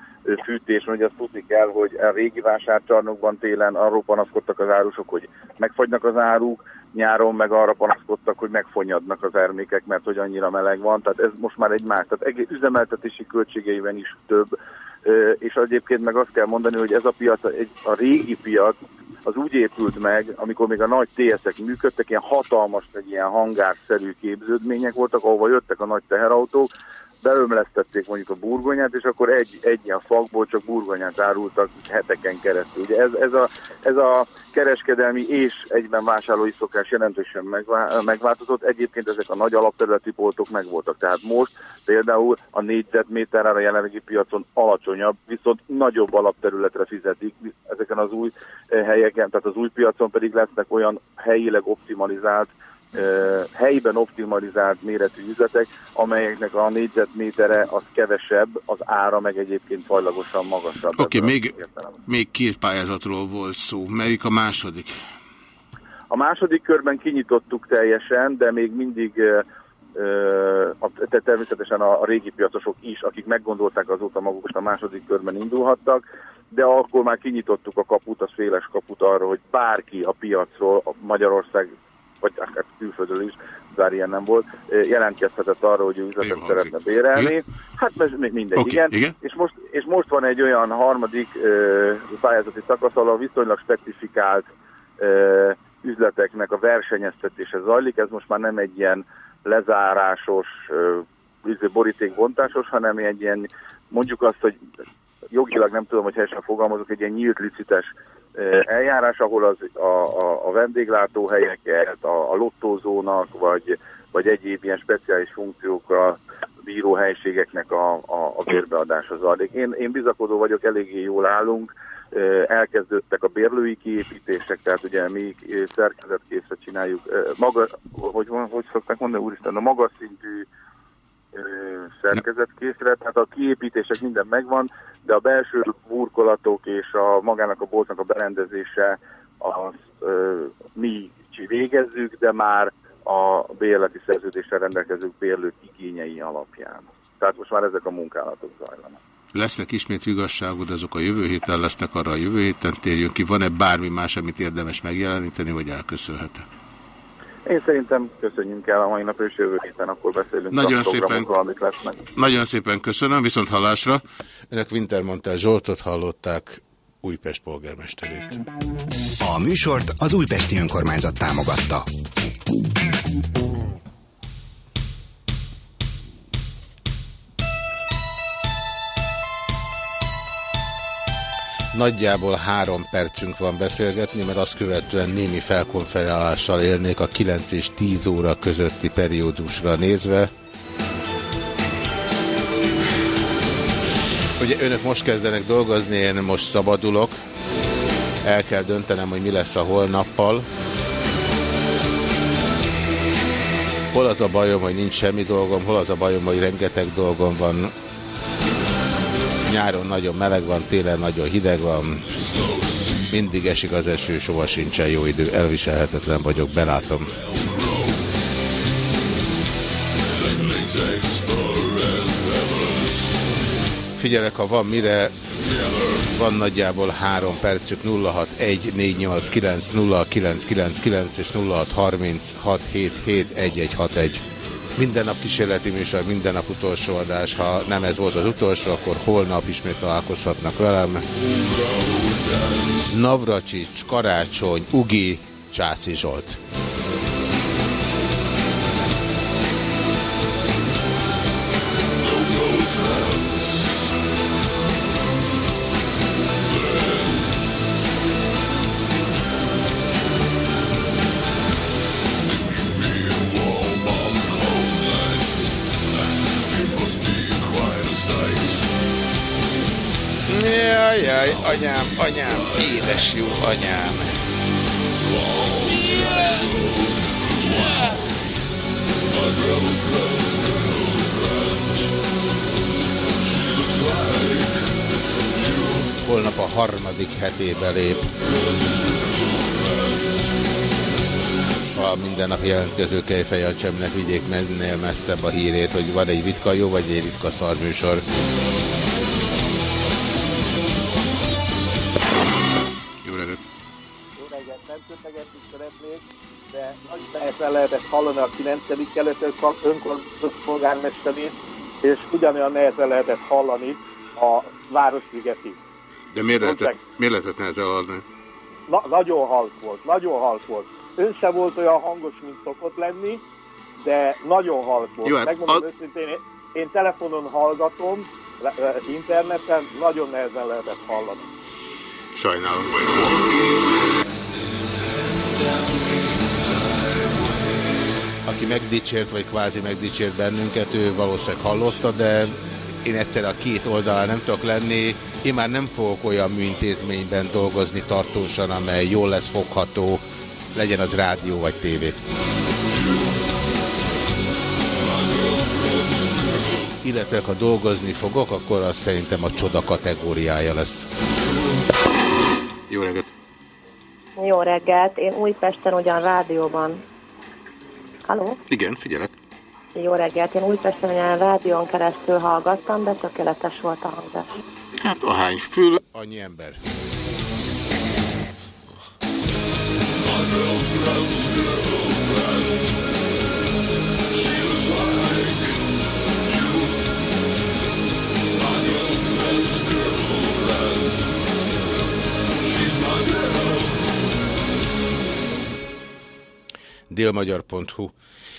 fűtés, hogy azt tudni kell, hogy a régi vásárcsarnokban télen arról panaszkodtak az árusok, hogy megfagynak az áruk, nyáron meg arra panaszkodtak, hogy megfonyadnak az ermékek, mert hogy annyira meleg van, tehát ez most már egy más, tehát üzemeltetési költségeiben is több, és egyébként meg azt kell mondani, hogy ez a piac, a régi piac, az úgy épült meg, amikor még a nagy TS-ek működtek, ilyen hatalmas, egy ilyen hangárszerű képződmények voltak, ahova jöttek a nagy teherautók, beömlesztették mondjuk a burgonyát, és akkor egy, egy ilyen fakból csak burgonyát árultak heteken keresztül. Ugye ez, ez, a, ez a kereskedelmi és egyben vásárlói szokás jelentősen megvá, megváltozott. Egyébként ezek a nagy alapterületi boltok megvoltak. Tehát most például a négyzetméter a jelenlegi piacon alacsonyabb, viszont nagyobb alapterületre fizetik ezeken az új eh, helyeken, tehát az új piacon pedig lesznek olyan helyileg optimalizált helyben optimalizált méretű üzletek, amelyeknek a négyzetmétere az kevesebb, az ára meg egyébként fajlagosan magasabb. Oké, okay, még, még két pályázatról volt szó. Melyik a második? A második körben kinyitottuk teljesen, de még mindig de természetesen a régi piacosok is, akik meggondolták azóta magukat a második körben indulhattak, de akkor már kinyitottuk a kaput, a széles kaput arra, hogy bárki a piacról, a Magyarország vagy akár külföldről is, bár ilyen nem volt, jelentkezhetett arra, hogy ő üzletet Jó, szeretne bérelni. Igen? Hát mindegy, okay, igen. igen. És, most, és most van egy olyan harmadik uh, pályázati szakasz, ahol a viszonylag specifikált uh, üzleteknek a versenyeztetése zajlik. Ez most már nem egy ilyen lezárásos, uh, borítékbontásos, hanem egy ilyen, mondjuk azt, hogy jogilag nem tudom, hogy helyesen fogalmazok, egy ilyen nyílt licites eljárás, ahol az, a, a, a vendéglátóhelyeket, a, a lottózónak, vagy, vagy egyéb ilyen speciális funkciókra bíró helységeknek a, a, a bérbeadása zajlik. Én, én bizakodó vagyok, eléggé jól állunk, elkezdődtek a bérlői kiépítések, tehát ugye mi szerkezetkészre csináljuk, maga, hogy, hogy szokták mondani, úristen, a magas szintű szerkezetkészre, tehát a kiépítések minden megvan, de a belső burkolatok és a magának a boltnak a berendezése azt ö, mi végezzük, de már a bérleti szerződéssel rendelkezők bérlők igényei alapján. Tehát most már ezek a munkálatok zajlanak. Lesznek ismét igazságod, azok a jövő héten lesznek, arra a jövő héten térjünk ki. Van-e bármi más, amit érdemes megjeleníteni, vagy elköszönhetek? Én szerintem köszönjünk el a mai nap, és jövő héten akkor beszélünk nagyon szépen, lesznek. Nagyon szépen köszönöm, viszont hallásra. Önök Wintermantel Zsoltot hallották, Újpest polgármesterét. A műsort az Újpesti Önkormányzat támogatta. Nagyjából három percünk van beszélgetni, mert azt követően némi felkonferálással élnék a 9 és 10 óra közötti periódusra nézve. Ugye önök most kezdenek dolgozni, én most szabadulok. El kell döntenem, hogy mi lesz a holnappal. Hol az a bajom, hogy nincs semmi dolgom, hol az a bajom, hogy rengeteg dolgom van. Nyáron nagyon meleg van, télen nagyon hideg van. Mindig esik az eső, soha sincsen jó idő. Elviselhetetlen vagyok, belátom. Figyelek, ha van mire, van nagyjából három percük 0614890999 és 0636771161. Minden nap kísérleti műsor, minden nap utolsó adás. Ha nem ez volt az utolsó, akkor holnap ismét találkozhatnak velem. Navracsics, Karácsony, Ugi, Császi Zsolt. Anyám, édes jó anyám. Holnap a harmadik hetébe lép. A minden nap jelentkező kejfejancsemnek vigyék mennél messzebb a hírét, hogy van egy ritka jó vagy egy ritka szarműsor. Nehezen lehetett hallani a 9. kerületes önkormányzat polgármesterét, és ugyanolyan nehezen lehetett hallani a Városligeti. De miért lehetett, miért lehetett nehezen hallani? Na, nagyon halk volt, nagyon halk volt. Ön se volt olyan hangos, mint szokott lenni, de nagyon halk volt. Jó, hát Megmondom a... őszintén, Én telefonon hallgatom, interneten nagyon nehezen lehetett hallani. Sajnálom. Aki megdicsért, vagy kvázi megdicsért bennünket, ő valószínűleg hallotta, de én egyszer a két oldalán nem tudok lenni. Én már nem fogok olyan műintézményben dolgozni tartósan, amely jól lesz fogható, legyen az rádió vagy tévé. Illetve ha dolgozni fogok, akkor az szerintem a csoda kategóriája lesz. Jó reggelt! Jó reggelt, én Újpesten ugyan rádióban. Halló? Igen, figyelek. Jó reggelt, én Újpesten ugyan rádión keresztül hallgattam, de tökéletes volt a hangzás. Hát ahány fül, annyi ember. délmagyar.hu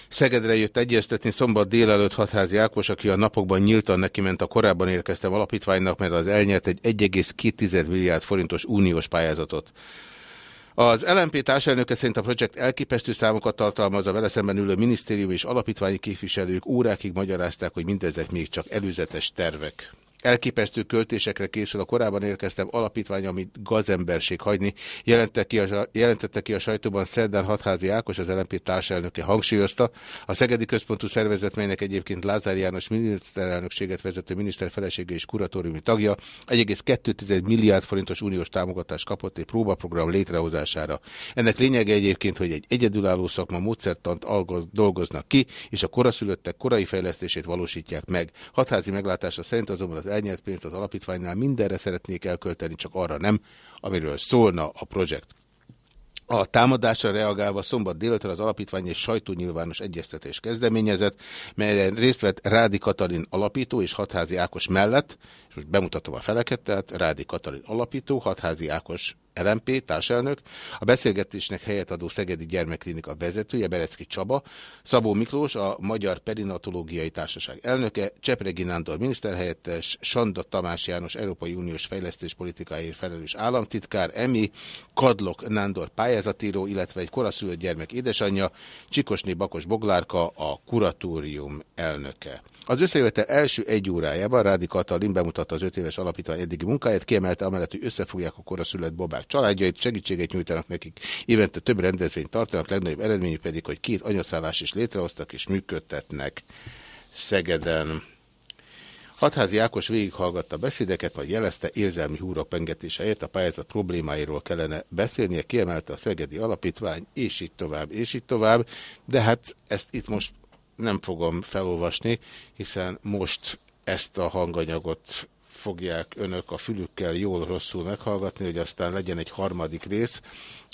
Szegedre jött egyeztetni szombat délelőtt hatházi Ákos, aki a napokban nyíltan neki ment a korábban érkeztem alapítványnak, mert az elnyert egy 1,2 milliárd forintos uniós pályázatot. Az LMP társelnöke szerint a projekt elképesztő számokat tartalmaz, a vele szemben ülő minisztérium és alapítványi képviselők órákig magyarázták, hogy mindezek még csak előzetes tervek. Elképesztő költésekre készül a korábban érkeztem alapítvány, amit gazemberség hagyni, jelentette ki, a, jelentette ki a sajtóban Szerdán Hatházi Ákos, az LNP társelnöke hangsúlyozta. A Szegedi Központú Szervezet, melynek egyébként Lázár János miniszterelnökséget vezető miniszter felesége és kuratóriumi tagja, 1,2 milliárd forintos uniós támogatást kapott egy próbaprogram létrehozására. Ennek lényege egyébként, hogy egy egyedülálló szakma módszertant dolgoznak ki, és a koraszülöttek korai fejlesztését valósítják meg. Hatházi meglátása szerint azonban az elnyert pénzt az alapítványnál mindenre szeretnék elkölteni, csak arra nem, amiről szólna a projekt. A támadásra reagálva szombat délután az alapítvány egy sajtónyilvános egyeztetés kezdeményezett, melyen részt vett Rádi Katalin alapító és Hatházi Ákos mellett, és most bemutatom a feleket, tehát Rádi Katalin alapító, Hatházi Ákos LMP társelnök, a beszélgetésnek helyet adó Szegedi Gyermekklinika vezetője, Berecki Csaba, Szabó Miklós, a Magyar Perinatológiai Társaság elnöke, Csepregi Nándor miniszterhelyettes, Sanda Tamás János Európai Uniós Fejlesztéspolitikáért felelős államtitkár, Emi, Kadlok Nándor pályázatíró, illetve egy koraszülött gyermek édesanyja, Csikosné Bakos Boglárka, a kuratórium elnöke. Az összejövetel első egy órájában Rádi Katalin bemutatta az öt éves alapítvány eddigi munkáját, kiemelte amellett, hogy összefogják a koraszülött babák családjait, segítséget nyújtanak nekik, évente több rendezvényt tartanak, legnagyobb eredményük pedig, hogy két anyaszállás is létrehoztak és működtetnek Szegeden. Hatházi Ákos végighallgatta beszédeket, majd jelezte érzelmi húrok pengetéseért a pályázat problémáiról kellene beszélnie, kiemelte a Szegedi Alapítvány, és így tovább, és így tovább, de hát ezt itt most nem fogom felolvasni, hiszen most ezt a hanganyagot fogják önök a fülükkel jól-rosszul meghallgatni, hogy aztán legyen egy harmadik rész,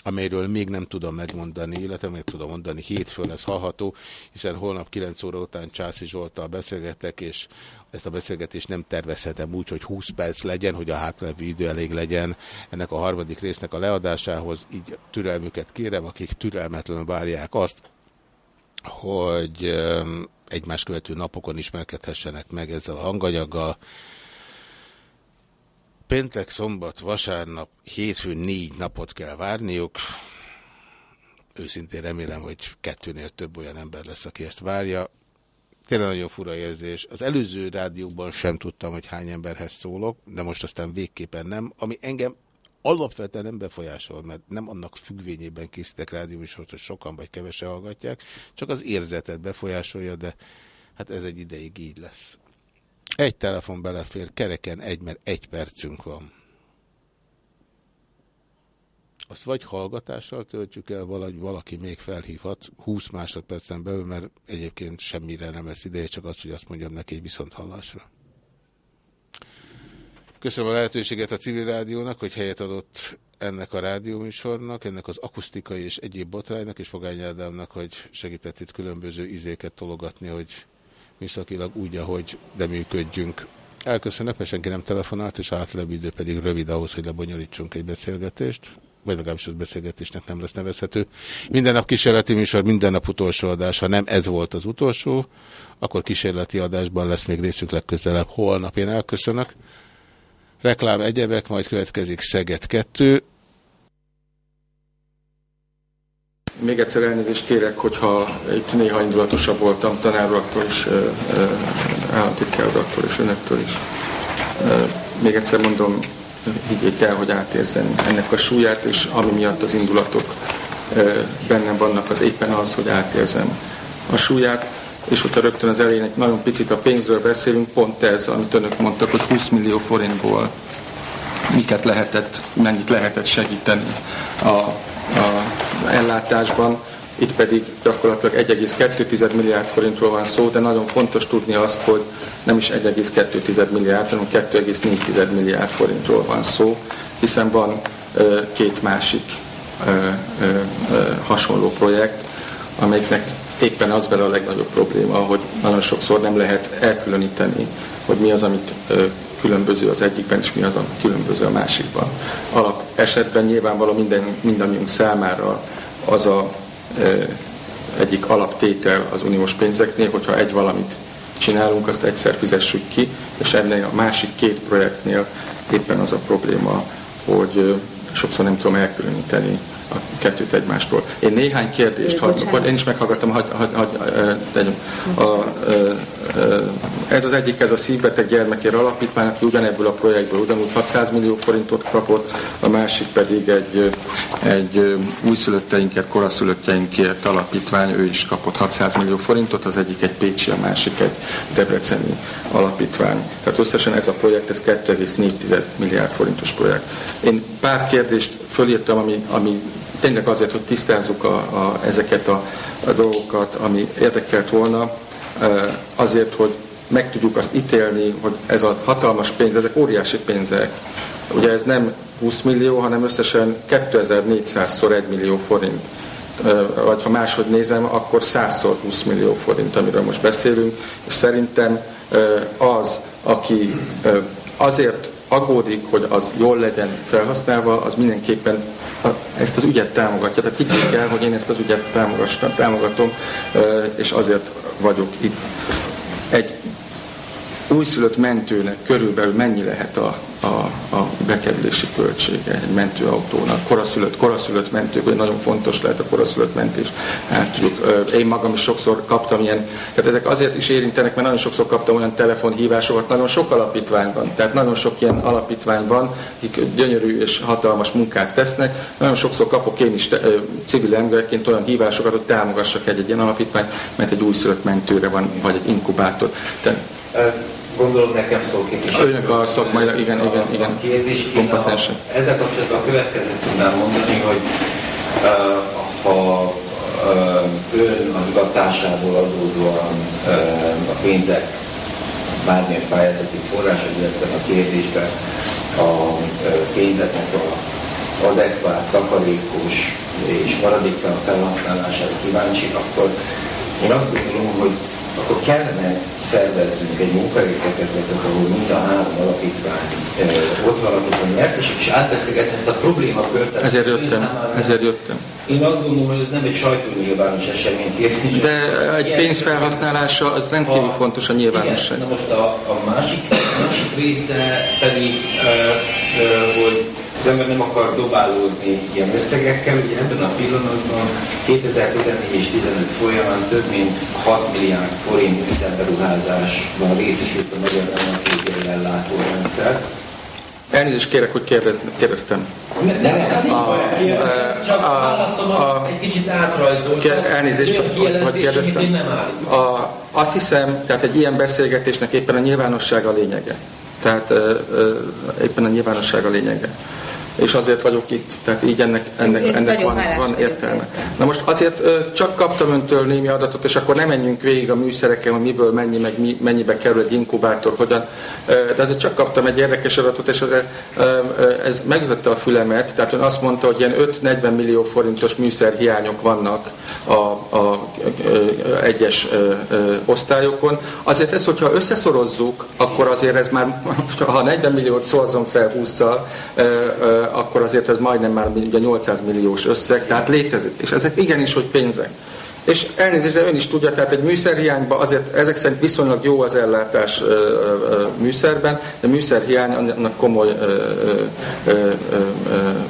amelyről még nem tudom megmondani, illetve még tudom mondani, hétfőn lesz hallható, hiszen holnap 9 óra után Császi Zsoltal beszélgetek, és ezt a beszélgetést nem tervezhetem úgy, hogy 20 perc legyen, hogy a hátlevő idő elég legyen ennek a harmadik résznek a leadásához, így türelmüket kérem, akik türelmetlenül várják azt, hogy egymás követő napokon ismerkedhessenek meg ezzel a hanganyaggal. Péntek, szombat, vasárnap, hétfőn négy napot kell várniuk. Őszintén remélem, hogy kettőnél több olyan ember lesz, aki ezt várja. Tényleg nagyon fura érzés. Az előző rádióban sem tudtam, hogy hány emberhez szólok, de most aztán végképpen nem. Ami engem alapvetően nem befolyásol, mert nem annak függvényében készítek rádióműsort, hogy sokan vagy kevesen hallgatják, csak az érzetet befolyásolja, de hát ez egy ideig így lesz. Egy telefon belefér, kereken egy, mert egy percünk van. Azt vagy hallgatással töltjük el, vagy valaki még felhívhat 20 másodpercen belül, mert egyébként semmire nem lesz ideje, csak azt, hogy azt mondjam neki egy viszont hallásra. Köszönöm a lehetőséget a civil rádiónak, hogy helyet adott ennek a rádióműsornak, ennek az akusztikai és egyéb botránynak, és Fogány Ádámnak, hogy segített itt különböző izéket tologatni, hogy műszakilag úgy, ahogy de működjünk. Elköszönök, mert senki nem telefonált, és átlebb idő pedig rövid ahhoz, hogy lebonyolítsunk egy beszélgetést vagy legalábbis az beszélgetésnek nem lesz nevezhető. Minden nap kísérleti műsor, minden nap utolsó adás, ha nem ez volt az utolsó, akkor kísérleti adásban lesz még részük legközelebb holnap. Én elköszönök. Reklám egyebek, majd következik Szeged 2. Még egyszer elnézést kérek, hogyha itt néha indulatosabb voltam tanároktól is, államtitkároktól és önöktől is. Még egyszer mondom, higgyék el, hogy átérzem ennek a súlyát, és ami miatt az indulatok bennem vannak, az éppen az, hogy átérzem a súlyát, és hogyha rögtön az elején egy nagyon picit a pénzről beszélünk, pont ez, amit önök mondtak, hogy 20 millió forintból miket lehetett, mennyit lehetett segíteni a, a ellátásban. Itt pedig gyakorlatilag 1,2 milliárd forintról van szó, de nagyon fontos tudni azt, hogy nem is 1,2 milliárd, hanem 2,4 milliárd forintról van szó, hiszen van két másik hasonló projekt, amelyeknek éppen az vele a legnagyobb probléma, hogy nagyon sokszor nem lehet elkülöníteni, hogy mi az, amit különböző az egyikben, és mi az, ami különböző a másikban. Alap esetben nyilvánvaló minden, mindannyiunk számára az a egyik alaptétel az uniós pénzeknél, hogyha egy valamit csinálunk, azt egyszer fizessük ki, és ennél a másik két projektnél éppen az a probléma, hogy sokszor nem tudom elkülöníteni a kettőt egymástól. Én néhány kérdést, hagy, akkor én is meghallgattam, hagy, hagy, hagy, a, a, ez az egyik, ez a szívbeteg gyermekért alapítvány, aki ugyanebből a projektből ugyanúgy 600 millió forintot kapott, a másik pedig egy, egy újszülötteinket, koraszülötteinkért alapítvány, ő is kapott 600 millió forintot, az egyik egy Pécsi, a másik egy Debreceni alapítvány. Tehát összesen ez a projekt, ez 2,4 milliárd forintos projekt. Én pár kérdést fölírtam, ami, ami tényleg azért, hogy tisztázzuk a, a, ezeket a, a dolgokat, ami érdekelt volna, azért, hogy meg tudjuk azt ítélni, hogy ez a hatalmas pénz, ezek óriási pénzek. Ugye ez nem 20 millió, hanem összesen 2400-szor 1 millió forint. Vagy ha máshogy nézem, akkor 100-szor 20 millió forint, amiről most beszélünk. És szerintem az, aki azért aggódik, hogy az jól legyen felhasználva, az mindenképpen ezt az ügyet támogatja. Tehát higgyék el, hogy én ezt az ügyet támogatom, és azért vagyok itt. Egy újszülött mentőnek körülbelül mennyi lehet a, a, a bekerülési költsége egy mentőautónak. Koraszülött, koraszülött mentők, hogy nagyon fontos lehet a koraszülött mentés. Hát tudjuk, én magam is sokszor kaptam ilyen, tehát ezek azért is érintenek, mert nagyon sokszor kaptam olyan telefonhívásokat, nagyon sok alapítványban, tehát nagyon sok ilyen alapítványban, akik gyönyörű és hatalmas munkát tesznek, nagyon sokszor kapok én is civil emberként olyan hívásokat, hogy támogassak egy, egy ilyen alapítványt, mert egy újszülött mentőre van, vagy egy inkubátor. Tehát, Gondolom nekem szól is. Önök a szakmai, igen, igen, igen, kérdés. Ezzel kapcsolatban a következőt tudnám mondani, hogy uh, ha uh, ön a hivatásából adódóan uh, a pénzek bármilyen pályázati forrása, illetve a kérdésben a pénzeknek a adekvát, takarékos és maradéktalan felhasználására kíváncsi, akkor én azt gondolom, hogy akkor kellene szervezzünk egy munkahelyértekezletet, ahol mind a három alapítvány ott van, akik nyert, és, és átbeszélgetni ezt a problémakört. Ezért jöttem, ezért jöttem. Én azt gondolom, hogy ez nem egy sajtónyilvános esemény kérdés. De egy pénz felhasználása az rendkívül a, fontos a nyilvánosság. Igen, na most a, a másik, a másik része pedig, uh, uh, hogy az ember nem akar dobálózni ilyen összegekkel. Ugye ebben a pillanatban 2014 és 2015 folyamán több mint 6 milliárd forint műszerberuházásban részesült a magyar nemzetközi ellátórendszer. Elnézést kérek, hogy kérdez, kérdeztem. Nem, ez a, a, csak válaszom a, egy kicsit átrajzolt. Elnézést, hogy, hogy kérdeztem. A, azt hiszem, tehát egy ilyen beszélgetésnek éppen a nyilvánosság a lényege. Tehát éppen a nyilvánosság a lényege és azért vagyok itt. Tehát így ennek, ennek, ennek van, van értelme. Na most azért csak kaptam öntől némi adatot, és akkor nem menjünk végig a műszereken, hogy miből mennyi, meg mi, mennyibe kerül egy inkubátor, hogyan. De azért csak kaptam egy érdekes adatot, és azért, ez megütötte a fülemet, tehát ön azt mondta, hogy ilyen 5-40 millió forintos műszerhiányok vannak a, a, a egyes osztályokon. Azért ez, hogyha összeszorozzuk, akkor azért ez már, ha 40 milliót szorzom fel 20-szal, akkor azért ez majdnem már ugye 800 milliós összeg, tehát létezik. És ezek igenis, hogy pénzek. És elnézést, de ön is tudja, tehát egy műszerhiányban azért ezek szerint viszonylag jó az ellátás műszerben, de műszerhiány annak komoly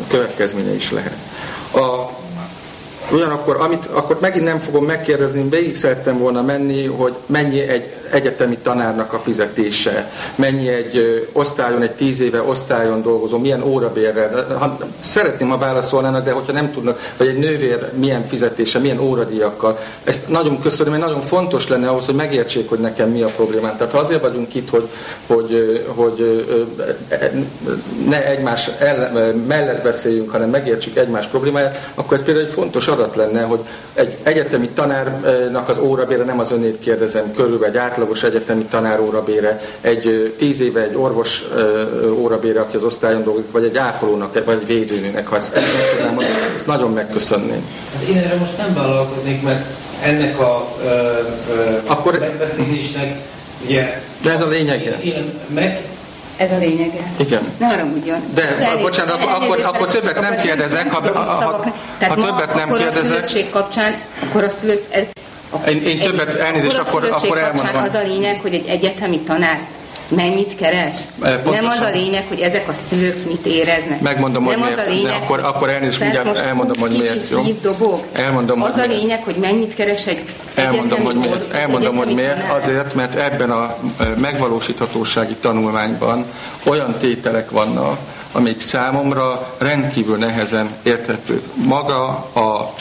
következménye is lehet. A, Ugyanakkor, amit akkor megint nem fogom megkérdezni, végig szerettem volna menni, hogy mennyi egy egyetemi tanárnak a fizetése, mennyi egy osztályon, egy tíz éve osztályon dolgozó, milyen órabérrel. Ha, szeretném, ha válaszolnának, de hogyha nem tudnak, vagy egy nővér milyen fizetése, milyen óradíjakkal. Ezt nagyon köszönöm, mert nagyon fontos lenne ahhoz, hogy megértsék, hogy nekem mi a problémám. Tehát ha azért vagyunk itt, hogy, hogy, hogy ne egymás ellen, mellett beszéljünk, hanem megértsük egymás problémáját, akkor ez például egy fontos adat lenne, hogy egy egyetemi tanárnak az órabére nem az önét kérdezem, körülbelül egy átlagos egyetemi tanár órabére, egy tíz éve egy orvos órabére, aki az osztályon dolgozik, vagy egy ápolónak, vagy egy védőnőnek, ha ezt, ezt meg tudnám mondani, ezt nagyon megköszönném. Hát én erre most nem vállalkoznék, mert ennek a ö, ö, Akkor... megbeszélésnek ugye... De ez a lényege. Én, én meg ez a lényege. Igen. Ne haragudjon. De, elég, bocsánat, akkor, akkor, akkor többet nem kérdezek. Ha, ha, ha, ha többet nem kérdezek. a kapcsán, akkor a szülők, én, én többet elnézést, akkor, akkor elmondom. az a lényeg, hogy egy egyetemi tanár mennyit keres? Pontosan. Nem az a lényeg, hogy ezek a szülők mit éreznek. Megmondom, nem hogy az miért. a lényeg, de akkor, akkor elnézést, mindjárt elmondom, hogy miért. Jó? Dobog. Elmondom, az hogy a lényeg, hogy mennyit keres egy Elmondom, hogy miért. Elmondom, hogy miért. Azért, mert ebben a megvalósíthatósági tanulmányban olyan tételek vannak, amik számomra rendkívül nehezen érthető. Maga a,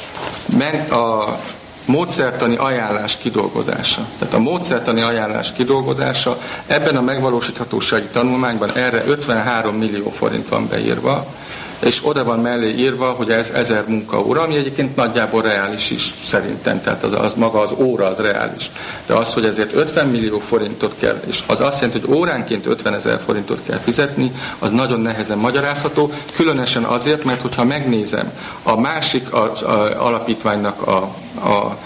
a módszertani ajánlás kidolgozása. Tehát a módszertani ajánlás kidolgozása ebben a megvalósíthatósági tanulmányban erre 53 millió forint van beírva, és oda van mellé írva, hogy ez ezer munkaóra, ami egyébként nagyjából reális is szerintem, tehát az, az maga az óra az reális. De az, hogy ezért 50 millió forintot kell, és az azt jelenti, hogy óránként 50 ezer forintot kell fizetni, az nagyon nehezen magyarázható, különösen azért, mert hogyha megnézem a másik a, a, alapítványnak a, a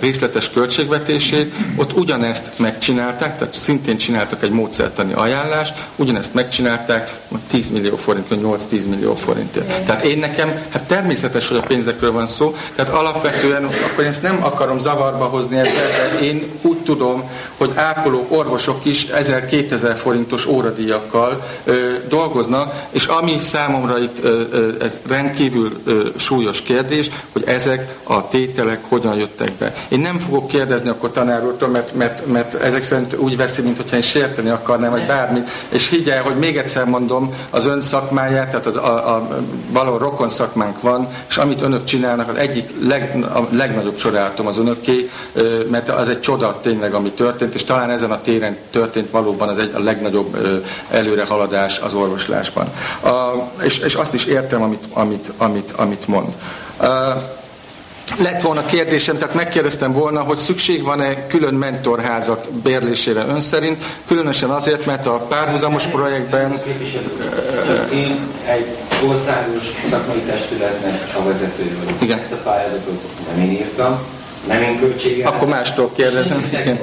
részletes költségvetését, ott ugyanezt megcsinálták, tehát szintén csináltak egy módszertani ajánlást, ugyanezt megcsinálták 10 millió forint, vagy 8-10 millió forintért. Tehát én nekem, hát természetes, hogy a pénzekről van szó, tehát alapvetően akkor ezt nem akarom zavarba hozni ezzel, de én úgy tudom, hogy ápoló orvosok is 1000-2000 forintos óradíjakkal ö, dolgoznak, és ami számomra itt ö, ö, ez rendkívül ö, súlyos kérdés, hogy ezek a tételek hogyan jöttek jöttek be. Én nem fogok kérdezni akkor tanár úrtól, mert, mert, mert ezek szerint úgy veszi, mintha én sérteni akarnám, vagy bármit. És higgyel, hogy még egyszer mondom, az ön szakmáját, tehát az, a, a, való rokon szakmánk van, és amit önök csinálnak, az egyik leg, a legnagyobb csodálatom az önöké, mert az egy csoda tényleg, ami történt, és talán ezen a téren történt valóban az egy a legnagyobb előrehaladás az orvoslásban. A, és, és azt is értem, amit, amit, amit, amit mond lett volna kérdésem, tehát megkérdeztem volna, hogy szükség van-e külön mentorházak bérlésére ön szerint, különösen azért, mert a párhuzamos projektben... Én egy országos szakmai testületnek a vezető vagyok. Igen. Ezt a pályázatot nem én írtam, nem én költsége. Akkor mástól kérdezem. Igen.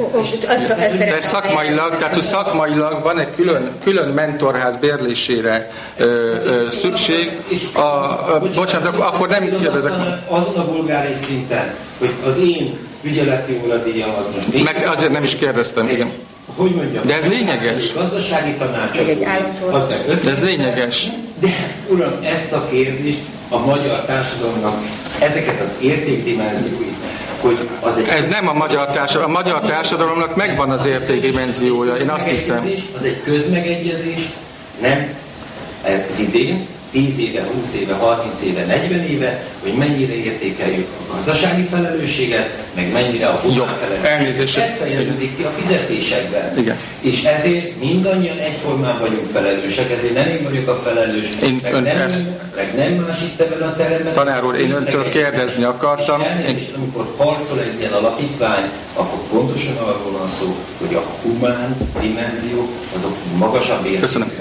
De szakmailag, tehát hogy szakmailag van egy külön, külön mentorház bérlésére ö, ö, szükség. A, a, bocsánat, akkor, akkor nem kérdezek. Azon a bulgári szinten, hogy az én ügyeleti óradíjam az most... Meg azért nem is kérdeztem, igen. Hogy mondjam? De ez lényeges. Gazdasági tanácsadó. Az De ez lényeges. De uram, ezt a kérdést a magyar társadalomnak ezeket az értékdimenzióit hogy az egy... Ez nem a magyar társadalom. A magyar társadalomnak megvan az értékdimenziója, én azt hiszem. Az egy közmegegyezés, nem ez idén, 10 éve, 20 éve, 30 éve, 40 éve, hogy mennyire értékeljük a gazdasági felelősséget, meg mennyire a humán felelősséget. Ez fejeződik ki a fizetésekben. Igen. És ezért mindannyian egyformán vagyunk felelősek, ezért nem én vagyok a felelős, én meg, ön nem, ezt... meg nem más itt ebben a teremben. Tanár úr, én öntől kérdezni akartam. És, és amikor harcol egy ilyen alapítvány, akkor pontosan arról van szó, hogy a humán dimenzió azok magasabb értékek. Köszönöm.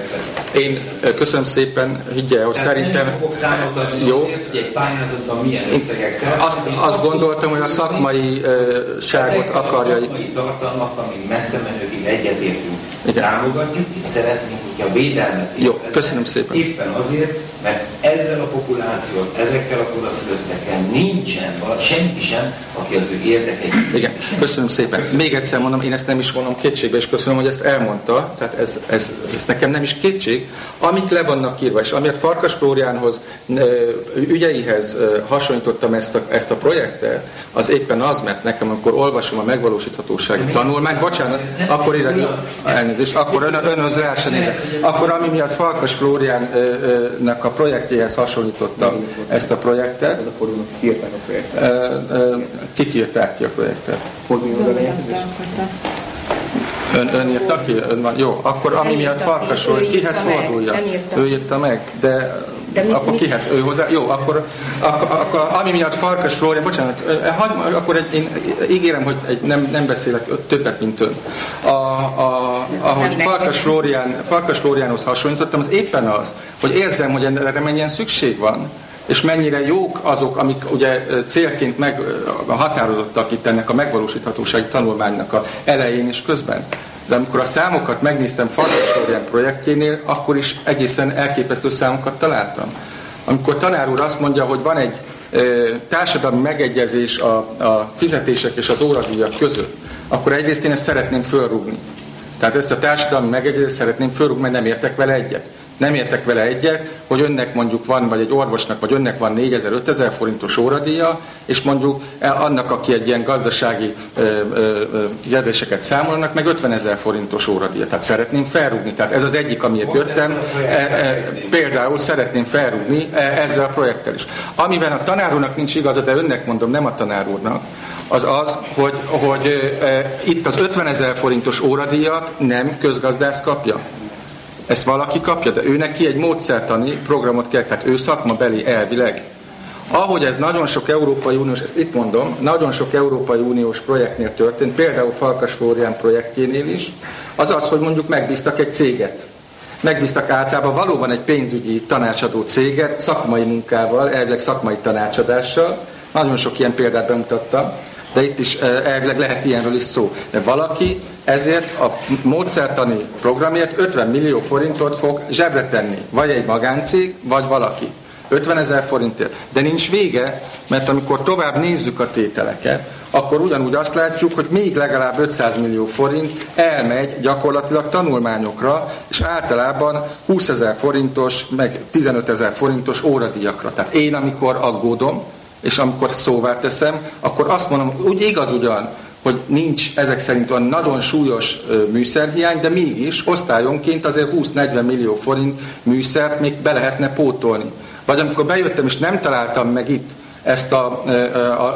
Én köszönöm szépen, higgye, hogy szerintem... Nem fogok számot adni jó. Azért, hogy egy pályázatban milyen összegek azt, azt gondoltam, hogy a szakmai uh, ságot akarja... A szakmai tartalmak, amik messze menőkig egyetértünk, támogatjuk, és szeretnénk, aki a védelmet Jó, köszönöm szépen. Éppen azért, mert ezzel a populációval, ezekkel a koraszülöttekkel nincsen vala, senki sem, aki az ő érdekeit. Igen, köszönöm szépen. Még egyszer mondom, én ezt nem is vonom kétségbe, és köszönöm, hogy ezt elmondta, tehát ez, ez, ez nekem nem is kétség. Amik le vannak írva, és amiért Farkas Flóriánhoz ügyeihez hasonlítottam ezt a, ezt a projektet, az éppen az, mert nekem, amikor olvasom a megvalósíthatósági tanulmányt, bocsánat, akkor ide, elnézést, akkor ön, ön az első Akkor ami miatt Farkas Flóriánnak a projektjéhez hasonlította ezt a projektet. Írták a projektet. Kik írták ki a projektet? Ön, ön írta ki? Ön van, jó, akkor ami miatt Farkas kihez fordulja? Ő írta meg, de de mit, akkor mit? kihez? Ő hozzá? Jó, akkor, akkor, akkor ami miatt Farkas Flórián, bocsánat, hagy, akkor egy, én ígérem, hogy egy, nem, nem beszélek többet, mint ön. A, a, ahogy Farkas, Flórián, Farkas Flóriánhoz hasonlítottam, az éppen az, hogy érzem, hogy erre mennyien szükség van és mennyire jók azok, amik ugye célként meg határozottak itt ennek a megvalósíthatósági tanulmánynak a elején és közben. De amikor a számokat megnéztem Farkas projektjénél, akkor is egészen elképesztő számokat találtam. Amikor tanár úr azt mondja, hogy van egy társadalmi megegyezés a, a fizetések és az óradíjak között, akkor egyrészt én ezt szeretném fölrúgni. Tehát ezt a társadalmi megegyezést szeretném fölrúgni, mert nem értek vele egyet nem értek vele egyet, hogy önnek mondjuk van, vagy egy orvosnak, vagy önnek van 4000-5000 forintos óradíja, és mondjuk annak, aki egy ilyen gazdasági kérdéseket számolnak, meg 50 ezer forintos óradíja. Tehát szeretném felrúgni. Tehát ez az egyik, amiért jöttem. E, e, például szeretném felrúgni e, ezzel a projekttel is. Amiben a tanárúnak nincs igaza, de önnek mondom, nem a tanárúrnak, az az, hogy, hogy e, itt az 50 ezer forintos óradíjat nem közgazdász kapja. Ezt valaki kapja, de ő neki egy módszertani programot kell, tehát ő szakmabeli elvileg. Ahogy ez nagyon sok Európai Uniós, ezt itt mondom, nagyon sok Európai Uniós projektnél történt, például Farkas Flórián projektjénél is, az az, hogy mondjuk megbíztak egy céget. Megbíztak általában valóban egy pénzügyi tanácsadó céget, szakmai munkával, elvileg szakmai tanácsadással. Nagyon sok ilyen példát bemutattam de itt is elvileg lehet ilyenről is szó. De valaki ezért a módszertani programért 50 millió forintot fog zsebre tenni. Vagy egy magáncég, vagy valaki. 50 ezer forintért. De nincs vége, mert amikor tovább nézzük a tételeket, akkor ugyanúgy azt látjuk, hogy még legalább 500 millió forint elmegy gyakorlatilag tanulmányokra, és általában 20 ezer forintos, meg 15 ezer forintos óradíjakra. Tehát én, amikor aggódom, és amikor szóvá teszem, akkor azt mondom, úgy igaz ugyan, hogy nincs ezek szerint olyan nagyon súlyos műszerhiány, de mégis osztályonként azért 20-40 millió forint műszert még be lehetne pótolni. Vagy amikor bejöttem és nem találtam meg itt ezt a,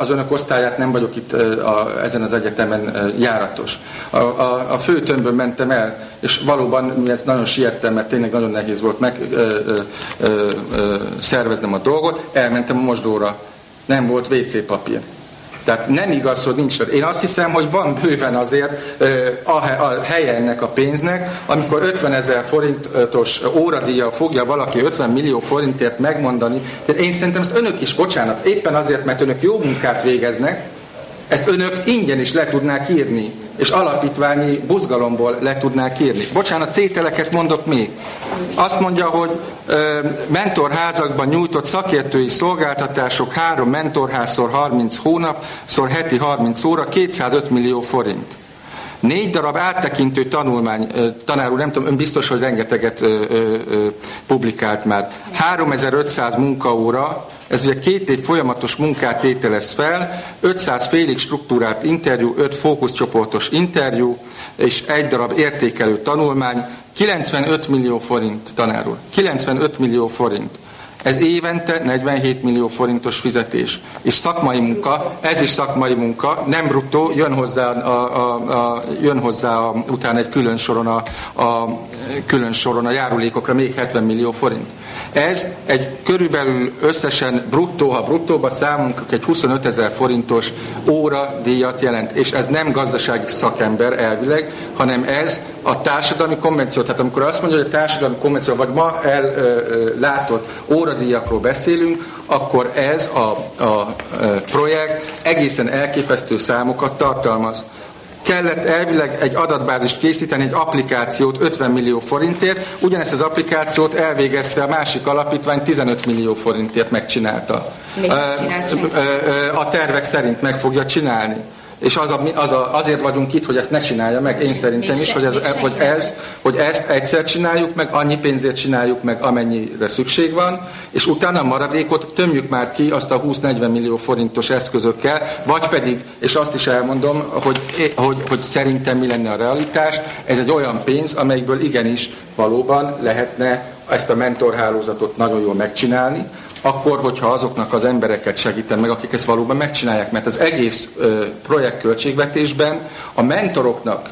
az önök osztályát, nem vagyok itt a, ezen az egyetemen járatos. A, a, a fő tömbön mentem el, és valóban miért nagyon siettem, mert tényleg nagyon nehéz volt meg ö, ö, ö, szerveznem a dolgot, elmentem a mosdóra nem volt WC papír. Tehát nem igaz, hogy nincs. Én azt hiszem, hogy van bőven azért a helye ennek a pénznek, amikor 50 ezer forintos óradíjjal fogja valaki 50 millió forintért megmondani. Tehát én szerintem ezt önök is, bocsánat, éppen azért, mert önök jó munkát végeznek, ezt önök ingyen is le tudnák írni, és alapítványi buzgalomból le tudnák írni. Bocsánat, tételeket mondok még. Azt mondja, hogy mentorházakban nyújtott szakértői szolgáltatások három mentorházszor 30 hónap, szor heti 30 óra, 205 millió forint. Négy darab áttekintő tanulmány, tanár úr, nem tudom, ön biztos, hogy rengeteget ö, ö, ö, publikált már. 3500 munkaóra, ez ugye két év folyamatos munkát tételez fel, 500 félig struktúrált interjú, 5 fókuszcsoportos interjú, és egy darab értékelő tanulmány, 95 millió forint, tanár úr, 95 millió forint. Ez évente 47 millió forintos fizetés. És szakmai munka, ez is szakmai munka, nem bruttó, jön hozzá, a, a, a, jön hozzá a, utána egy külön soron a, a, külön soron a járulékokra még 70 millió forint. Ez egy körülbelül összesen bruttó, ha bruttóba számunk, egy 25 ezer forintos óra díjat jelent. És ez nem gazdasági szakember elvileg, hanem ez a társadalmi konvenció. Tehát amikor azt mondja, hogy a társadalmi konvenció, vagy ma ellátott óradíjakról beszélünk, akkor ez a, a projekt egészen elképesztő számokat tartalmaz. Kellett elvileg egy adatbázist készíteni, egy applikációt 50 millió forintért, ugyanezt az applikációt elvégezte a másik alapítvány 15 millió forintért megcsinálta. A tervek szerint meg fogja csinálni és az a, az a, azért vagyunk itt, hogy ezt ne csinálja meg, én szerintem is, hogy ez, hogy, ez, hogy ezt egyszer csináljuk meg, annyi pénzért csináljuk meg, amennyire szükség van, és utána a maradékot tömjük már ki azt a 20-40 millió forintos eszközökkel, vagy pedig, és azt is elmondom, hogy, hogy, hogy szerintem mi lenne a realitás, ez egy olyan pénz, amelyikből igenis valóban lehetne ezt a mentorhálózatot nagyon jól megcsinálni, akkor, hogyha azoknak az embereket segítem meg, akik ezt valóban megcsinálják. Mert az egész ö, projekt költségvetésben a mentoroknak,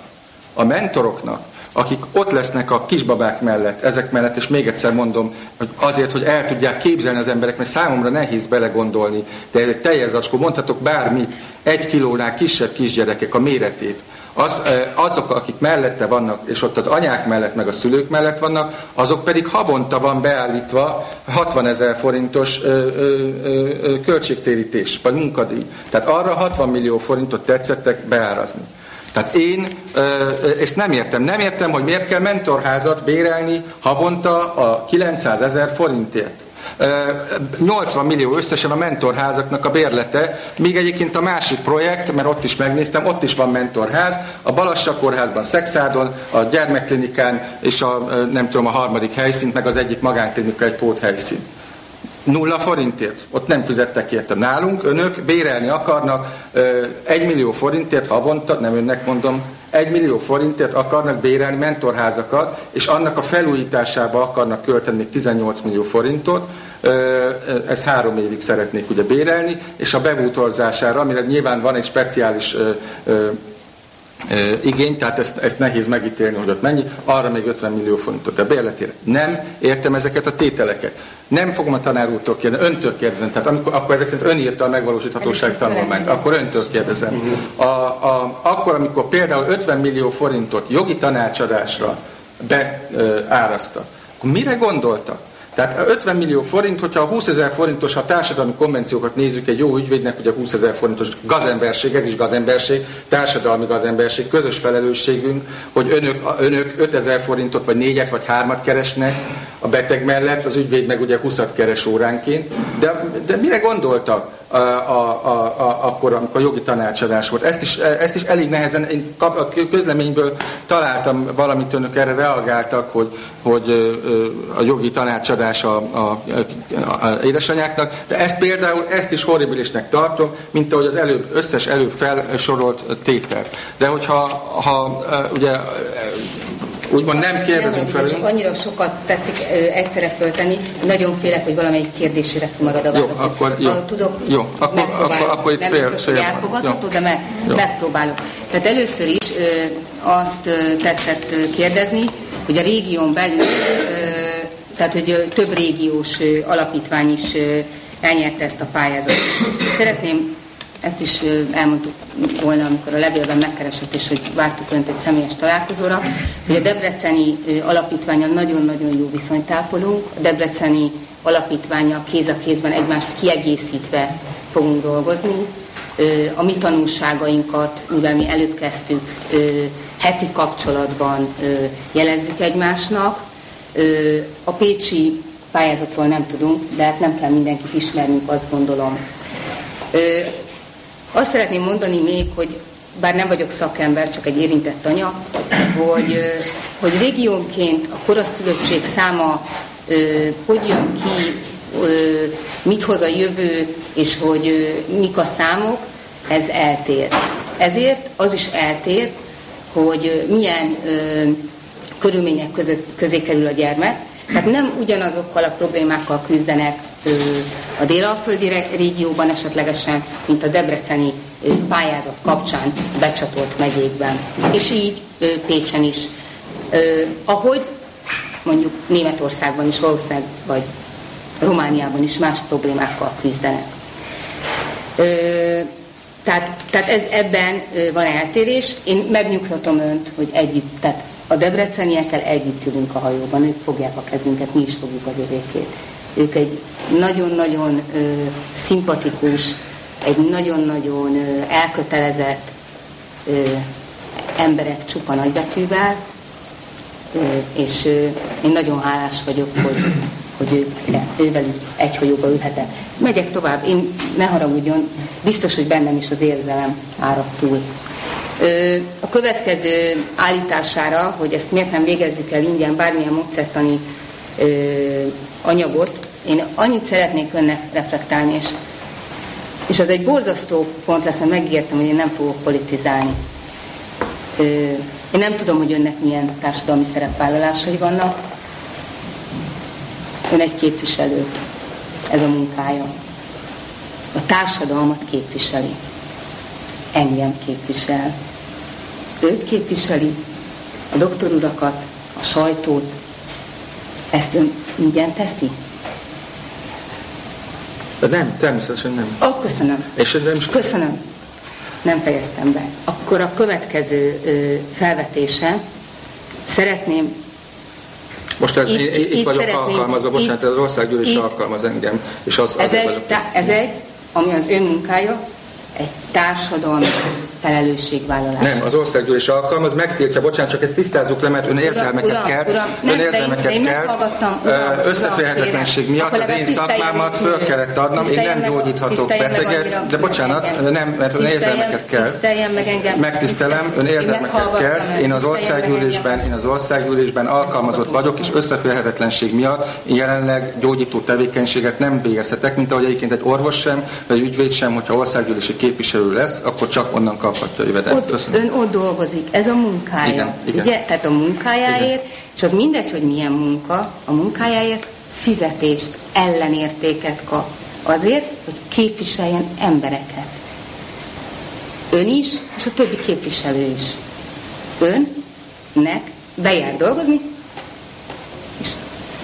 a mentoroknak, akik ott lesznek a kisbabák mellett, ezek mellett, és még egyszer mondom, azért, hogy el tudják képzelni az emberek, mert számomra nehéz belegondolni, de ez egy teljes zacskó, mondhatok bármit, egy kilónál kisebb kisgyerekek a méretét, az, azok, akik mellette vannak, és ott az anyák mellett, meg a szülők mellett vannak, azok pedig havonta van beállítva 60 ezer forintos ö, ö, ö, költségtérítés, vagy munkadíj. Tehát arra 60 millió forintot tetszettek beárazni. Tehát én ezt nem értem. Nem értem, hogy miért kell mentorházat bérelni havonta a 900 ezer forintért. 80 millió összesen a mentorházaknak a bérlete, míg egyébként a másik projekt, mert ott is megnéztem, ott is van mentorház, a Balassa kórházban Szexádon, a gyermekklinikán és a nem tudom a harmadik helyszínt, meg az egyik magánklinika egy póthelyszín. Nulla forintért. Ott nem fizettek érte. Nálunk önök bérelni akarnak egy millió forintért havonta, nem önnek mondom, egy millió forintért akarnak bérelni mentorházakat, és annak a felújításába akarnak költeni még 18 millió forintot, ez három évig szeretnék ugye bérelni, és a bebútorzására, amire nyilván van egy speciális igény, tehát ezt, ezt nehéz megítélni, hogy ott mennyi, arra még 50 millió forintot a bérletére. Nem értem ezeket a tételeket. Nem fogom a tanár úrtól kérdezni, öntől kérdezem. Tehát amikor, akkor ezek szerint ön írta a megvalósíthatóság tanulmányt, akkor öntől kérdezem. A, a, akkor, amikor például 50 millió forintot jogi tanácsadásra beárasztak, mire gondoltak? Tehát 50 millió forint, hogyha a 20 ezer forintos, ha a társadalmi konvenciókat nézzük egy jó ügyvédnek, ugye 20 ezer forintos gazemberség, ez is gazemberség, társadalmi gazemberség, közös felelősségünk, hogy önök, önök 5 ezer forintot, vagy négyet, vagy hármat keresnek a beteg mellett, az ügyvéd meg ugye 20 keres óránként. De, de mire gondoltak? a, a, a, akkor, amikor a jogi tanácsadás volt. Ezt is, ezt is elég nehezen, én a közleményből találtam valamit, önök erre reagáltak, hogy, hogy a jogi tanácsadás a, a, a, a édesanyáknak, de ezt például, ezt is horribilisnek tartom, mint ahogy az előbb, összes előbb felsorolt tétel. De hogyha ha, ugye úgymond nem kérdezünk fel. Csak annyira sokat tetszik egyszerre föltenni, nagyon félek, hogy valamelyik kérdésére kimarad a válasz. Jó, akkor, jó. Ha tudok, jó, akkor, akkor, akkor itt nem fél, biztos, hogy elfogadható, de me, megpróbálok. Tehát először is azt tetszett kérdezni, hogy a régión belül, tehát hogy több régiós alapítvány is elnyerte ezt a pályázatot. Szeretném ezt is elmondtuk volna, amikor a levélben megkeresett, és hogy vártuk önt egy személyes találkozóra, hogy a Debreceni alapítványa nagyon-nagyon jó viszonyt ápolunk, a Debreceni alapítványa kéz a kézben egymást kiegészítve fogunk dolgozni. A mi tanulságainkat, mivel mi előbb kezdtük, heti kapcsolatban jelezzük egymásnak. A pécsi pályázatról nem tudunk, de hát nem kell mindenkit ismernünk, azt gondolom. Azt szeretném mondani még, hogy bár nem vagyok szakember, csak egy érintett anya, hogy, hogy régiónként a koraszülöttség száma hogy jön ki, mit hoz a jövő, és hogy mik a számok, ez eltér. Ezért az is eltér, hogy milyen körülmények között, közé kerül a gyermek. Tehát nem ugyanazokkal a problémákkal küzdenek a délalföldi régióban esetlegesen, mint a debreceni pályázat kapcsán becsatolt megyékben. És így Pécsen is. Ahogy mondjuk Németországban is, Ország vagy Romániában is más problémákkal küzdenek. Tehát, tehát ez, ebben van eltérés. Én megnyugtatom önt, hogy együtt, tehát a debreceniekkel együtt ülünk a hajóban, ők fogják a kezünket, mi is fogjuk az övékét. Ők egy nagyon-nagyon szimpatikus, egy nagyon-nagyon elkötelezett, emberek csupa nagybetűvel, és én nagyon hálás vagyok, hogy, hogy ő, ővel egy hajóba ülhetek. Megyek tovább, én ne haragudjon, biztos, hogy bennem is az érzelem árad túl. A következő állítására, hogy ezt miért nem végezzük el ingyen bármilyen módszertani anyagot, én annyit szeretnék önnek reflektálni, és, és az egy borzasztó pont lesz, mert megígértem, hogy én nem fogok politizálni. Én nem tudom, hogy önnek milyen társadalmi szerepvállalásai vannak. Ön egy képviselő. Ez a munkája. A társadalmat képviseli. Engem képvisel. Őt képviseli, a doktorurakat, a sajtót. Ezt ön ingyen teszi? De nem, természetesen nem. Ó, oh, köszönöm. És nem is... Köszönöm. Nem fejeztem be. Akkor a következő ö, felvetése. Szeretném most ez, itt, itt, itt vagyok alkalmazva, bocsánat, ez az országgyűlés itt, alkalmaz engem. És az, ez, egy, tá, ez egy, ami az ön munkája, társadalmi felelősségvállalás. Nem, az országgyűlés alkalmaz, megtiltja, bocsánat, csak ezt tisztázzuk le, mert ön érzelmeket uram, kell, uram, ön érzelmeket kell, összeférhetetlenség miatt az én szakmámat föl kellett adnom, én nem gyógyíthatok beteget, de bocsánat, nem, mert ön érzelmeket kell. meg engem. Megtisztelem, ön érzelmeket kell, én az országgyűlésben, én az országgyűlésben alkalmazott vagyok, és összeférhetetlenség miatt én jelenleg gyógyító tevékenységet nem végezhetek, mint ahogy egyébként egy orvos sem, vagy egy ügyvéd sem, hogyha országgyűlési képviselő lesz, akkor csak onnan kaphatja jövedelmet. Ott, ön ott dolgozik, ez a munkája. Igen, igen. Ugye? Tehát a munkájáért, igen. és az mindegy, hogy milyen munka, a munkájáért fizetést, ellenértéket kap. Azért, hogy képviseljen embereket. Ön is, és a többi képviselő is. Önnek bejár dolgozni,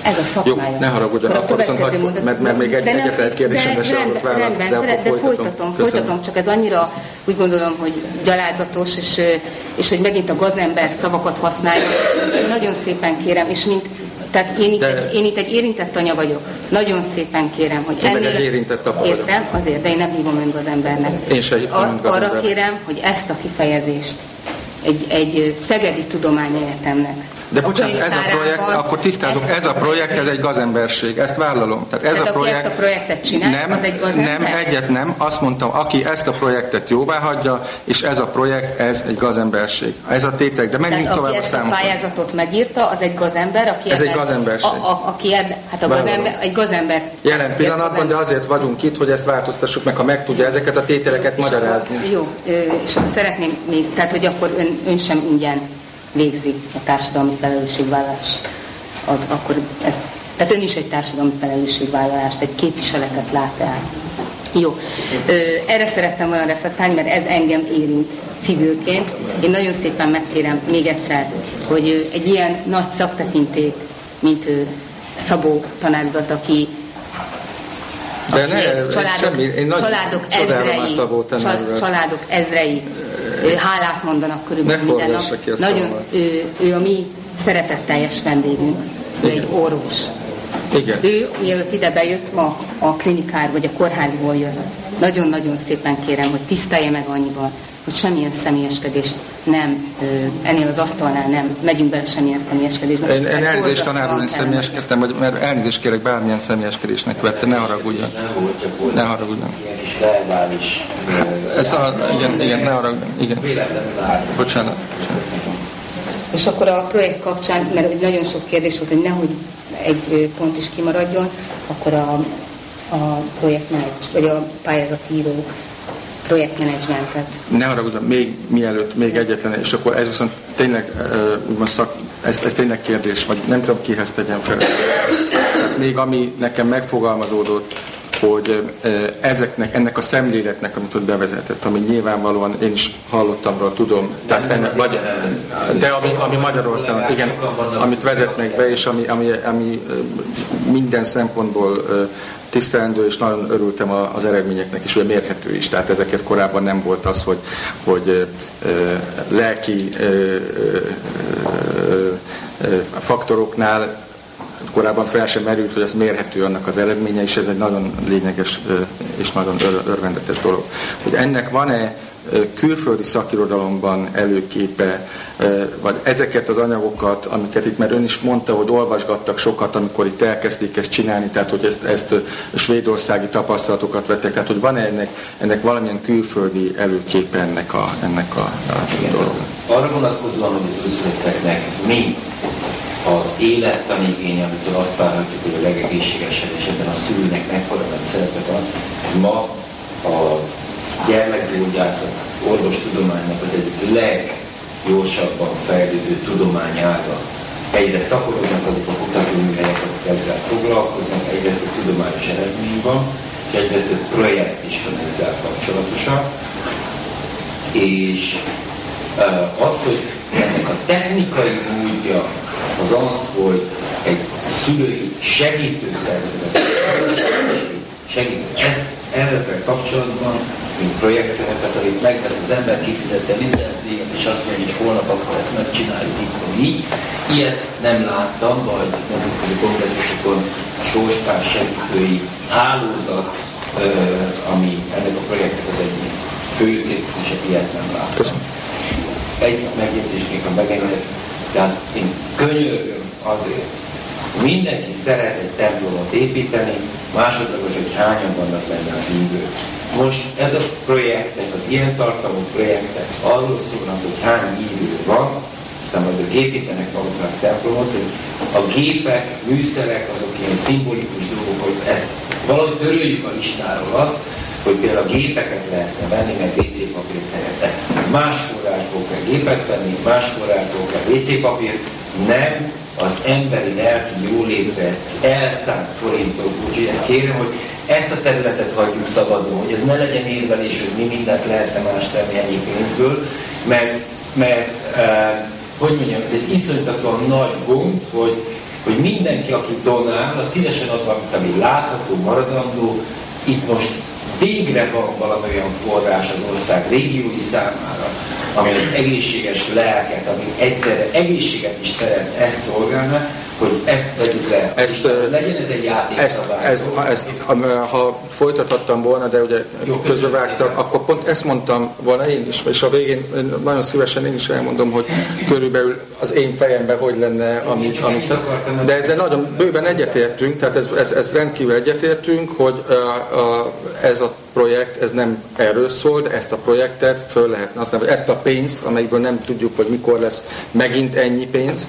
ez a szakmája. Jó, ne haragudjon, akkor viszont hagy, mondat, mert, mert még egy, de egyetlen egy kérdésemre sem adott választ, rendben, de, de folytatom, folytatom, csak ez annyira úgy gondolom, hogy gyalázatos, és, és hogy megint a gazember szavakat használja. Nagyon szépen kérem, és mint tehát én itt, de... egy, én itt egy érintett anya vagyok. Nagyon szépen kérem, hogy én ennél... egy érintett apa Értem, azért, de én nem hívom ön gazembernek. Én se Ar- Arra kérem, hogy ezt a kifejezést egy, egy Szegedi Tudományegyetemnek de bocsánat, ez a projekt, akkor tisztázunk, ez a projekt, ez egy gazemberség, ezt vállalom. Tehát ez Tehát a projekt, ezt a projektet csinál, nem, az egy gazember? Nem, egyet nem, azt mondtam, aki ezt a projektet jóvá hagyja, és ez a projekt, ez egy gazemberség. Ez a tétek, de menjünk Tehát tovább aki a ezt a pályázatot megírta, az egy gazember, aki ez ebben, egy gazemberség. A, a, aki ebben, hát a gazember, egy gazember. Jelen pillanatban, de azért vagyunk itt, hogy ezt változtassuk meg, ha meg tudja ezeket a tételeket magyarázni. Jó, és szeretném még, tehát hogy akkor ön, ön sem ingyen végzi a társadalmi felelősségvállalás, az, akkor ez, tehát ön is egy társadalmi felelősségvállalást, egy képviseletet lát el. Jó, Ö, erre szerettem volna reflektálni, mert ez engem érint civilként. Én nagyon szépen megkérem még egyszer, hogy egy ilyen nagy szaktekintét, mint ő, Szabó tanárulat, aki de ne, családok, semmi, én családok ezrei, családok ezrei hálát mondanak körülbelül minden nap. Nagyon, ő, ő a mi szeretetteljes vendégünk, ő egy orvos. Igen. Ő, mielőtt ide bejött, ma a klinikár vagy a kórházból jön. Nagyon-nagyon szépen kérem, hogy tisztelje meg annyiban, hogy semmilyen személyeskedést nem, ennél az asztalnál nem megyünk bele semmilyen személyeskedésbe. Én, én elnézést tanárul, én személyeskedtem, vagy, mert elnézést kérek bármilyen személyeskedésnek vette, ne haragudjon. Ne haragudjon. Ez a, igen, igen, ne haragudjon. Igen. Bocsánat. És akkor a projekt kapcsán, mert nagyon sok kérdés volt, hogy nehogy egy pont is kimaradjon, akkor a, a projektmenedzs, vagy a pályázatíró projektmenedzsmentet. Ne haragudjon, még mielőtt, még egyetlen, és akkor ez viszont tényleg, most szak, ez, ez tényleg kérdés, vagy nem tudom kihez tegyen fel. Még ami nekem megfogalmazódott, hogy ezeknek, ennek a szemléletnek, amit ott bevezetett, ami nyilvánvalóan én is hallottam róla, tudom, tehát ennek, vagy, de ami, ami Magyarországon, igen, amit vezetnek be, és ami, ami, ami minden szempontból tisztelendő, és nagyon örültem az eredményeknek, és olyan mérhető is. Tehát ezeket korábban nem volt az, hogy, hogy lelki faktoroknál korábban fel sem merült, hogy ez mérhető annak az eredménye, és ez egy nagyon lényeges és nagyon örvendetes dolog. Hogy ennek van-e külföldi szakirodalomban előképe, vagy ezeket az anyagokat, amiket itt, mert ön is mondta, hogy olvasgattak sokat, amikor itt elkezdték ezt csinálni, tehát hogy ezt, ezt svédországi tapasztalatokat vettek, tehát hogy van -e ennek, ennek valamilyen külföldi előképe ennek a, ennek a, a dolognak. Arra vonatkozóan, hogy az újszülötteknek mi az élettanigény, amitől azt várhatjuk, hogy a legegészségesebb, és ebben a szülőnek mekkora nagy szerepet van, ez ma a gyermekgyógyászat, orvostudománynak az egyik leggyorsabban fejlődő tudományága. Egyre szaporodnak azok a kutatóműhelyek, akik ezzel foglalkoznak, egyre több tudományos eredmény van, és egyre több projekt is van ezzel kapcsolatosan. És az, hogy ennek a technikai módja az az, hogy egy szülői segítő szervezetet segít. Ezt ezzel kapcsolatban, mint projekt szerepet, amit megvesz az ember, kifizette a licencdíjat, és azt mondja, hogy holnap akkor ezt megcsináljuk így, így. Ilyet nem láttam, vagy nemzetközi kongresszusokon sorspás segítői hálózat, ami ennek a projektnek az egyik fő célkítése, ilyet nem láttam. Köszönöm. Egy megjegyzés még, ha megengedett, tehát én könyörgöm azért, mindenki szeret egy templomot építeni, másodlagos, hogy hányan vannak benne a hívők. Most ez a projektek, az ilyen tartalmú projektek arról szólnak, hogy hány hívő van, aztán majd ők építenek maguknak templomot, hogy a gépek, műszerek, azok ilyen szimbolikus dolgok, hogy ezt valahogy töröljük a listáról azt, hogy például a gépeket lehetne venni, meg WC papírt helyette. Más forrásból kell gépet venni, más forrásból kell WC papírt, nem az emberi lelki jólétre elszánt forintok. Úgyhogy ezt kérem, hogy ezt a területet hagyjuk szabadon, hogy ez ne legyen érvelés, hogy mi mindent lehetne más tenni ennyi pénzből, mert, mert eh, hogy mondjam, ez egy iszonyatosan nagy gond, hogy, hogy mindenki, aki donál, az szívesen ad valamit, ami látható, maradandó, itt most végre van valami olyan forrás az ország régiói számára, ami az egészséges lelket, ami egyszerre egészséget is teremt, ezt szolgálna, hogy ezt vegyük le. Ezt, legyen ez egy játékszabály. Ezt, ezt, ezt, ha folytathattam volna, de ugye közbevágtam, akkor pont ezt mondtam volna én is, és a végén nagyon szívesen én is elmondom, hogy körülbelül az én fejemben hogy lenne, amit, amit de ezzel nagyon bőven egyetértünk, tehát ez, ez, ez rendkívül egyetértünk, hogy a, a, ez a projekt, ez nem erről szól, de ezt a projektet föl lehetne használni, ezt a pénzt, amelyikből nem tudjuk, hogy mikor lesz megint ennyi pénz,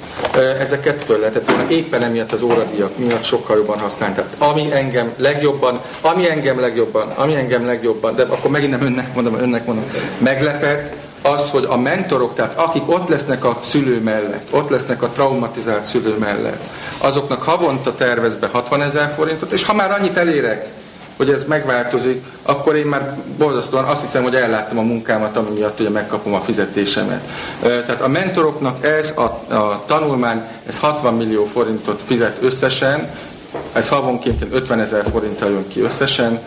ezeket föl lehetett volna éppen emiatt az óradíjak miatt sokkal jobban használni. Tehát ami engem legjobban, ami engem legjobban, ami engem legjobban, de akkor megint nem önnek mondom, önnek mondom, meglepett, az, hogy a mentorok, tehát akik ott lesznek a szülő mellett, ott lesznek a traumatizált szülő mellett, azoknak havonta tervezbe 60 ezer forintot, és ha már annyit elérek, hogy ez megváltozik, akkor én már borzasztóan azt hiszem, hogy elláttam a munkámat, ami miatt ugye megkapom a fizetésemet. Tehát a mentoroknak ez a, a tanulmány, ez 60 millió forintot fizet összesen, ez havonként 50 ezer forinttal jön ki összesen,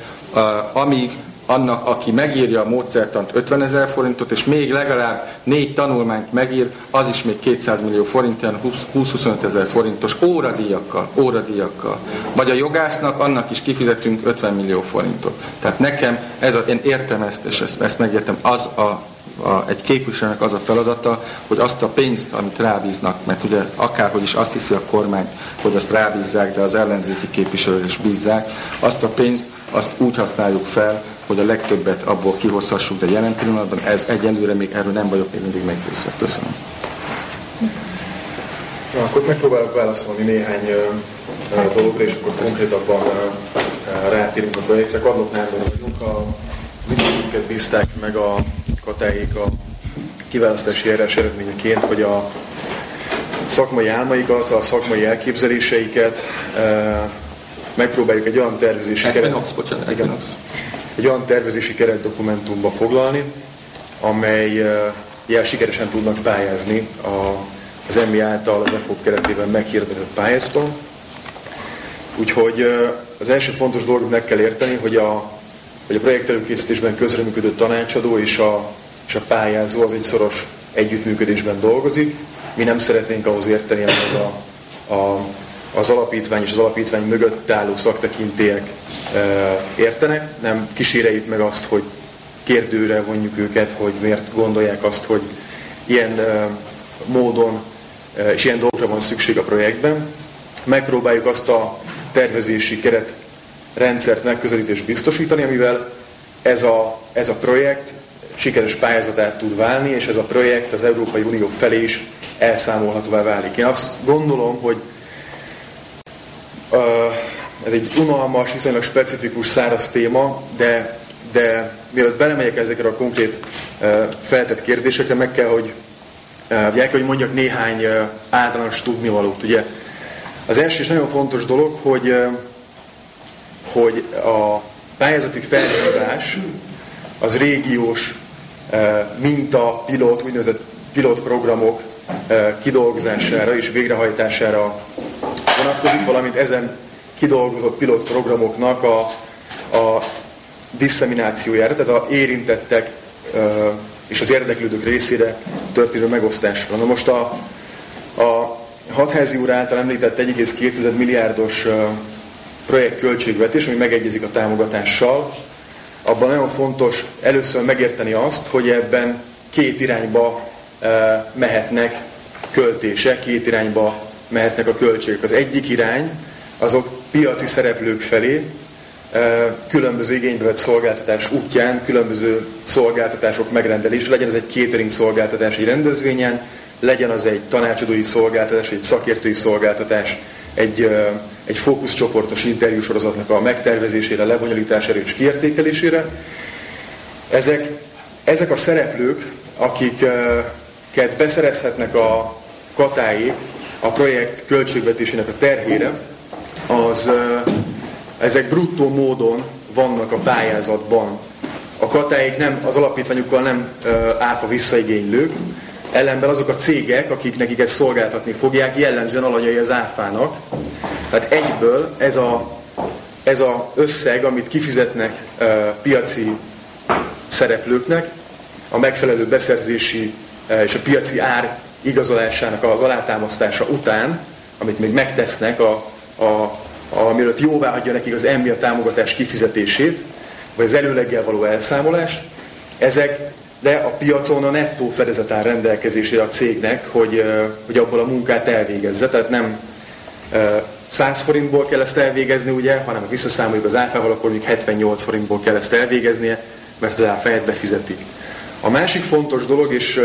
amíg annak, aki megírja a módszertant 50 ezer forintot, és még legalább négy tanulmányt megír, az is még 200 millió forint, 20-25 ezer forintos óradíjakkal, óradíjakkal. Vagy a jogásznak, annak is kifizetünk 50 millió forintot. Tehát nekem, ez a, én értem ezt, és ezt, ezt megértem, az a a, egy képviselőnek az a feladata, hogy azt a pénzt, amit rábíznak, mert ugye akárhogy is azt hiszi a kormány, hogy azt rábízzák, de az ellenzéki képviselők is bízzák, azt a pénzt azt úgy használjuk fel, hogy a legtöbbet abból kihozhassuk, de jelen pillanatban ez egyelőre még erről nem vagyok még mindig meggyőzve. Köszönöm. Na, akkor megpróbálok válaszolni néhány uh, dologra, és akkor konkrétabban uh, rátérünk a projektre. Kadlóknál vagyunk, a mindegyünket bízták meg a katáik a kiválasztási eljárás eredményeként, hogy a szakmai álmaikat, a szakmai elképzeléseiket uh, megpróbáljuk egy olyan tervezési keret, igen, egy olyan tervezési keretdokumentumba foglalni, amely jel sikeresen tudnak pályázni a, az EMI által az EFOK keretében meghirdetett pályázaton. Úgyhogy az első fontos dolgot meg kell érteni, hogy a, hogy a projekt előkészítésben közreműködő tanácsadó és a, és a pályázó az egy szoros együttműködésben dolgozik. Mi nem szeretnénk ahhoz érteni, hogy az a, a az alapítvány és az alapítvány mögött álló szaktekintélyek értenek, nem kíséreljük meg azt, hogy kérdőre vonjuk őket, hogy miért gondolják azt, hogy ilyen módon és ilyen dolgokra van szükség a projektben. Megpróbáljuk azt a tervezési keretrendszert megközelítést biztosítani, amivel ez a, ez a projekt sikeres pályázatát tud válni, és ez a projekt az Európai Unió felé is elszámolhatóvá válik. Én azt gondolom, hogy ez egy unalmas, viszonylag specifikus, száraz téma, de, de mielőtt belemegyek ezekre a konkrét feltett kérdésekre, meg kell, hogy uh, hogy mondjak néhány általános tudnivalót. Ugye az első és nagyon fontos dolog, hogy, hogy a pályázati felhívás az régiós minta pilot, úgynevezett pilotprogramok kidolgozására és végrehajtására vonatkozik, valamint ezen kidolgozott pilotprogramoknak a, a disszeminációjára, tehát a érintettek és az érdeklődők részére történő megosztásra. Na most a, a hatházi úr által említett 1,2 milliárdos projekt költségvetés, ami megegyezik a támogatással, abban nagyon fontos először megérteni azt, hogy ebben két irányba mehetnek költések, két irányba mehetnek a költségek. Az egyik irány azok piaci szereplők felé, különböző igénybe vett szolgáltatás útján, különböző szolgáltatások megrendelése, legyen ez egy catering szolgáltatás egy rendezvényen, legyen az egy tanácsadói szolgáltatás, egy szakértői szolgáltatás, egy, egy fókuszcsoportos interjúsorozatnak a megtervezésére, lebonyolítására és kiértékelésére. Ezek, ezek a szereplők, akiket beszerezhetnek a katáig a projekt költségvetésének a terhére, az, ezek bruttó módon vannak a pályázatban. A katáik nem, az alapítványukkal nem áfa visszaigénylők, ellenben azok a cégek, akik nekik ezt szolgáltatni fogják, jellemzően alanyai az áfának. Tehát egyből ez a, ez a összeg, amit kifizetnek uh, piaci szereplőknek, a megfelelő beszerzési uh, és a piaci ár igazolásának az alátámasztása után, amit még megtesznek, a, a, a, mielőtt jóvá hagyja nekik az emmi a támogatás kifizetését, vagy az előleggel való elszámolást, ezek de a piacon a nettó fedezet áll rendelkezésére a cégnek, hogy, hogy abból a munkát elvégezze. Tehát nem 100 forintból kell ezt elvégezni, ugye, hanem ha visszaszámoljuk az áfával, akkor még 78 forintból kell ezt elvégeznie, mert az áfáját befizetik. A másik fontos dolog, és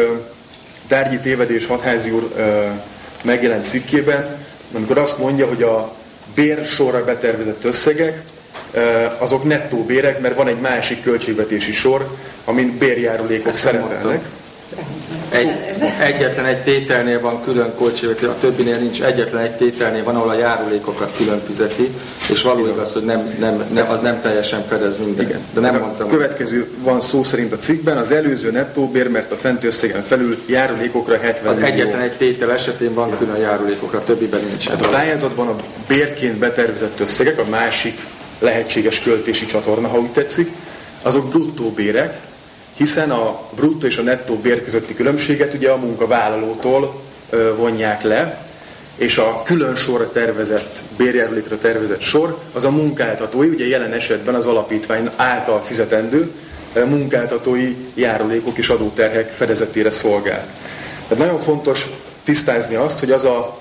Tárgyi Tévedés Hatházi úr megjelent cikkében, amikor azt mondja, hogy a bér sorra betervezett összegek, azok nettó bérek, mert van egy másik költségvetési sor, amin bérjárulékok szerepelnek. Egy, egyetlen egy tételnél van külön költségvetés, a többinél nincs, egyetlen egy tételnél van, ahol a járulékokat külön fizeti, és való igaz, hogy nem, nem, nem, az nem teljesen fedez mindent. De nem a mondtam. következő van szó szerint a cikkben, az előző nettó bér, mert a fenti összegen felül járulékokra 70 az millió. egyetlen egy tétel esetén van külön járulékokra, a többiben nincs. Tehát a pályázatban a bérként betervezett összegek, a másik lehetséges költési csatorna, ha úgy tetszik, azok bruttó bérek, hiszen a bruttó és a nettó bér közötti különbséget ugye a munkavállalótól vonják le, és a külön sorra tervezett, bérjárulékra tervezett sor, az a munkáltatói, ugye jelen esetben az alapítvány által fizetendő munkáltatói járulékok és adóterhek fedezetére szolgál. Tehát nagyon fontos tisztázni azt, hogy az a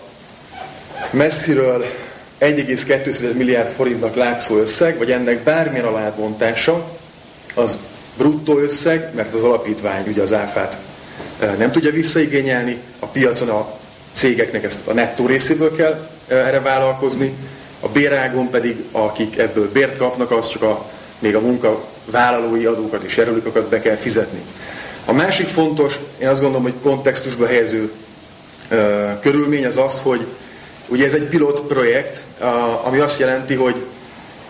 messziről 1,2 milliárd forintnak látszó összeg, vagy ennek bármilyen aládbontása, az bruttó összeg, mert az alapítvány ugye az áfát nem tudja visszaigényelni, a piacon a cégeknek ezt a nettó részéből kell erre vállalkozni, a bérágon pedig, akik ebből bért kapnak, az csak a, még a munkavállalói adókat és erőlikokat be kell fizetni. A másik fontos, én azt gondolom, hogy kontextusba helyező körülmény az az, hogy ugye ez egy pilot projekt, ami azt jelenti, hogy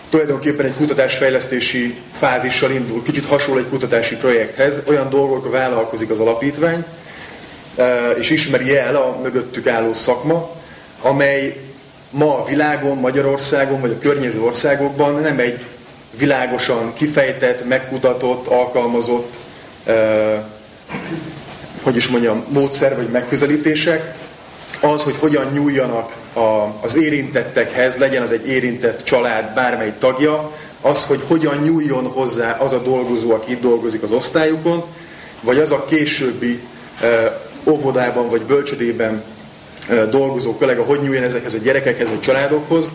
tulajdonképpen egy kutatásfejlesztési fázissal indul, kicsit hasonló egy kutatási projekthez, olyan dolgokra vállalkozik az alapítvány, e, és ismeri el a mögöttük álló szakma, amely ma a világon, Magyarországon vagy a környező országokban nem egy világosan kifejtett, megkutatott, alkalmazott, eh, hogy is mondjam, módszer vagy megközelítések, az, hogy hogyan nyúljanak a, az érintettekhez, legyen az egy érintett család bármely tagja, az, hogy hogyan nyúljon hozzá az a dolgozó, aki itt dolgozik az osztályukon, vagy az a későbbi óvodában vagy bölcsödében dolgozó kollega, hogy nyúljon ezekhez a gyerekekhez vagy családokhoz,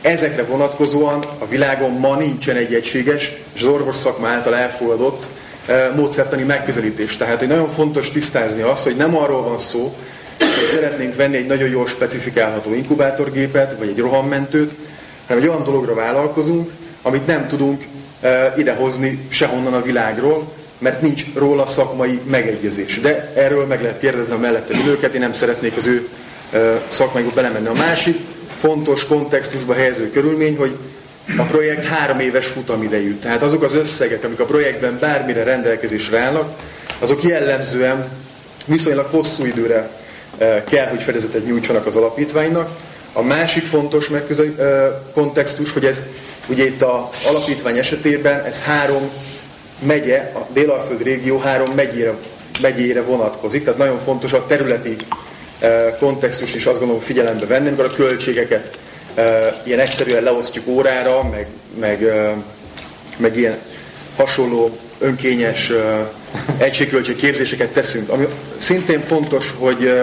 ezekre vonatkozóan a világon ma nincsen egy egységes és az orvos szakma által elfogadott módszertani megközelítés. Tehát, hogy nagyon fontos tisztázni azt, hogy nem arról van szó, hogy szeretnénk venni egy nagyon jól specifikálható inkubátorgépet, vagy egy rohammentőt, hanem egy olyan dologra vállalkozunk, amit nem tudunk idehozni sehonnan a világról, mert nincs róla szakmai megegyezés. De erről meg lehet kérdezni a mellette ülőket, én nem szeretnék az ő szakmaiból belemenni. A másik fontos kontextusba helyező körülmény, hogy a projekt három éves futamidejű. Tehát azok az összegek, amik a projektben bármire rendelkezésre állnak, azok jellemzően viszonylag hosszú időre kell, hogy fedezetet nyújtsanak az alapítványnak. A másik fontos megközel, kontextus, hogy ez ugye itt az alapítvány esetében ez három megye, a Délalföld régió három megyére, megyére vonatkozik, tehát nagyon fontos a területi kontextus is azt gondolom figyelembe venni, amikor a költségeket ilyen egyszerűen leosztjuk órára, meg, meg, meg ilyen hasonló önkényes egységköltség képzéseket teszünk. Ami szintén fontos, hogy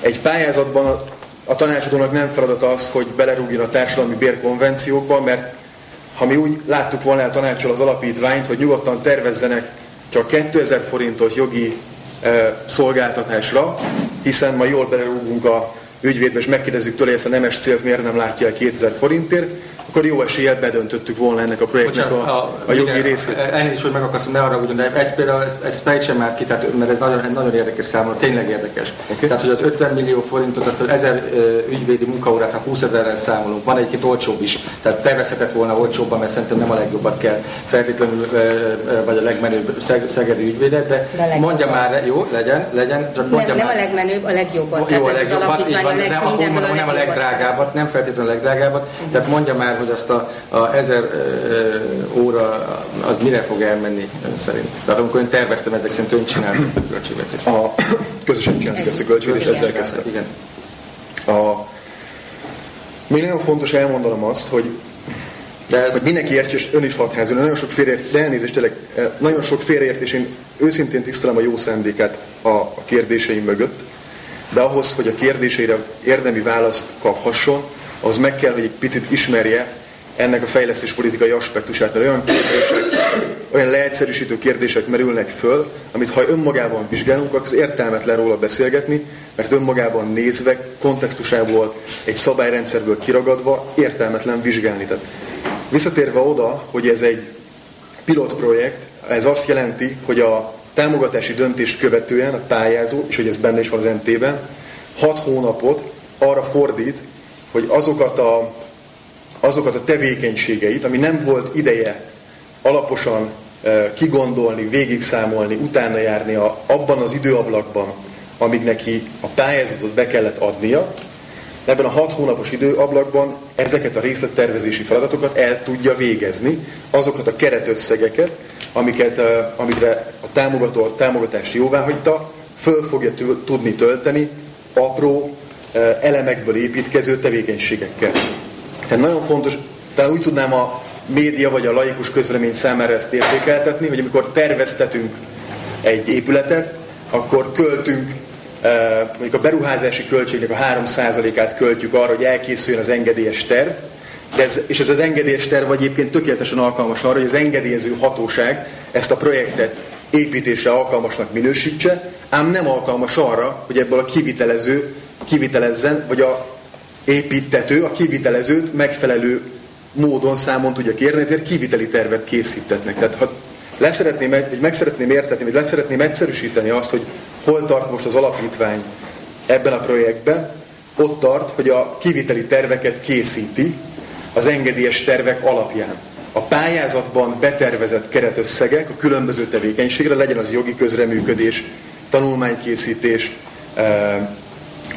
egy pályázatban a tanácsadónak nem feladata az, hogy belerúgjon a társadalmi bérkonvenciókba, mert ha mi úgy láttuk volna el tanácsol az alapítványt, hogy nyugodtan tervezzenek csak 2000 forintos jogi szolgáltatásra, hiszen ma jól belerúgunk a ügyvédbe, és megkérdezzük tőle, ezt a nemes célt miért nem látja el 2000 forintért, akkor jó eséllyel bedöntöttük volna ennek a projektnek Bocsánat, a, a, a jogi igen, részét. Elnézést, hogy megakasztom, ne arra ugyan, de egy például ezt, ezt fejtsem már ki, tehát, mert ez nagyon, nagyon érdekes számomra, tényleg érdekes. Okay. Tehát, hogy az 50 millió forintot, azt az 1000 ügyvédi munkaórát, ha 20 ezerrel számolunk, van egy-két olcsóbb is, tehát tervezhetett volna olcsóbban, mert szerintem nem a legjobbat kell feltétlenül, vagy a legmenőbb szeg, szegedi ügyvédet, de, de mondja már, jó, legyen, legyen, csak mondja nem, már. Nem a legmenőbb, a legjobbat. Jó, tehát a legjobbat, ez az alapítvány a leg, nem, nem a legdrágábbat, nem feltétlenül a legdrágábbat, tehát mondja már, hogy azt a, a ezer óra az mire fog elmenni ön szerint? Tehát amikor ön terveztem, ezek szerint ön csinált ezt a költségvetést. A, közösen csináltuk ezt a költségvetést, és ezzel kezdtem. Igen. A, még nagyon fontos elmondanom azt, hogy de ez... hogy mindenki értse, és ön is hadházul, nagyon sok félreért, de elnézést, tényleg, nagyon sok félreértés, én őszintén tisztelem a jó szándékát a, a kérdéseim mögött, de ahhoz, hogy a kérdéseire érdemi választ kaphasson, az meg kell, hogy egy picit ismerje ennek a fejlesztés politikai aspektusát, mert olyan kérdések, olyan leegyszerűsítő kérdések merülnek föl, amit ha önmagában vizsgálunk, akkor az értelmetlen róla beszélgetni, mert önmagában nézve, kontextusából, egy szabályrendszerből kiragadva értelmetlen vizsgálni. Tehát visszatérve oda, hogy ez egy pilotprojekt, ez azt jelenti, hogy a támogatási döntést követően a pályázó, és hogy ez benne is van az NT-ben, hat hónapot arra fordít, hogy azokat a, azokat a tevékenységeit, ami nem volt ideje alaposan kigondolni, végigszámolni, utána járni a, abban az időablakban, amíg neki a pályázatot be kellett adnia, ebben a hat hónapos időablakban ezeket a részlettervezési feladatokat el tudja végezni, azokat a keretösszegeket, amiket, amikre a támogató a támogatást jóváhagyta, föl fogja tudni tölteni apró elemekből építkező tevékenységekkel. Tehát nagyon fontos, talán úgy tudnám a média vagy a laikus közvélemény számára ezt értékeltetni, hogy amikor terveztetünk egy épületet, akkor költünk, mondjuk a beruházási költségnek a 3%-át költjük arra, hogy elkészüljön az engedélyes terv, de ez, és ez az engedélyes terv egyébként tökéletesen alkalmas arra, hogy az engedélyező hatóság ezt a projektet építésre alkalmasnak minősítse, ám nem alkalmas arra, hogy ebből a kivitelező kivitelezzen, vagy a építető a kivitelezőt megfelelő módon számon tudja kérni, ezért kiviteli tervet készítetnek. Tehát ha leszeretném, vagy meg szeretném értetni, vagy leszeretném egyszerűsíteni azt, hogy hol tart most az alapítvány ebben a projektben, ott tart, hogy a kiviteli terveket készíti az engedélyes tervek alapján. A pályázatban betervezett keretösszegek a különböző tevékenységre, legyen az jogi közreműködés, tanulmánykészítés, eh,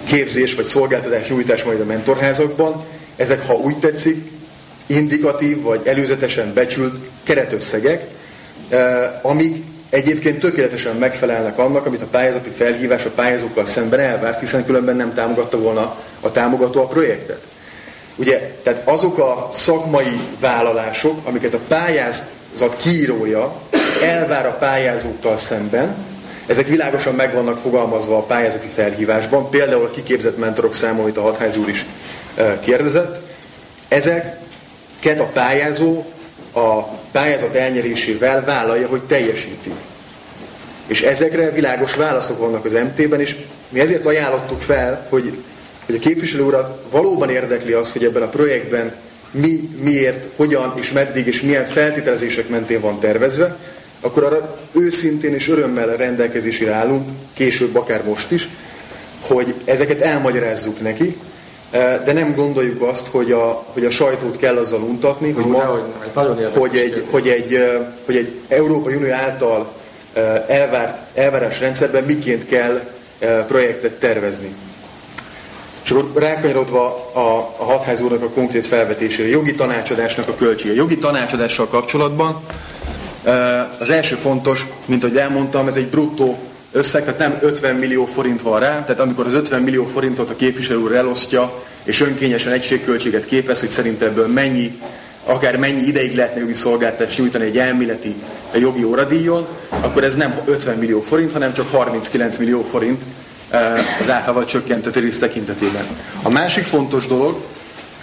képzés vagy szolgáltatás nyújtás majd a mentorházakban, ezek, ha úgy tetszik, indikatív vagy előzetesen becsült keretösszegek, eh, amik egyébként tökéletesen megfelelnek annak, amit a pályázati felhívás a pályázókkal szemben elvárt, hiszen különben nem támogatta volna a támogató a projektet. ugye, tehát azok a szakmai vállalások, amiket a pályázat kiírója elvár a pályázókkal szemben, ezek világosan meg vannak fogalmazva a pályázati felhívásban, például a kiképzett mentorok száma, amit a hatház úr is kérdezett. Ezeket a pályázó a pályázat elnyerésével vállalja, hogy teljesíti. És ezekre világos válaszok vannak az MT-ben, és mi ezért ajánlottuk fel, hogy, hogy a képviselő urat valóban érdekli az, hogy ebben a projektben mi, miért, hogyan és meddig és milyen feltételezések mentén van tervezve, akkor arra őszintén és örömmel rendelkezésére állunk, később akár most is, hogy ezeket elmagyarázzuk neki, eh, de nem gondoljuk azt, hogy a, hogy a sajtót kell azzal untatni, hogy, ma, hogy, egy, hogy, egy, eh, hogy egy Európai Unió által eh, elvárt, elvárás rendszerben miként kell projektet tervezni. És akkor rákanyarodva a, a hatház úrnak a konkrét felvetésére, jogi tanácsadásnak a költsége. Jogi tanácsadással kapcsolatban az első fontos, mint ahogy elmondtam, ez egy bruttó összeg, tehát nem 50 millió forint van rá, tehát amikor az 50 millió forintot a képviselő úr elosztja, és önkényesen egységköltséget képez, hogy szerint ebből mennyi, akár mennyi ideig lehetne jogi szolgáltást nyújtani egy elméleti egy jogi óradíjon, akkor ez nem 50 millió forint, hanem csak 39 millió forint az általában csökkentett rész tekintetében. A másik fontos dolog,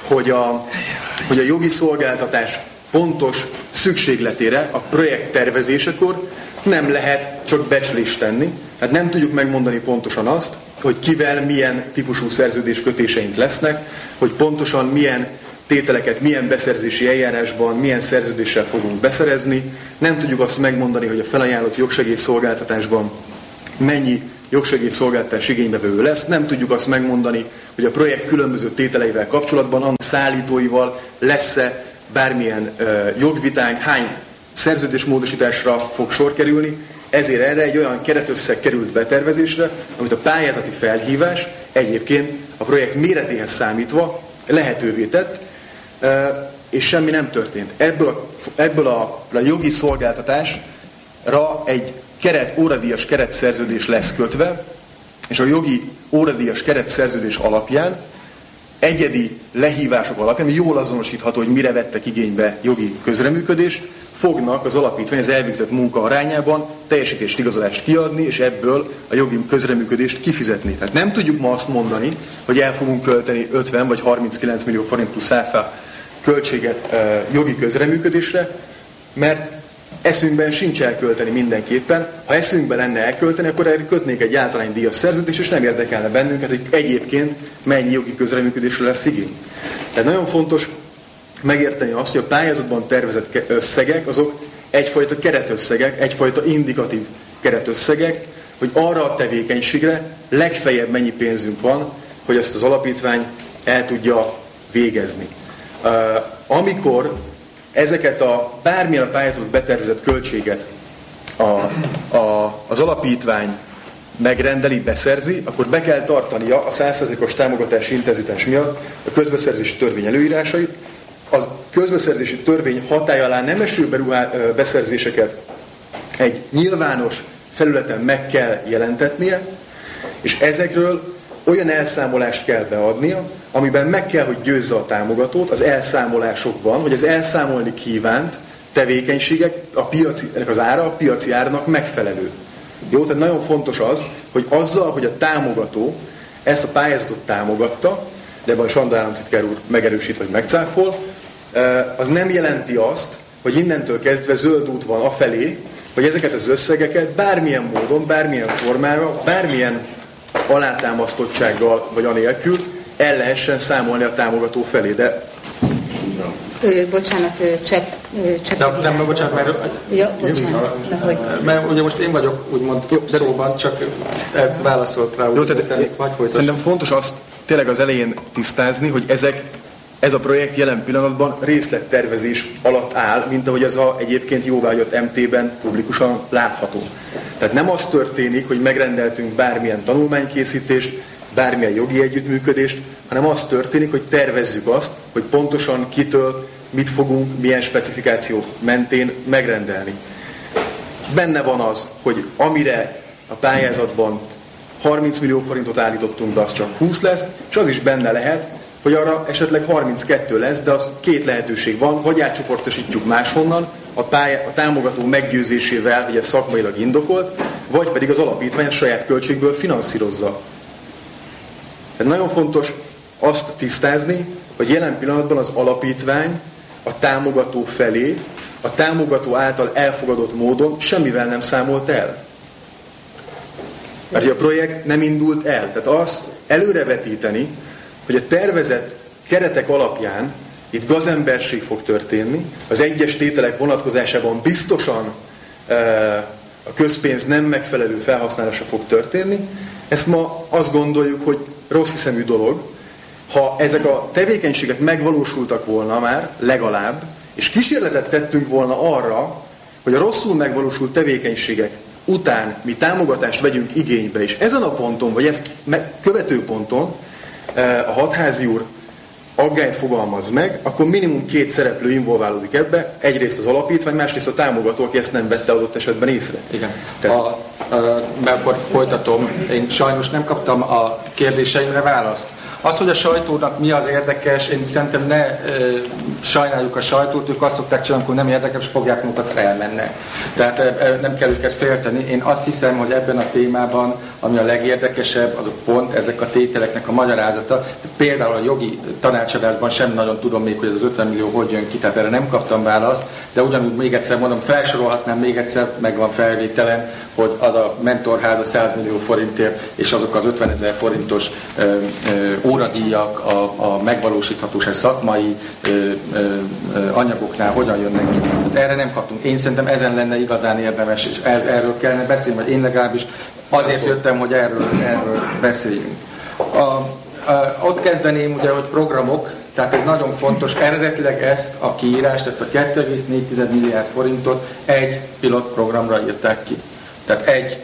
hogy a, hogy a jogi szolgáltatás pontos szükségletére a projekt tervezésekor nem lehet csak becslést tenni. Hát nem tudjuk megmondani pontosan azt, hogy kivel milyen típusú szerződés kötéseink lesznek, hogy pontosan milyen tételeket milyen beszerzési eljárásban, milyen szerződéssel fogunk beszerezni. Nem tudjuk azt megmondani, hogy a felajánlott jogsegélyszolgáltatásban mennyi jogsegélyszolgáltatás igénybevevő lesz. Nem tudjuk azt megmondani, hogy a projekt különböző tételeivel kapcsolatban, annak szállítóival lesz-e bármilyen jogvitánk, hány szerződésmódosításra fog sor kerülni, ezért erre egy olyan keretösszeg került betervezésre, amit a pályázati felhívás egyébként a projekt méretéhez számítva lehetővé tett, és semmi nem történt. Ebből a, ebből a, a jogi szolgáltatásra egy keret, óradíjas keretszerződés lesz kötve, és a jogi óradíjas keretszerződés alapján egyedi lehívások alapján, ami jól azonosítható, hogy mire vettek igénybe jogi közreműködést, fognak az alapítvány az elvégzett munka arányában teljesítést igazolást kiadni, és ebből a jogi közreműködést kifizetni. Tehát nem tudjuk ma azt mondani, hogy el fogunk költeni 50 vagy 39 millió forint plusz áfa költséget e, jogi közreműködésre, mert eszünkben sincs elkölteni mindenképpen. Ha eszünkben lenne elkölteni, akkor erre kötnék egy díjas szerződést, és nem érdekelne bennünket, hogy egyébként mennyi jogi közreműködésre lesz igény. Tehát nagyon fontos megérteni azt, hogy a pályázatban tervezett összegek, azok egyfajta keretösszegek, egyfajta indikatív keretösszegek, hogy arra a tevékenységre legfeljebb mennyi pénzünk van, hogy ezt az alapítvány el tudja végezni. Amikor ezeket a bármilyen a pályázatot betervezett költséget a, a, az alapítvány megrendeli, beszerzi, akkor be kell tartania a 100%-os támogatási intenzitás miatt a közbeszerzési törvény előírásait. A közbeszerzési törvény hatály alá nem eső beruhá, beszerzéseket egy nyilvános felületen meg kell jelentetnie, és ezekről olyan elszámolást kell beadnia, amiben meg kell, hogy győzze a támogatót az elszámolásokban, hogy az elszámolni kívánt tevékenységek, a piaci, ennek az ára a piaci árnak megfelelő. Jó, tehát nagyon fontos az, hogy azzal, hogy a támogató ezt a pályázatot támogatta, de ebben Sanda államtitkár úr megerősít vagy megcáfol, az nem jelenti azt, hogy innentől kezdve zöld út van afelé, hogy ezeket az összegeket bármilyen módon, bármilyen formára, bármilyen alátámasztottsággal vagy anélkül el lehessen számolni a támogató felé. De Ö, bocsánat, csepp, csepp nem, nem, bocsánat, mert, ja, bocsánat, hogy... mert ugye most én vagyok úgymond de, szóban, csak válaszolt rá. Jó, tehát, vagy szerintem fontos azt tényleg az elején tisztázni, hogy ezek ez a projekt jelen pillanatban részlettervezés alatt áll, mint ahogy ez a egyébként jóvágyott MT-ben publikusan látható. Tehát nem az történik, hogy megrendeltünk bármilyen tanulmánykészítést, bármilyen jogi együttműködést, hanem az történik, hogy tervezzük azt, hogy pontosan kitől mit fogunk, milyen specifikációk mentén megrendelni. Benne van az, hogy amire a pályázatban 30 millió forintot állítottunk be, az csak 20 lesz, és az is benne lehet, hogy arra esetleg 32 lesz, de az két lehetőség van, vagy átcsoportosítjuk máshonnan, a, pálya, a támogató meggyőzésével, hogy ez szakmailag indokolt, vagy pedig az alapítvány a saját költségből finanszírozza. Tehát nagyon fontos azt tisztázni, hogy jelen pillanatban az alapítvány a támogató felé, a támogató által elfogadott módon semmivel nem számolt el. Mert a projekt nem indult el. Tehát azt előrevetíteni, hogy a tervezett keretek alapján itt gazemberség fog történni, az egyes tételek vonatkozásában biztosan e, a közpénz nem megfelelő felhasználása fog történni. Ezt ma azt gondoljuk, hogy rossz hiszemű dolog. Ha ezek a tevékenységek megvalósultak volna már, legalább, és kísérletet tettünk volna arra, hogy a rosszul megvalósult tevékenységek után mi támogatást vegyünk igénybe, és ezen a ponton, vagy ezt követő ponton e, a hatházi úr aggályt fogalmaz meg, akkor minimum két szereplő involválódik ebbe, egyrészt az alapítvány, másrészt a támogató, aki ezt nem vette adott esetben észre. Igen. Tehát... A, a, mert akkor folytatom. Én sajnos nem kaptam a kérdéseimre választ. Az, hogy a sajtónak mi az érdekes, én szerintem ne e, sajnáljuk a sajtót, ők azt szokták csinálni, amikor nem érdekes, fogják magukat, elmennek. Tehát e, nem kell őket félteni. Én azt hiszem, hogy ebben a témában, ami a legérdekesebb, az a pont ezek a tételeknek a magyarázata. Például a jogi tanácsadásban sem nagyon tudom még, hogy az 50 millió hogy jön ki, tehát erre nem kaptam választ, de ugyanúgy még egyszer mondom, felsorolhatnám még egyszer, meg van felvételen, hogy az a mentorháza 100 millió forintért, és azok az 50 ezer forintos ö, ö, óradíjak a, a megvalósíthatóság szakmai ö, ö, anyagoknál hogyan jönnek ki. Tehát erre nem kaptunk. Én szerintem ezen lenne igazán érdemes, és er, erről kellene beszélni, vagy én legalábbis azért jöttem, hogy erről, erről beszéljünk. A, a, ott kezdeném ugye, hogy programok, tehát ez nagyon fontos. Eredetileg ezt a kiírást, ezt a 2,4 milliárd forintot egy pilotprogramra írták ki. Tehát egy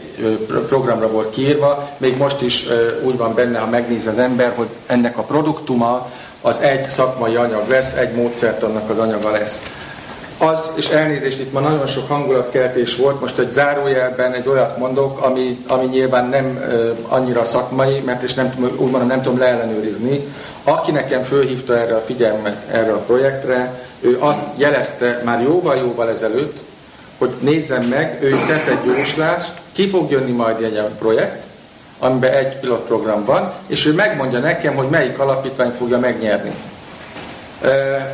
programra volt kiírva, még most is úgy van benne, ha megnéz az ember, hogy ennek a produktuma az egy szakmai anyag lesz, egy módszertannak az anyaga lesz. Az, és elnézést, itt ma nagyon sok hangulatkeltés volt, most egy zárójelben egy olyat mondok, ami, ami nyilván nem annyira szakmai, mert és nem, úgy mondom, nem tudom leellenőrizni. Aki nekem fölhívta erre a figyelmet, erre a projektre, ő azt jelezte már jóval-jóval ezelőtt, hogy nézzem meg, ő tesz egy jóslást, ki fog jönni majd egy projekt, amiben egy pilotprogram van, és ő megmondja nekem, hogy melyik alapítvány fogja megnyerni.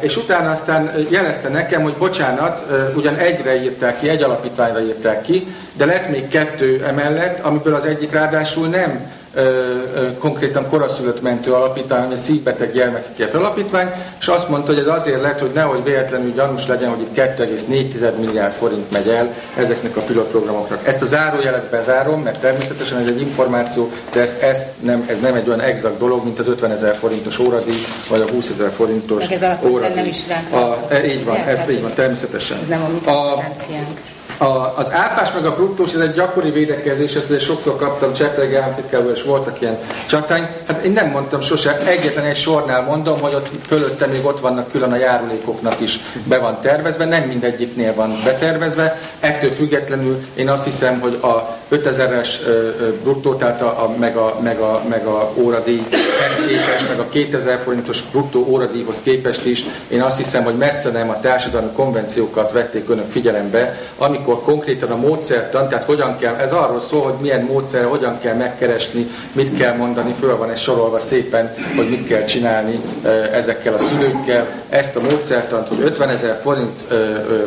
És utána aztán jelezte nekem, hogy bocsánat, ugyan egyre írták ki, egy alapítványra írták ki, de lett még kettő emellett, amiből az egyik ráadásul nem konkrétan koraszülött mentő alapítvány, hanem egy szívbeteg gyermekekért alapítvány, és azt mondta, hogy ez azért lett, hogy nehogy véletlenül gyanús legyen, hogy itt 2,4 milliárd forint megy el ezeknek a pilotprogramoknak. Ezt a zárójelet bezárom, mert természetesen ez egy információ, de ez, ezt nem, ez nem egy olyan exakt dolog, mint az 50 ezer forintos óradíj, vagy a 20 ezer forintos óradíj. nem is rá. A, e, így van, ez így van, természetesen. Ez nem a mi a, a, az áfás meg a bruttós, ez egy gyakori védekezés, ezt sokszor kaptam Csepregi államtitkárból, és voltak ilyen csatány. Hát én nem mondtam sose, egyetlen egy sornál mondom, hogy ott fölötte még ott vannak külön a járulékoknak is be van tervezve, nem mindegyiknél van betervezve. Ettől függetlenül én azt hiszem, hogy a 5000-es bruttó, tehát a, a, meg, a, meg, a, meg a óradíjhez képest, meg a 2000 forintos bruttó óradíjhoz képest is, én azt hiszem, hogy messze nem a társadalmi konvenciókat vették önök figyelembe, amikor konkrétan a módszertan, tehát hogyan kell, ez arról szól, hogy milyen módszer, hogyan kell megkeresni, mit kell mondani, föl van ez sorolva szépen, hogy mit kell csinálni ezekkel a szülőkkel. Ezt a módszertant, hogy 50 ezer forint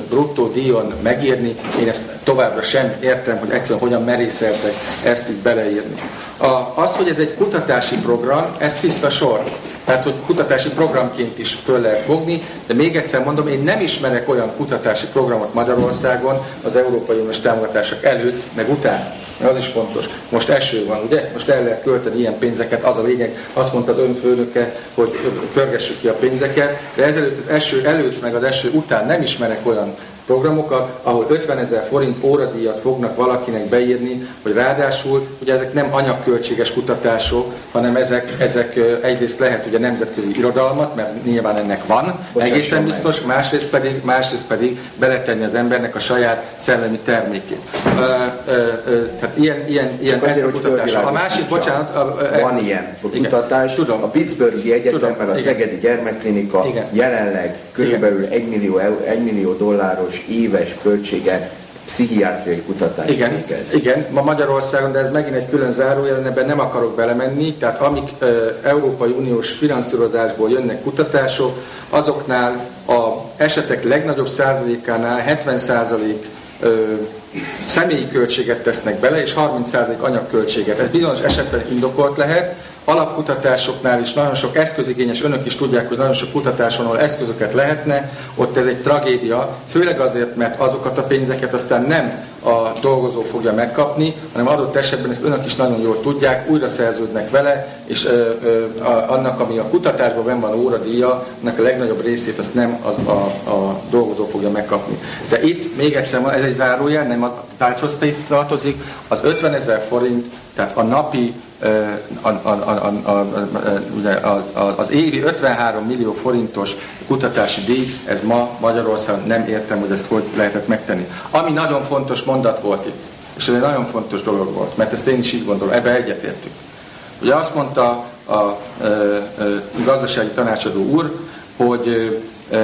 bruttó díjon megírni, én ezt továbbra sem értem, hogy egyszerűen hogyan merészeltek ezt itt beleírni. A, az, hogy ez egy kutatási program, ez tiszta sor. Tehát, hogy kutatási programként is föl lehet fogni, de még egyszer mondom, én nem ismerek olyan kutatási programot Magyarországon az Európai Uniós támogatások előtt, meg után. Az is fontos. Most eső van, ugye? Most el lehet költeni ilyen pénzeket, az a lényeg. Azt mondta az önfőnöke, hogy pörgessük ki a pénzeket, de ezelőtt az eső előtt, meg az eső után nem ismerek olyan programokat, ahol 50 ezer forint óradíjat fognak valakinek beírni, hogy ráadásul, ugye ezek nem anyagköltséges kutatások, hanem ezek, ezek egyrészt lehet ugye nemzetközi irodalmat, mert nyilván ennek van, Bocsásson egészen biztos, másrészt pedig, másrészt pedig beletenni az embernek a saját szellemi termékét. Uh, uh, uh, tehát ilyen, ilyen, ilyen azért, hogy kutatás. A másik, bocsánat, uh, van ilyen kutatás. Tudom. A Pittsburghi Egyetemben a Szegedi Gyermekklinika Igen. jelenleg körülbelül 1 millió, 1 millió dolláros éves költsége pszichiátriai kutatást igen, végez. Igen, ma Magyarországon, de ez megint egy külön zárójel, ebben nem akarok belemenni, tehát amik e, Európai Uniós finanszírozásból jönnek kutatások, azoknál a esetek legnagyobb százalékánál 70 százalék személyi költséget tesznek bele, és 30% anyagköltséget. Ez bizonyos esetben indokolt lehet, alapkutatásoknál is nagyon sok eszközigényes, önök is tudják, hogy nagyon sok kutatáson, ahol eszközöket lehetne, ott ez egy tragédia, főleg azért, mert azokat a pénzeket aztán nem a dolgozó fogja megkapni, hanem adott esetben ezt önök is nagyon jól tudják, újra szerződnek vele, és ö, ö, a, annak, ami a kutatásban ben van óradíja, annak a legnagyobb részét azt nem a, a, a dolgozó fogja megkapni. De itt még egyszer, ez egy zárójel, nem a tárgyhoz tartozik, az 50 ezer forint, tehát a napi az évi 53 millió forintos kutatási díj, ez ma Magyarországon nem értem, hogy ezt hogy lehetett megtenni. Ami nagyon fontos mondat volt itt, és ez egy nagyon fontos dolog volt, mert ezt én is így gondolom, ebbe egyetértük. Ugye azt mondta a, a, a gazdasági tanácsadó úr, hogy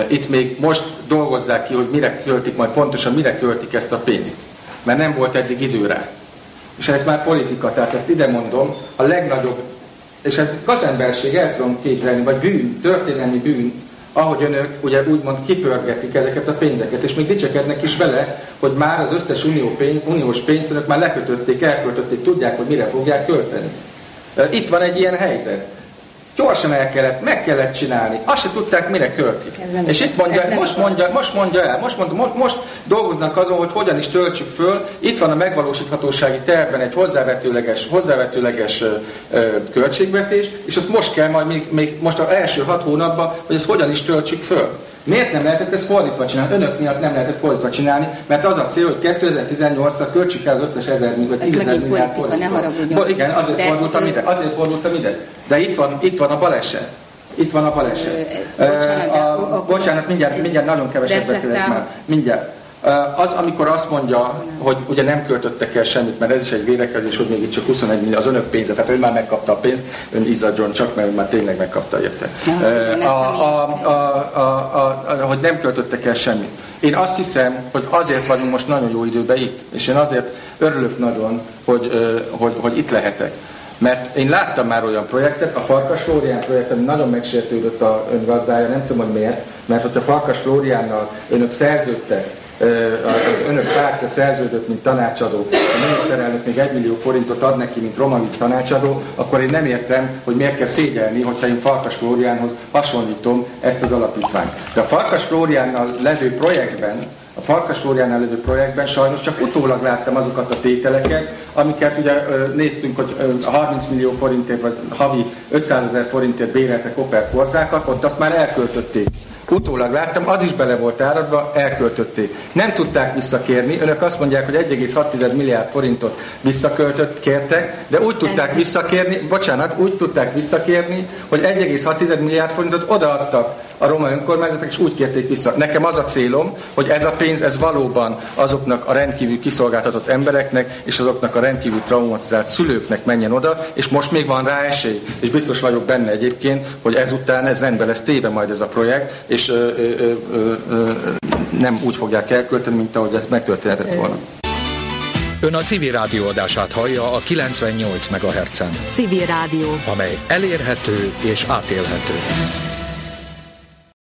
itt még most dolgozzák ki, hogy mire költik, majd pontosan mire költik ezt a pénzt. Mert nem volt eddig időre és ez már politika, tehát ezt ide mondom, a legnagyobb, és ez gazemberség, el tudom képzelni, vagy bűn, történelmi bűn, ahogy önök ugye úgymond kipörgetik ezeket a pénzeket, és még dicsekednek is vele, hogy már az összes unió pénz, uniós pénzt önök már lekötötték, elköltötték, tudják, hogy mire fogják költeni. Itt van egy ilyen helyzet gyorsan el kellett, meg kellett csinálni. Azt se tudták, mire költik. És itt mondja, most mondja, most mondja el, most, mondja, most, most dolgoznak azon, hogy hogyan is töltsük föl. Itt van a megvalósíthatósági tervben egy hozzávetőleges, hozzávetőleges ö, ö, költségvetés, és azt most kell majd még, még most az első hat hónapban, hogy ezt hogyan is töltsük föl. Miért nem lehetett ezt fordítva csinálni? Önök miatt nem lehetett fordítva csinálni, mert az a cél, hogy 2018-ra költsük el az összes ezer millió, vagy 10 milliárd politika, nem haragudjon. Igen, azért De fordultam ide, azért fordultam ide. De itt van, itt van a baleset. Itt van a baleset. Bocsánat, a, a, bocsánat mindjárt, mindjárt nagyon keveset beszélek már. Mindjárt. Az, amikor azt mondja, hogy ugye nem költöttek el semmit, mert ez is egy vélekedés, hogy még itt csak 21 millió az önök pénze, tehát ő már megkapta a pénzt, ön izzadjon csak, mert már tényleg megkapta érte. A, a, a, a, a, hogy nem költöttek el semmit. Én azt hiszem, hogy azért vagyunk most nagyon jó időben itt, és én azért örülök nagyon, hogy, hogy, hogy itt lehetek. Mert én láttam már olyan projektet, a Farkas Flórián projekt, ami nagyon megsértődött a ön gazdája, nem tudom, hogy miért, mert hogyha Farkas Flóriánnal önök szerződtek, az önök pártja szerződött, mint tanácsadó, a miniszterelnök még egy millió forintot ad neki, mint romanit tanácsadó, akkor én nem értem, hogy miért kell szégyelni, hogyha én Farkas Flóriánhoz hasonlítom ezt az alapítványt. De a Farkas Flóriánnal levő projektben, a Farkas Flóriánál levő projektben sajnos csak utólag láttam azokat a tételeket, amiket ugye néztünk, hogy a 30 millió forintért, vagy havi 500 ezer forintért béreltek Opel korzákat, ott azt már elköltötték. Utólag láttam, az is bele volt áradva, elköltötték. Nem tudták visszakérni, önök azt mondják, hogy 1,6 milliárd forintot visszaköltött, kértek, de úgy tudták visszakérni, bocsánat, úgy tudták visszakérni, hogy 1,6 milliárd forintot odaadtak a roma önkormányzatok, és úgy kérték vissza. Nekem az a célom, hogy ez a pénz, ez valóban azoknak a rendkívül kiszolgáltatott embereknek, és azoknak a rendkívül traumatizált szülőknek menjen oda, és most még van rá esély. És biztos vagyok benne egyébként, hogy ezután ez rendben lesz téve majd ez a projekt, és ö, ö, ö, ö, nem úgy fogják elkölteni, mint ahogy ez megtörténhetett volna. Ön a civil rádió adását hallja a 98 MHz-en. Civil rádió. Amely elérhető és átélhető.